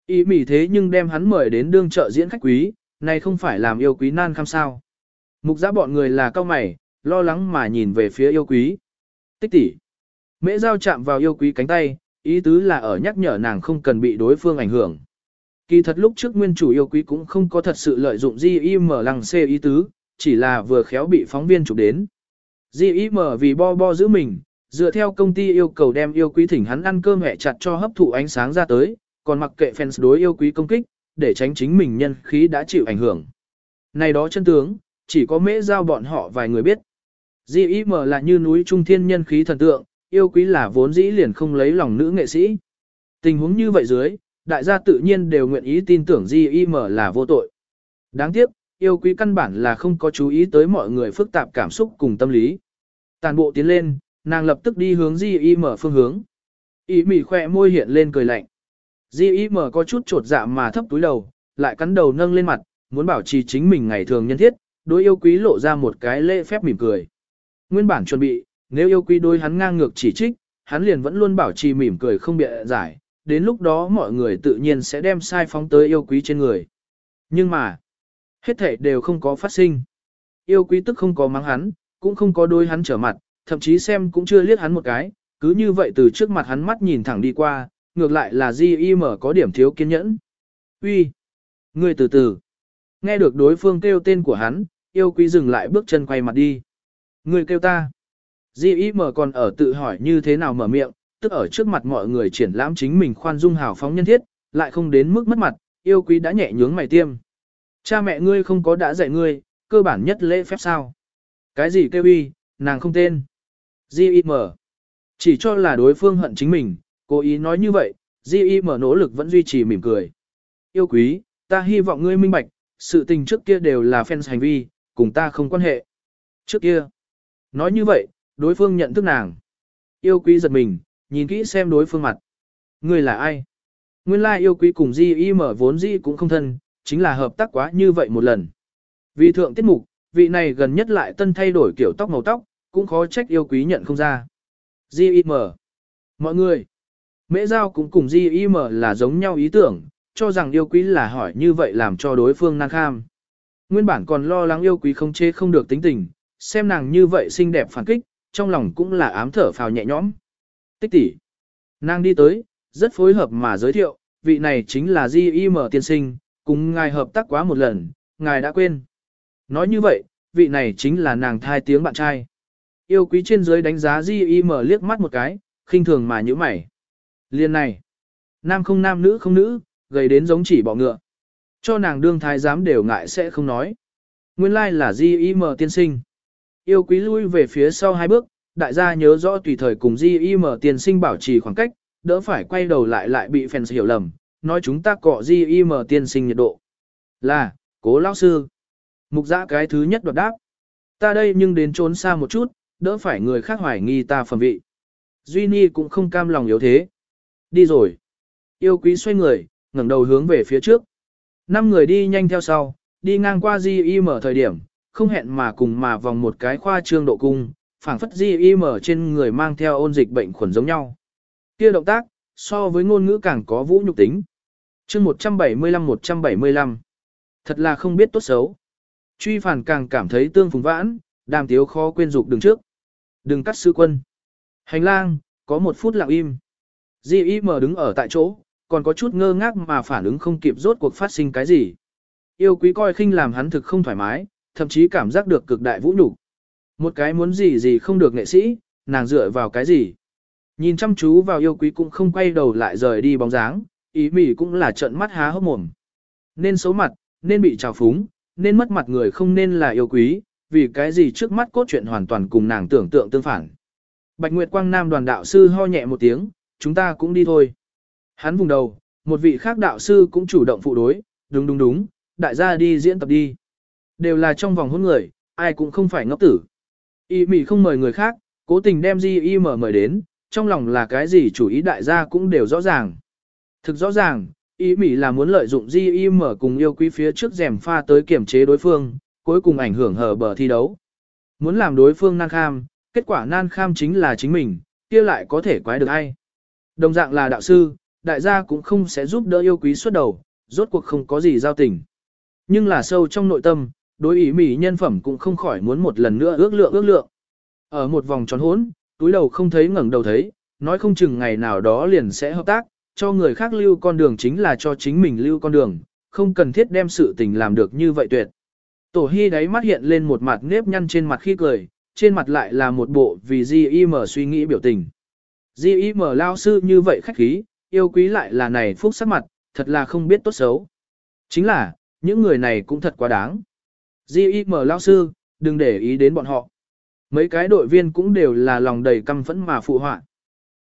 Ý mỉ thế nhưng đem hắn mời đến đương trợ diễn khách quý, này không phải làm yêu quý nan khăm sao. Mục giã bọn người là cao mày, lo lắng mà nhìn về phía yêu quý. Tích tỷ. Mễ giao chạm vào yêu quý cánh tay, ý tứ là ở nhắc nhở nàng không cần bị đối phương ảnh hưởng. Kỳ thật lúc trước nguyên chủ yêu quý cũng không có thật sự lợi dụng GIM lăng xê ý tứ, chỉ là vừa khéo bị phóng viên chụp đến. GIM vì bo bo giữ mình, dựa theo công ty yêu cầu đem yêu quý thỉnh hắn ăn cơm hẹ chặt cho hấp thụ ánh sáng ra tới, còn mặc kệ fans đối yêu quý công kích, để tránh chính mình nhân khí đã chịu ảnh hưởng. Này đó chân tướng, chỉ có mễ giao bọn họ vài người biết. GIM là như núi trung thiên nhân khí thần tượng, yêu quý là vốn dĩ liền không lấy lòng nữ nghệ sĩ. Tình huống như vậy dưới, đại gia tự nhiên đều nguyện ý tin tưởng GIM là vô tội. Đáng tiếc, yêu quý căn bản là không có chú ý tới mọi người phức tạp cảm xúc cùng tâm lý. Tàn bộ tiến lên, nàng lập tức đi hướng GIM phương hướng. Ý mỉ khỏe môi hiện lên cười lạnh. GIM có chút trột dạ mà thấp túi đầu, lại cắn đầu nâng lên mặt, muốn bảo trì chính mình ngày thường nhân thiết, đối yêu quý lộ ra một cái lễ phép mỉm cười. Nguyên bản chuẩn bị, nếu yêu quý đối hắn ngang ngược chỉ trích, hắn liền vẫn luôn bảo trì mỉm cười không bịa giải, đến lúc đó mọi người tự nhiên sẽ đem sai phóng tới yêu quý trên người. Nhưng mà, hết thảy đều không có phát sinh. Yêu quý tức không có mắng hắn, cũng không có đôi hắn trở mặt, thậm chí xem cũng chưa liếc hắn một cái, cứ như vậy từ trước mặt hắn mắt nhìn thẳng đi qua, ngược lại là G.I.M. có điểm thiếu kiên nhẫn. Uy, Ngươi từ từ. Nghe được đối phương kêu tên của hắn, yêu quý dừng lại bước chân quay mặt đi. Ngươi kêu ta. G.I.M. còn ở tự hỏi như thế nào mở miệng, tức ở trước mặt mọi người triển lãm chính mình khoan dung hào phóng nhân thiết, lại không đến mức mất mặt, yêu quý đã nhẹ nhướng mày tiêm. Cha mẹ ngươi không có đã dạy ngươi, cơ bản nhất lễ phép sao. Cái gì kêu uy, nàng không tên. G.I.M. Chỉ cho là đối phương hận chính mình, cố ý nói như vậy, Di Y mở nỗ lực vẫn duy trì mỉm cười. Yêu quý, ta hy vọng ngươi minh bạch, sự tình trước kia đều là fans hành vi, cùng ta không quan hệ. Trước kia. Nói như vậy, đối phương nhận thức nàng. Yêu quý giật mình, nhìn kỹ xem đối phương mặt. Ngươi là ai? Nguyên lai like yêu quý cùng Di Y mở vốn Di cũng không thân, chính là hợp tác quá như vậy một lần. Vì thượng tiết mục, vị này gần nhất lại tân thay đổi kiểu tóc màu tóc, cũng khó trách yêu quý nhận không ra. Di Y mở, Mọi người, mễ giao cũng cùng G.I.M. là giống nhau ý tưởng, cho rằng yêu quý là hỏi như vậy làm cho đối phương năng kham. Nguyên bản còn lo lắng yêu quý không chê không được tính tình, xem nàng như vậy xinh đẹp phản kích, trong lòng cũng là ám thở phào nhẹ nhõm. Tích tỷ, Nàng đi tới, rất phối hợp mà giới thiệu, vị này chính là G.I.M. tiên sinh, cùng ngài hợp tác quá một lần, ngài đã quên. Nói như vậy, vị này chính là nàng thai tiếng bạn trai. Yêu quý trên dưới đánh giá Di Y mở liếc mắt một cái, khinh thường mà như mày. Liên này, nam không nam nữ không nữ, gầy đến giống chỉ bọ ngựa. Cho nàng đương thái giám đều ngại sẽ không nói. Nguyên lai like là di y m tiên sinh. Yêu quý lui về phía sau hai bước, đại gia nhớ rõ tùy thời cùng di y m tiên sinh bảo trì khoảng cách, đỡ phải quay đầu lại lại bị fans hiểu lầm, nói chúng ta cọ di y m tiên sinh nhiệt độ. Là, cố lão sư. Mục giã cái thứ nhất đoạt đáp. Ta đây nhưng đến trốn xa một chút, đỡ phải người khác hoài nghi ta phẩm vị. Duy Ni cũng không cam lòng yếu thế. Đi rồi. Yêu quý xoay người, ngẩng đầu hướng về phía trước. Năm người đi nhanh theo sau, đi ngang qua Di mở thời điểm, không hẹn mà cùng mà vòng một cái khoa trương độ cung, phảng phất Di mở trên người mang theo ôn dịch bệnh khuẩn giống nhau. Kia động tác, so với ngôn ngữ càng có vũ nhục tính. chương 175-175. Thật là không biết tốt xấu. Truy phản càng cảm thấy tương phùng vãn, đàm tiếu khó quên dục đường trước. Đừng cắt sư quân. Hành lang, có một phút lặng im. Di Y mở đứng ở tại chỗ, còn có chút ngơ ngác mà phản ứng không kịp rốt cuộc phát sinh cái gì. Yêu quý coi khinh làm hắn thực không thoải mái, thậm chí cảm giác được cực đại vũ nhục. Một cái muốn gì gì không được nghệ sĩ, nàng dựa vào cái gì. Nhìn chăm chú vào yêu quý cũng không quay đầu lại rời đi bóng dáng, ý mỉ cũng là trận mắt há hốc mồm. Nên xấu mặt, nên bị trào phúng, nên mất mặt người không nên là yêu quý, vì cái gì trước mắt cốt truyện hoàn toàn cùng nàng tưởng tượng tương phản. Bạch Nguyệt Quang Nam đoàn đạo sư ho nhẹ một tiếng, chúng ta cũng đi thôi. Hắn vùng đầu, một vị khác đạo sư cũng chủ động phụ đối, đúng đúng đúng, đại gia đi diễn tập đi. Đều là trong vòng hôn người, ai cũng không phải ngốc tử. Y mỉ không mời người khác, cố tình đem Di Y mở mời đến, trong lòng là cái gì chủ ý đại gia cũng đều rõ ràng. Thực rõ ràng, ý mỹ là muốn lợi dụng Di Y mở cùng yêu quý phía trước rèm pha tới kiểm chế đối phương, cuối cùng ảnh hưởng hở bờ thi đấu. Muốn làm đối phương nan kham, kết quả nan kham chính là chính mình, kia lại có thể quái được ai. Đồng dạng là đạo sư, đại gia cũng không sẽ giúp đỡ yêu quý suốt đầu, rốt cuộc không có gì giao tình. Nhưng là sâu trong nội tâm, đối ý mỹ nhân phẩm cũng không khỏi muốn một lần nữa ước lượng ước lượng. Ở một vòng tròn hốn, túi đầu không thấy ngẩng đầu thấy, nói không chừng ngày nào đó liền sẽ hợp tác, cho người khác lưu con đường chính là cho chính mình lưu con đường, không cần thiết đem sự tình làm được như vậy tuyệt. Tổ Hy đáy mắt hiện lên một mặt nếp nhăn trên mặt khi cười, trên mặt lại là một bộ vì gì im mờ suy nghĩ biểu tình. Di ý mở lao sư như vậy khách khí, yêu quý lại là này phúc sắc mặt, thật là không biết tốt xấu. Chính là, những người này cũng thật quá đáng. Di ý mở lao sư, đừng để ý đến bọn họ. Mấy cái đội viên cũng đều là lòng đầy căm phẫn mà phụ họa.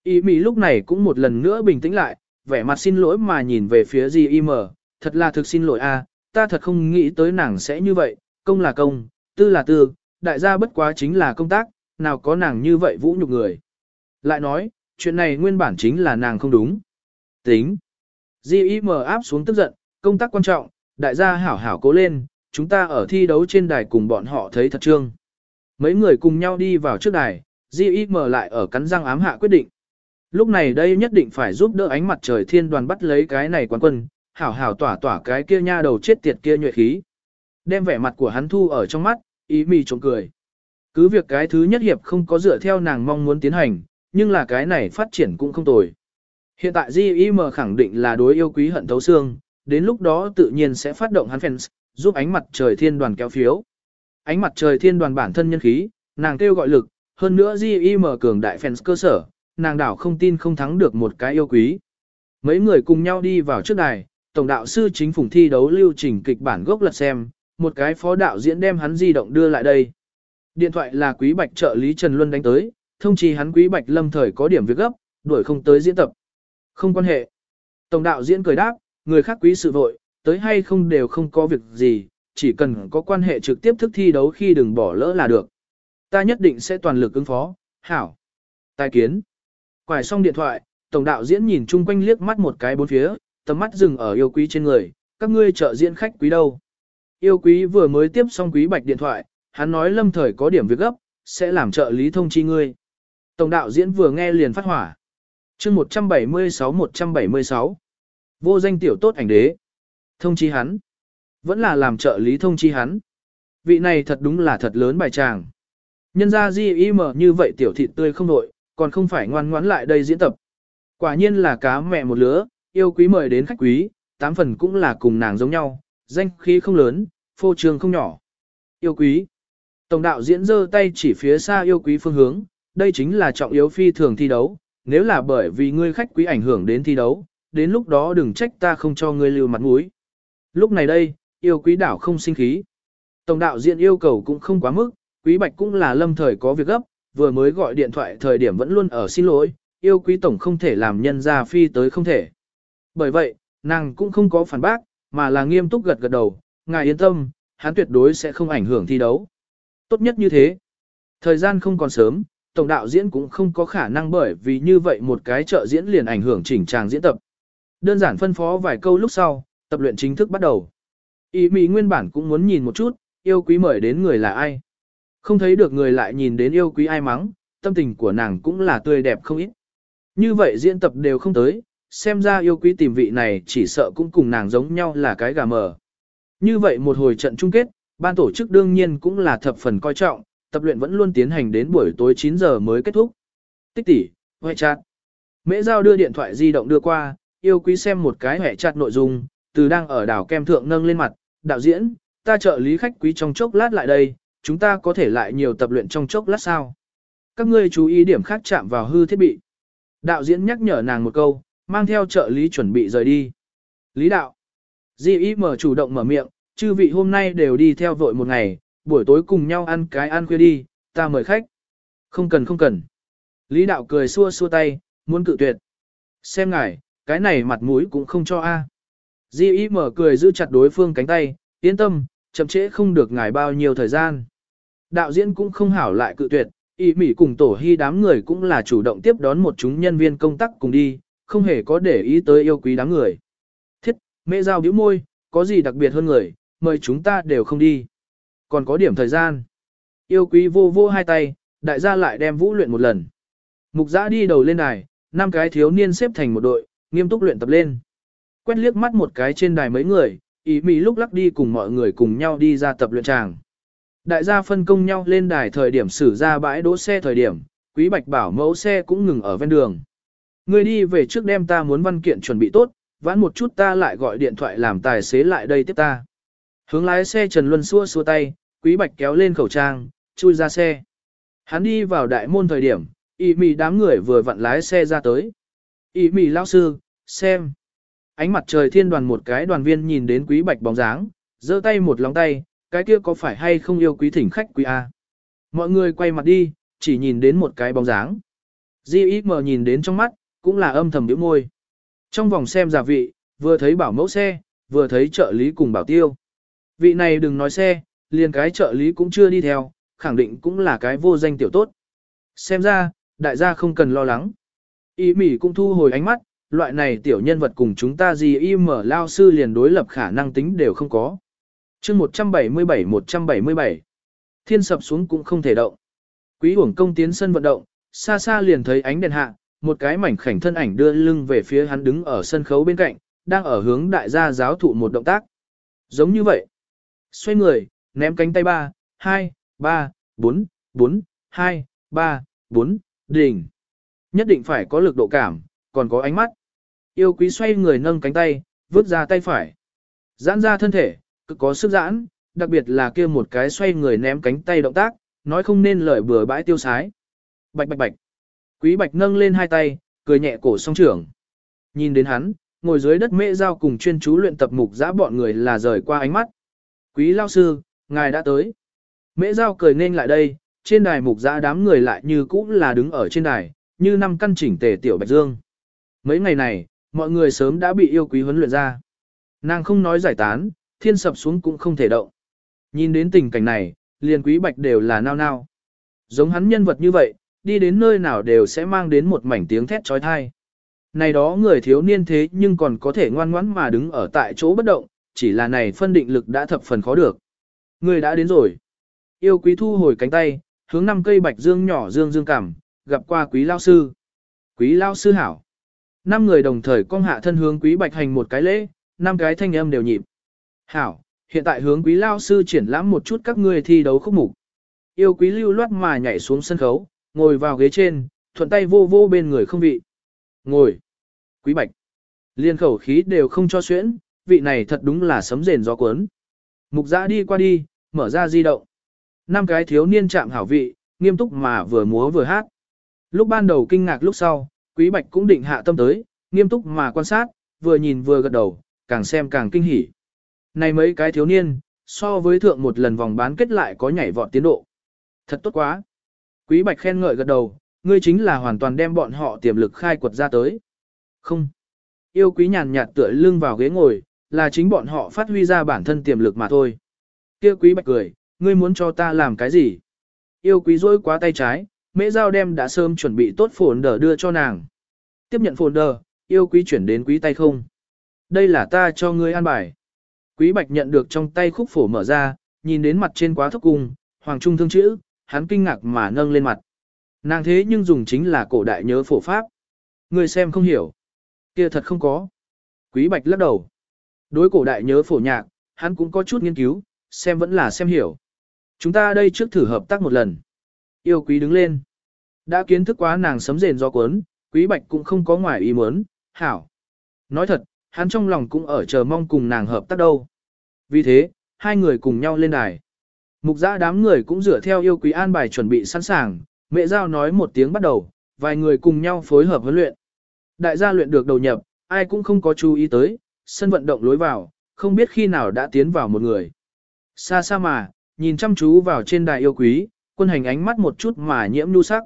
Ý mỹ lúc này cũng một lần nữa bình tĩnh lại, vẻ mặt xin lỗi mà nhìn về phía Di ý mở, Thật là thực xin lỗi a, ta thật không nghĩ tới nàng sẽ như vậy, công là công, tư là tư, đại gia bất quá chính là công tác, nào có nàng như vậy vũ nhục người. Lại nói, chuyện này nguyên bản chính là nàng không đúng. Tính. G.I.M. áp xuống tức giận, công tác quan trọng, đại gia hảo hảo cố lên, chúng ta ở thi đấu trên đài cùng bọn họ thấy thật trương. Mấy người cùng nhau đi vào trước đài, G.I.M. lại ở cắn răng ám hạ quyết định. Lúc này đây nhất định phải giúp đỡ ánh mặt trời thiên đoàn bắt lấy cái này quán quân, hảo hảo tỏa tỏa cái kia nha đầu chết tiệt kia nhuệ khí. Đem vẻ mặt của hắn thu ở trong mắt, ý mì trộm cười. Cứ việc cái thứ nhất hiệp không có dựa theo nàng mong muốn tiến hành, nhưng là cái này phát triển cũng không tồi. Hiện tại GIM khẳng định là đối yêu quý hận thấu xương, đến lúc đó tự nhiên sẽ phát động hắn fans, giúp ánh mặt trời thiên đoàn kéo phiếu. Ánh mặt trời thiên đoàn bản thân nhân khí, nàng kêu gọi lực, hơn nữa GIM cường đại fans cơ sở, nàng đảo không tin không thắng được một cái yêu quý. Mấy người cùng nhau đi vào trước đài, tổng đạo sư chính phủ thi đấu lưu trình kịch bản gốc lật xem, một cái phó đạo diễn đem hắn di động đưa lại đây. Điện thoại là quý bạch trợ lý Trần Luân đánh tới, thông chí hắn quý bạch lâm thời có điểm việc gấp, đuổi không tới diễn tập. Không quan hệ. Tổng đạo diễn cười đáp, người khác quý sự vội, tới hay không đều không có việc gì, chỉ cần có quan hệ trực tiếp thức thi đấu khi đừng bỏ lỡ là được. Ta nhất định sẽ toàn lực ứng phó, hảo. Tài kiến. Quải xong điện thoại, tổng đạo diễn nhìn chung quanh liếc mắt một cái bốn phía, tầm mắt dừng ở yêu quý trên người, các ngươi trợ diễn khách quý đâu. Yêu quý vừa mới tiếp xong quý bạch điện thoại, hắn nói lâm thời có điểm việc gấp, sẽ làm trợ lý thông chi ngươi. Tổng đạo diễn vừa nghe liền phát hỏa. chương 176-176. Vô danh tiểu tốt ảnh đế. Thông chi hắn. Vẫn là làm trợ lý thông chi hắn. Vị này thật đúng là thật lớn bài tràng. Nhân ra di im như vậy tiểu thịt tươi không nội, còn không phải ngoan ngoãn lại đây diễn tập. Quả nhiên là cá mẹ một lứa, yêu quý mời đến khách quý, tám phần cũng là cùng nàng giống nhau, danh khí không lớn, phô trương không nhỏ. Yêu quý. Tổng đạo diễn giơ tay chỉ phía xa yêu quý phương hướng, đây chính là trọng yếu phi thường thi đấu, nếu là bởi vì ngươi khách quý ảnh hưởng đến thi đấu, đến lúc đó đừng trách ta không cho ngươi lưu mặt mũi. Lúc này đây, yêu quý đảo không sinh khí. Tổng đạo diễn yêu cầu cũng không quá mức, quý bạch cũng là lâm thời có việc gấp, vừa mới gọi điện thoại thời điểm vẫn luôn ở xin lỗi, yêu quý tổng không thể làm nhân ra phi tới không thể. Bởi vậy, nàng cũng không có phản bác, mà là nghiêm túc gật gật đầu, ngài yên tâm, hắn tuyệt đối sẽ không ảnh hưởng thi đấu. Tốt nhất như thế. Thời gian không còn sớm, tổng đạo diễn cũng không có khả năng bởi vì như vậy một cái trợ diễn liền ảnh hưởng chỉnh tràng diễn tập. Đơn giản phân phó vài câu lúc sau, tập luyện chính thức bắt đầu. Ý mỹ nguyên bản cũng muốn nhìn một chút, yêu quý mời đến người là ai. Không thấy được người lại nhìn đến yêu quý ai mắng, tâm tình của nàng cũng là tươi đẹp không ít. Như vậy diễn tập đều không tới, xem ra yêu quý tìm vị này chỉ sợ cũng cùng nàng giống nhau là cái gà mờ. Như vậy một hồi trận chung kết, ban tổ chức đương nhiên cũng là thập phần coi trọng, tập luyện vẫn luôn tiến hành đến buổi tối 9 giờ mới kết thúc. Tích tỷ, hệ chặt. Mễ Giao đưa điện thoại di động đưa qua, yêu quý xem một cái hệ chặt nội dung, từ đang ở đảo kem thượng nâng lên mặt, đạo diễn, ta trợ lý khách quý trong chốc lát lại đây, chúng ta có thể lại nhiều tập luyện trong chốc lát sao. Các ngươi chú ý điểm khác chạm vào hư thiết bị. Đạo diễn nhắc nhở nàng một câu, mang theo trợ lý chuẩn bị rời đi. Lý đạo. Di mở chủ động mở miệng, chư vị hôm nay đều đi theo vội một ngày, buổi tối cùng nhau ăn cái ăn khuya đi, ta mời khách. Không cần không cần. Lý đạo cười xua xua tay, muốn cự tuyệt. Xem ngài, cái này mặt mũi cũng không cho a. Di ý mở cười giữ chặt đối phương cánh tay, yên tâm, chậm trễ không được ngài bao nhiêu thời gian. Đạo diễn cũng không hảo lại cự tuyệt, ý mỹ cùng tổ hy đám người cũng là chủ động tiếp đón một chúng nhân viên công tác cùng đi, không hề có để ý tới yêu quý đám người. Thiết, mẹ giao biểu môi, có gì đặc biệt hơn người, mời chúng ta đều không đi. Còn có điểm thời gian. Yêu quý vô vô hai tay, đại gia lại đem vũ luyện một lần. Mục giã đi đầu lên đài, năm cái thiếu niên xếp thành một đội, nghiêm túc luyện tập lên. Quét liếc mắt một cái trên đài mấy người, ý mỹ lúc lắc đi cùng mọi người cùng nhau đi ra tập luyện tràng. Đại gia phân công nhau lên đài thời điểm xử ra bãi đỗ xe thời điểm, quý bạch bảo mẫu xe cũng ngừng ở ven đường. Người đi về trước đem ta muốn văn kiện chuẩn bị tốt, vãn một chút ta lại gọi điện thoại làm tài xế lại đây tiếp ta. Hướng lái xe Trần Luân xua xua tay, quý bạch kéo lên khẩu trang, chui ra xe. Hắn đi vào đại môn thời điểm, y mì đám người vừa vặn lái xe ra tới. Y mì lao sư, xem. Ánh mặt trời thiên đoàn một cái đoàn viên nhìn đến quý bạch bóng dáng, giơ tay một lòng tay, cái kia có phải hay không yêu quý thỉnh khách quý A. Mọi người quay mặt đi, chỉ nhìn đến một cái bóng dáng. Di mờ nhìn đến trong mắt, cũng là âm thầm biểu môi. Trong vòng xem giả vị, vừa thấy bảo mẫu xe, vừa thấy trợ lý cùng bảo tiêu. Vị này đừng nói xe, liền cái trợ lý cũng chưa đi theo, khẳng định cũng là cái vô danh tiểu tốt. Xem ra, đại gia không cần lo lắng. Ý mỉ cũng thu hồi ánh mắt, loại này tiểu nhân vật cùng chúng ta gì y mở lao sư liền đối lập khả năng tính đều không có. chương 177-177, thiên sập xuống cũng không thể động. Quý uổng công tiến sân vận động, xa xa liền thấy ánh đèn hạ, một cái mảnh khảnh thân ảnh đưa lưng về phía hắn đứng ở sân khấu bên cạnh, đang ở hướng đại gia giáo thụ một động tác. Giống như vậy. Xoay người, ném cánh tay ba, hai, ba, bốn, bốn, hai, ba, bốn, đỉnh. Nhất định phải có lực độ cảm, còn có ánh mắt. Yêu quý xoay người nâng cánh tay, vứt ra tay phải. Giãn ra thân thể, cực có sức giãn, đặc biệt là kia một cái xoay người ném cánh tay động tác, nói không nên lời bừa bãi tiêu sái. Bạch bạch bạch. Quý bạch nâng lên hai tay, cười nhẹ cổ song trưởng. Nhìn đến hắn, ngồi dưới đất mễ giao cùng chuyên chú luyện tập mục giã bọn người là rời qua ánh mắt. Quý lao sư, ngài đã tới. Mễ giao cười nên lại đây, trên đài mục giã đám người lại như cũ là đứng ở trên đài, như năm căn chỉnh tề tiểu bạch dương. Mấy ngày này, mọi người sớm đã bị yêu quý huấn luyện ra. Nàng không nói giải tán, thiên sập xuống cũng không thể động. Nhìn đến tình cảnh này, liền quý bạch đều là nao nao. Giống hắn nhân vật như vậy, đi đến nơi nào đều sẽ mang đến một mảnh tiếng thét trói thai. Này đó người thiếu niên thế nhưng còn có thể ngoan ngoãn mà đứng ở tại chỗ bất động, chỉ là này phân định lực đã thập phần khó được. Người đã đến rồi. Yêu quý thu hồi cánh tay, hướng năm cây bạch dương nhỏ dương dương cảm, gặp qua quý lao sư. Quý lao sư hảo. Năm người đồng thời cong hạ thân hướng quý bạch hành một cái lễ, năm cái thanh âm đều nhịp. Hảo, hiện tại hướng quý lao sư triển lãm một chút các ngươi thi đấu khúc mục. Yêu quý lưu loát mà nhảy xuống sân khấu, ngồi vào ghế trên, thuận tay vô vô bên người không vị. Ngồi. Quý bạch. Liên khẩu khí đều không cho xuyễn, vị này thật đúng là sấm rền gió cuốn. Mục giã đi qua đi, mở ra di động. Năm cái thiếu niên chạm hảo vị, nghiêm túc mà vừa múa vừa hát. Lúc ban đầu kinh ngạc lúc sau, quý bạch cũng định hạ tâm tới, nghiêm túc mà quan sát, vừa nhìn vừa gật đầu, càng xem càng kinh hỉ. Này mấy cái thiếu niên, so với thượng một lần vòng bán kết lại có nhảy vọt tiến độ. Thật tốt quá. Quý Bạch khen ngợi gật đầu, ngươi chính là hoàn toàn đem bọn họ tiềm lực khai quật ra tới. Không. Yêu quý nhàn nhạt tựa lưng vào ghế ngồi, là chính bọn họ phát huy ra bản thân tiềm lực mà thôi. Kia quý Bạch cười, ngươi muốn cho ta làm cái gì? Yêu quý rối quá tay trái, mễ giao đem đã sớm chuẩn bị tốt phồn đờ đưa cho nàng. Tiếp nhận phồn đờ, yêu quý chuyển đến quý tay không. Đây là ta cho ngươi an bài. Quý Bạch nhận được trong tay khúc phổ mở ra, nhìn đến mặt trên quá thấp cung, hoàng trung thương chữ, hắn kinh ngạc mà nâng lên mặt. Nàng thế nhưng dùng chính là cổ đại nhớ phổ pháp. Người xem không hiểu. kia thật không có. Quý Bạch lắc đầu. Đối cổ đại nhớ phổ nhạc, hắn cũng có chút nghiên cứu, xem vẫn là xem hiểu. Chúng ta đây trước thử hợp tác một lần. Yêu quý đứng lên. Đã kiến thức quá nàng sấm rền do cuốn, quý bạch cũng không có ngoài ý muốn, hảo. Nói thật, hắn trong lòng cũng ở chờ mong cùng nàng hợp tác đâu. Vì thế, hai người cùng nhau lên đài. Mục giã đám người cũng dựa theo yêu quý an bài chuẩn bị sẵn sàng, mẹ giao nói một tiếng bắt đầu, vài người cùng nhau phối hợp huấn luyện. Đại gia luyện được đầu nhập, ai cũng không có chú ý tới, sân vận động lối vào, không biết khi nào đã tiến vào một người. Xa xa mà, nhìn chăm chú vào trên đài yêu quý, quân hành ánh mắt một chút mà nhiễm nu sắc.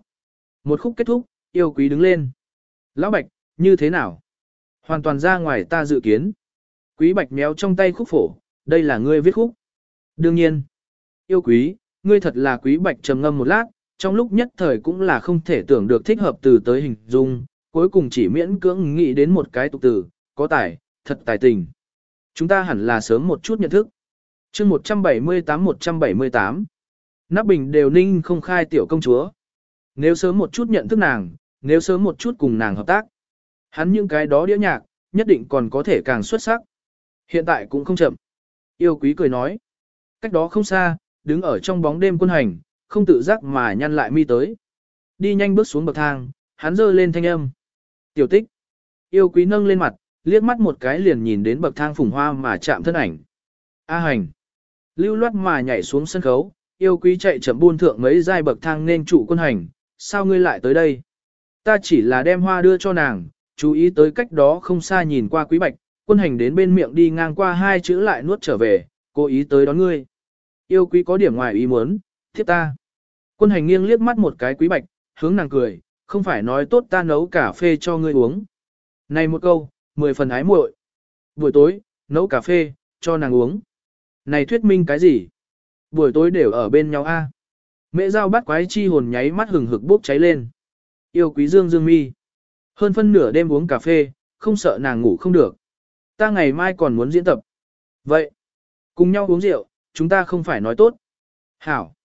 Một khúc kết thúc, yêu quý đứng lên. Lão Bạch, như thế nào? Hoàn toàn ra ngoài ta dự kiến. Quý Bạch méo trong tay khúc phổ, đây là ngươi viết khúc. Đương nhiên. Yêu quý, ngươi thật là quý Bạch trầm ngâm một lát, trong lúc nhất thời cũng là không thể tưởng được thích hợp từ tới hình dung, cuối cùng chỉ miễn cưỡng nghĩ đến một cái tục từ, có tài, thật tài tình. Chúng ta hẳn là sớm một chút nhận thức. chương 178-178 Nắp bình đều ninh không khai tiểu công chúa. Nếu sớm một chút nhận thức nàng, nếu sớm một chút cùng nàng hợp tác, hắn những cái đó đĩa nhạc, nhất định còn có thể càng xuất sắc. Hiện tại cũng không chậm. Yêu quý cười nói. Cách đó không xa, đứng ở trong bóng đêm quân hành, không tự giác mà nhăn lại mi tới. Đi nhanh bước xuống bậc thang, hắn giơ lên thanh âm. Tiểu tích. Yêu quý nâng lên mặt, liếc mắt một cái liền nhìn đến bậc thang phùng hoa mà chạm thân ảnh. A hành. Lưu loát mà nhảy xuống sân khấu, yêu quý chạy chậm buôn thượng mấy giai bậc thang nên trụ quân hành. Sao ngươi lại tới đây? Ta chỉ là đem hoa đưa cho nàng, chú ý tới cách đó không xa nhìn qua quý bạch, quân hành đến bên miệng đi ngang qua hai chữ lại nuốt trở về, cố ý tới đón ngươi. Yêu quý có điểm ngoài ý muốn, thiết ta. Quân hành nghiêng liếc mắt một cái quý bạch, hướng nàng cười, không phải nói tốt ta nấu cà phê cho ngươi uống. Này một câu, mười phần ái muội. Buổi tối, nấu cà phê, cho nàng uống. Này thuyết minh cái gì? Buổi tối đều ở bên nhau a. Mẹ dao bắt quái chi hồn nháy mắt hừng hực bốc cháy lên. Yêu quý dương dương mi. Hơn phân nửa đêm uống cà phê, không sợ nàng ngủ không được. Ta ngày mai còn muốn diễn tập. Vậy, cùng nhau uống rượu, chúng ta không phải nói tốt. Hảo.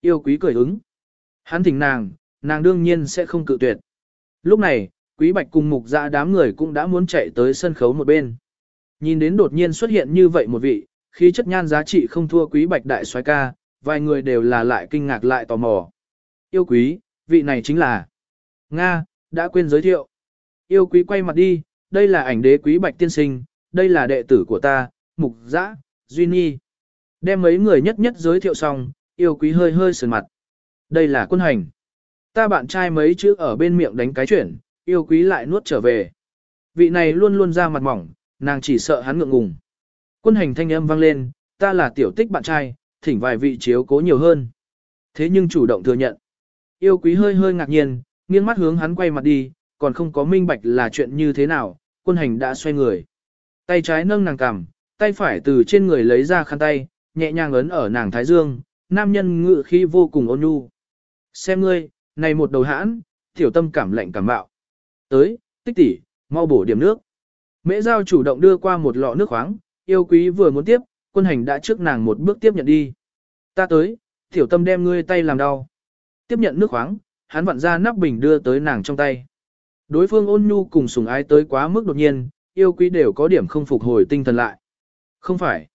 Yêu quý cười ứng. Hắn thỉnh nàng, nàng đương nhiên sẽ không cự tuyệt. Lúc này, Quý Bạch cùng mục dạ đám người cũng đã muốn chạy tới sân khấu một bên. Nhìn đến đột nhiên xuất hiện như vậy một vị, khí chất nhan giá trị không thua Quý Bạch đại soái ca, vài người đều là lại kinh ngạc lại tò mò. Yêu quý, vị này chính là Nga, đã quên giới thiệu. Yêu quý quay mặt đi, đây là ảnh đế Quý Bạch tiên sinh, đây là đệ tử của ta, mục dạ, duy nhi. Đem mấy người nhất nhất giới thiệu xong, yêu quý hơi hơi sườn mặt. Đây là quân hành. Ta bạn trai mấy chữ ở bên miệng đánh cái chuyển, yêu quý lại nuốt trở về. Vị này luôn luôn ra mặt mỏng, nàng chỉ sợ hắn ngượng ngùng. Quân hành thanh âm vang lên, ta là tiểu tích bạn trai, thỉnh vài vị chiếu cố nhiều hơn. Thế nhưng chủ động thừa nhận. Yêu quý hơi hơi ngạc nhiên, nghiêng mắt hướng hắn quay mặt đi, còn không có minh bạch là chuyện như thế nào, quân hành đã xoay người. Tay trái nâng nàng cằm, tay phải từ trên người lấy ra khăn tay, nhẹ nhàng ấn ở nàng thái dương, nam nhân ngự khí vô cùng ôn nhu. Xem ngươi, này một đầu hãn, tiểu tâm cảm lạnh cảm bạo. Tới, tích tỷ, mau bổ điểm nước. Mễ giao chủ động đưa qua một lọ nước khoáng, yêu quý vừa muốn tiếp, quân hành đã trước nàng một bước tiếp nhận đi. Ta tới, tiểu tâm đem ngươi tay làm đau. Tiếp nhận nước khoáng, hắn vặn ra nắp bình đưa tới nàng trong tay. Đối phương ôn nhu cùng sùng ái tới quá mức đột nhiên, yêu quý đều có điểm không phục hồi tinh thần lại. Không phải.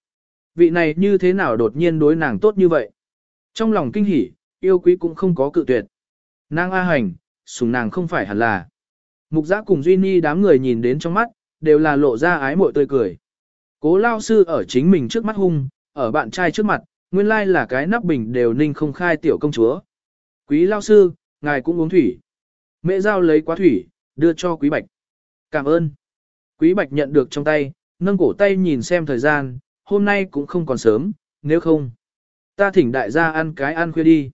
Vị này như thế nào đột nhiên đối nàng tốt như vậy? Trong lòng kinh hỉ, yêu quý cũng không có cự tuyệt. Nàng A hành, sùng nàng không phải hẳn là. Mục giã cùng Duy Ni đám người nhìn đến trong mắt, đều là lộ ra ái mội tươi cười. Cố lao sư ở chính mình trước mắt hung, ở bạn trai trước mặt, nguyên lai là cái nắp bình đều ninh không khai tiểu công chúa. Quý lao sư, ngài cũng uống thủy. Mẹ giao lấy quá thủy, đưa cho quý bạch. Cảm ơn. Quý bạch nhận được trong tay, nâng cổ tay nhìn xem thời gian, hôm nay cũng không còn sớm, nếu không. Ta thỉnh đại gia ăn cái ăn khuya đi.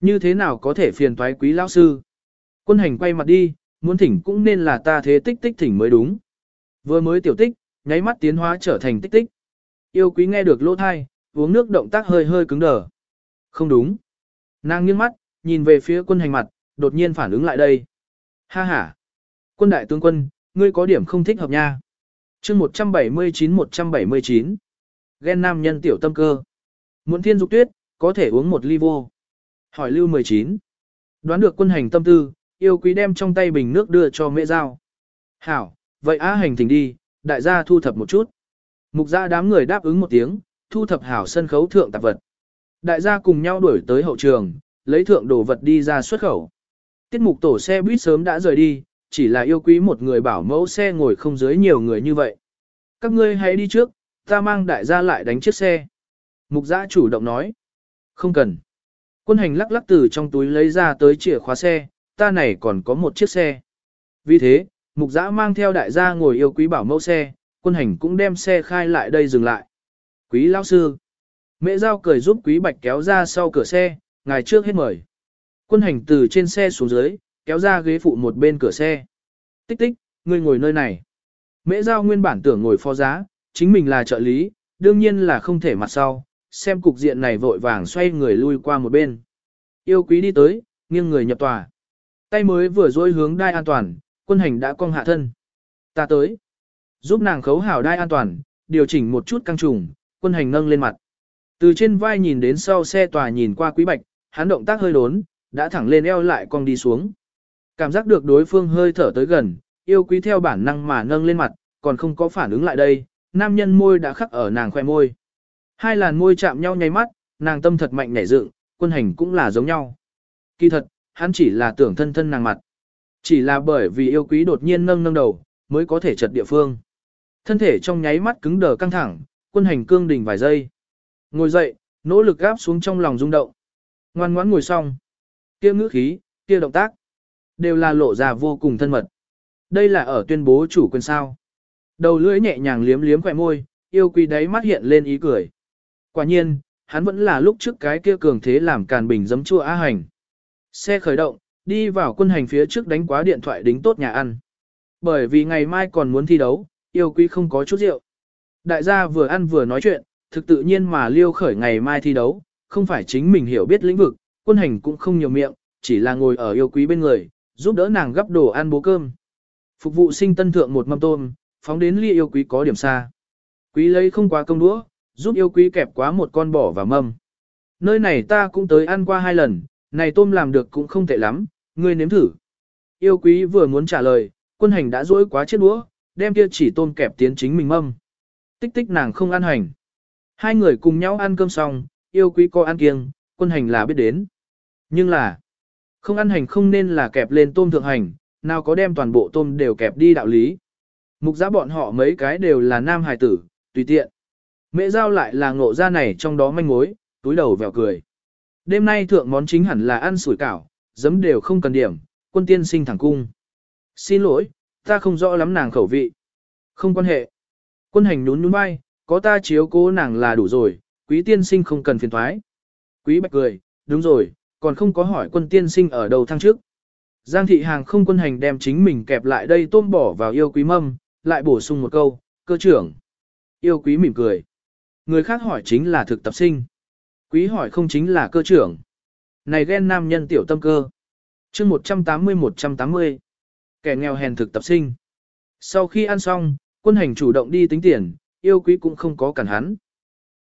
Như thế nào có thể phiền toái quý lão sư? Quân hành quay mặt đi, muốn thỉnh cũng nên là ta thế tích tích thỉnh mới đúng. Vừa mới tiểu tích, nháy mắt tiến hóa trở thành tích tích. Yêu quý nghe được lỗ thai, uống nước động tác hơi hơi cứng đờ. Không đúng. Nàng nghiêng mắt, nhìn về phía quân hành mặt, đột nhiên phản ứng lại đây. Ha ha. Quân đại tướng quân, ngươi có điểm không thích hợp nha. chương 179-179. Ghen nam nhân tiểu tâm cơ. Muốn thiên dục tuyết, có thể uống một ly vô. Hỏi lưu 19. Đoán được quân hành tâm tư, yêu quý đem trong tay bình nước đưa cho mẹ giao. Hảo, vậy á hành thỉnh đi, đại gia thu thập một chút. Mục gia đám người đáp ứng một tiếng, thu thập hảo sân khấu thượng tạp vật. Đại gia cùng nhau đuổi tới hậu trường, lấy thượng đồ vật đi ra xuất khẩu. Tiết mục tổ xe buýt sớm đã rời đi, chỉ là yêu quý một người bảo mẫu xe ngồi không dưới nhiều người như vậy. Các ngươi hãy đi trước, ta mang đại gia lại đánh chiếc xe. Mục giã chủ động nói. Không cần. Quân hành lắc lắc từ trong túi lấy ra tới chìa khóa xe, ta này còn có một chiếc xe. Vì thế, mục giã mang theo đại gia ngồi yêu quý bảo mẫu xe, quân hành cũng đem xe khai lại đây dừng lại. Quý lão sư. Mẹ giao cười giúp quý bạch kéo ra sau cửa xe, ngài trước hết mời. Quân hành từ trên xe xuống dưới, kéo ra ghế phụ một bên cửa xe. Tích tích, ngươi ngồi nơi này. Mễ giao nguyên bản tưởng ngồi phó giá, chính mình là trợ lý, đương nhiên là không thể mặt sau, xem cục diện này vội vàng xoay người lui qua một bên. Yêu quý đi tới, nghiêng người nhập tòa. Tay mới vừa dối hướng đai an toàn, quân hành đã cong hạ thân. Ta tới. Giúp nàng khấu hảo đai an toàn, điều chỉnh một chút căng trùng, quân hành nâng lên mặt. Từ trên vai nhìn đến sau xe tòa nhìn qua quý bạch, hắn động tác hơi đốn, đã thẳng lên eo lại cong đi xuống. Cảm giác được đối phương hơi thở tới gần, yêu quý theo bản năng mà nâng lên mặt, còn không có phản ứng lại đây, nam nhân môi đã khắc ở nàng khoe môi. Hai làn môi chạm nhau nháy mắt, nàng tâm thật mạnh nhảy dựng, quân hành cũng là giống nhau. Kỳ thật, hắn chỉ là tưởng thân thân nàng mặt. Chỉ là bởi vì yêu quý đột nhiên nâng nâng đầu, mới có thể chật địa phương. Thân thể trong nháy mắt cứng đờ căng thẳng, quân hành cương đỉnh vài giây. Ngồi dậy, nỗ lực gáp xuống trong lòng rung động. Ngoan ngoãn ngồi xong. Kia ngữ khí, kia động tác, đều là lộ ra vô cùng thân mật. Đây là ở tuyên bố chủ quyền sao. Đầu lưỡi nhẹ nhàng liếm liếm khỏe môi, yêu quý đáy mắt hiện lên ý cười. Quả nhiên, hắn vẫn là lúc trước cái kia cường thế làm càn bình giấm chua á hành. Xe khởi động, đi vào quân hành phía trước đánh quá điện thoại đính tốt nhà ăn. Bởi vì ngày mai còn muốn thi đấu, yêu quý không có chút rượu. Đại gia vừa ăn vừa nói chuyện, thực tự nhiên mà liêu khởi ngày mai thi đấu, không phải chính mình hiểu biết lĩnh vực, quân hành cũng không nhiều miệng, chỉ là ngồi ở yêu quý bên người, giúp đỡ nàng gấp đồ ăn bố cơm. Phục vụ sinh tân thượng một mâm tôm, phóng đến ly yêu quý có điểm xa. Quý lấy không quá công đũa, giúp yêu quý kẹp quá một con bò và mâm. Nơi này ta cũng tới ăn qua hai lần, này tôm làm được cũng không tệ lắm, ngươi nếm thử. yêu quý vừa muốn trả lời, quân hành đã dỗi quá chiếc đũa, đem kia chỉ tôm kẹp tiến chính mình mâm. Tích tích nàng không ăn hành. Hai người cùng nhau ăn cơm xong, yêu quý có ăn kiêng, quân hành là biết đến. Nhưng là, không ăn hành không nên là kẹp lên tôm thượng hành, nào có đem toàn bộ tôm đều kẹp đi đạo lý. Mục giá bọn họ mấy cái đều là nam hài tử, tùy tiện. Mẹ giao lại là ngộ ra này trong đó manh mối, túi đầu vèo cười. Đêm nay thượng món chính hẳn là ăn sủi cảo, giấm đều không cần điểm, quân tiên sinh thẳng cung. Xin lỗi, ta không rõ lắm nàng khẩu vị. Không quan hệ. Quân hành nhún nhún vai, có ta chiếu cố nàng là đủ rồi, quý tiên sinh không cần phiền thoái. Quý bạch cười, đúng rồi, còn không có hỏi quân tiên sinh ở đầu thang trước. Giang thị hàng không quân hành đem chính mình kẹp lại đây tôm bỏ vào yêu quý mâm, lại bổ sung một câu, cơ trưởng. Yêu quý mỉm cười. Người khác hỏi chính là thực tập sinh. Quý hỏi không chính là cơ trưởng. Này ghen nam nhân tiểu tâm cơ. chương 180-180. Kẻ nghèo hèn thực tập sinh. Sau khi ăn xong, quân hành chủ động đi tính tiền, yêu quý cũng không có cản hắn.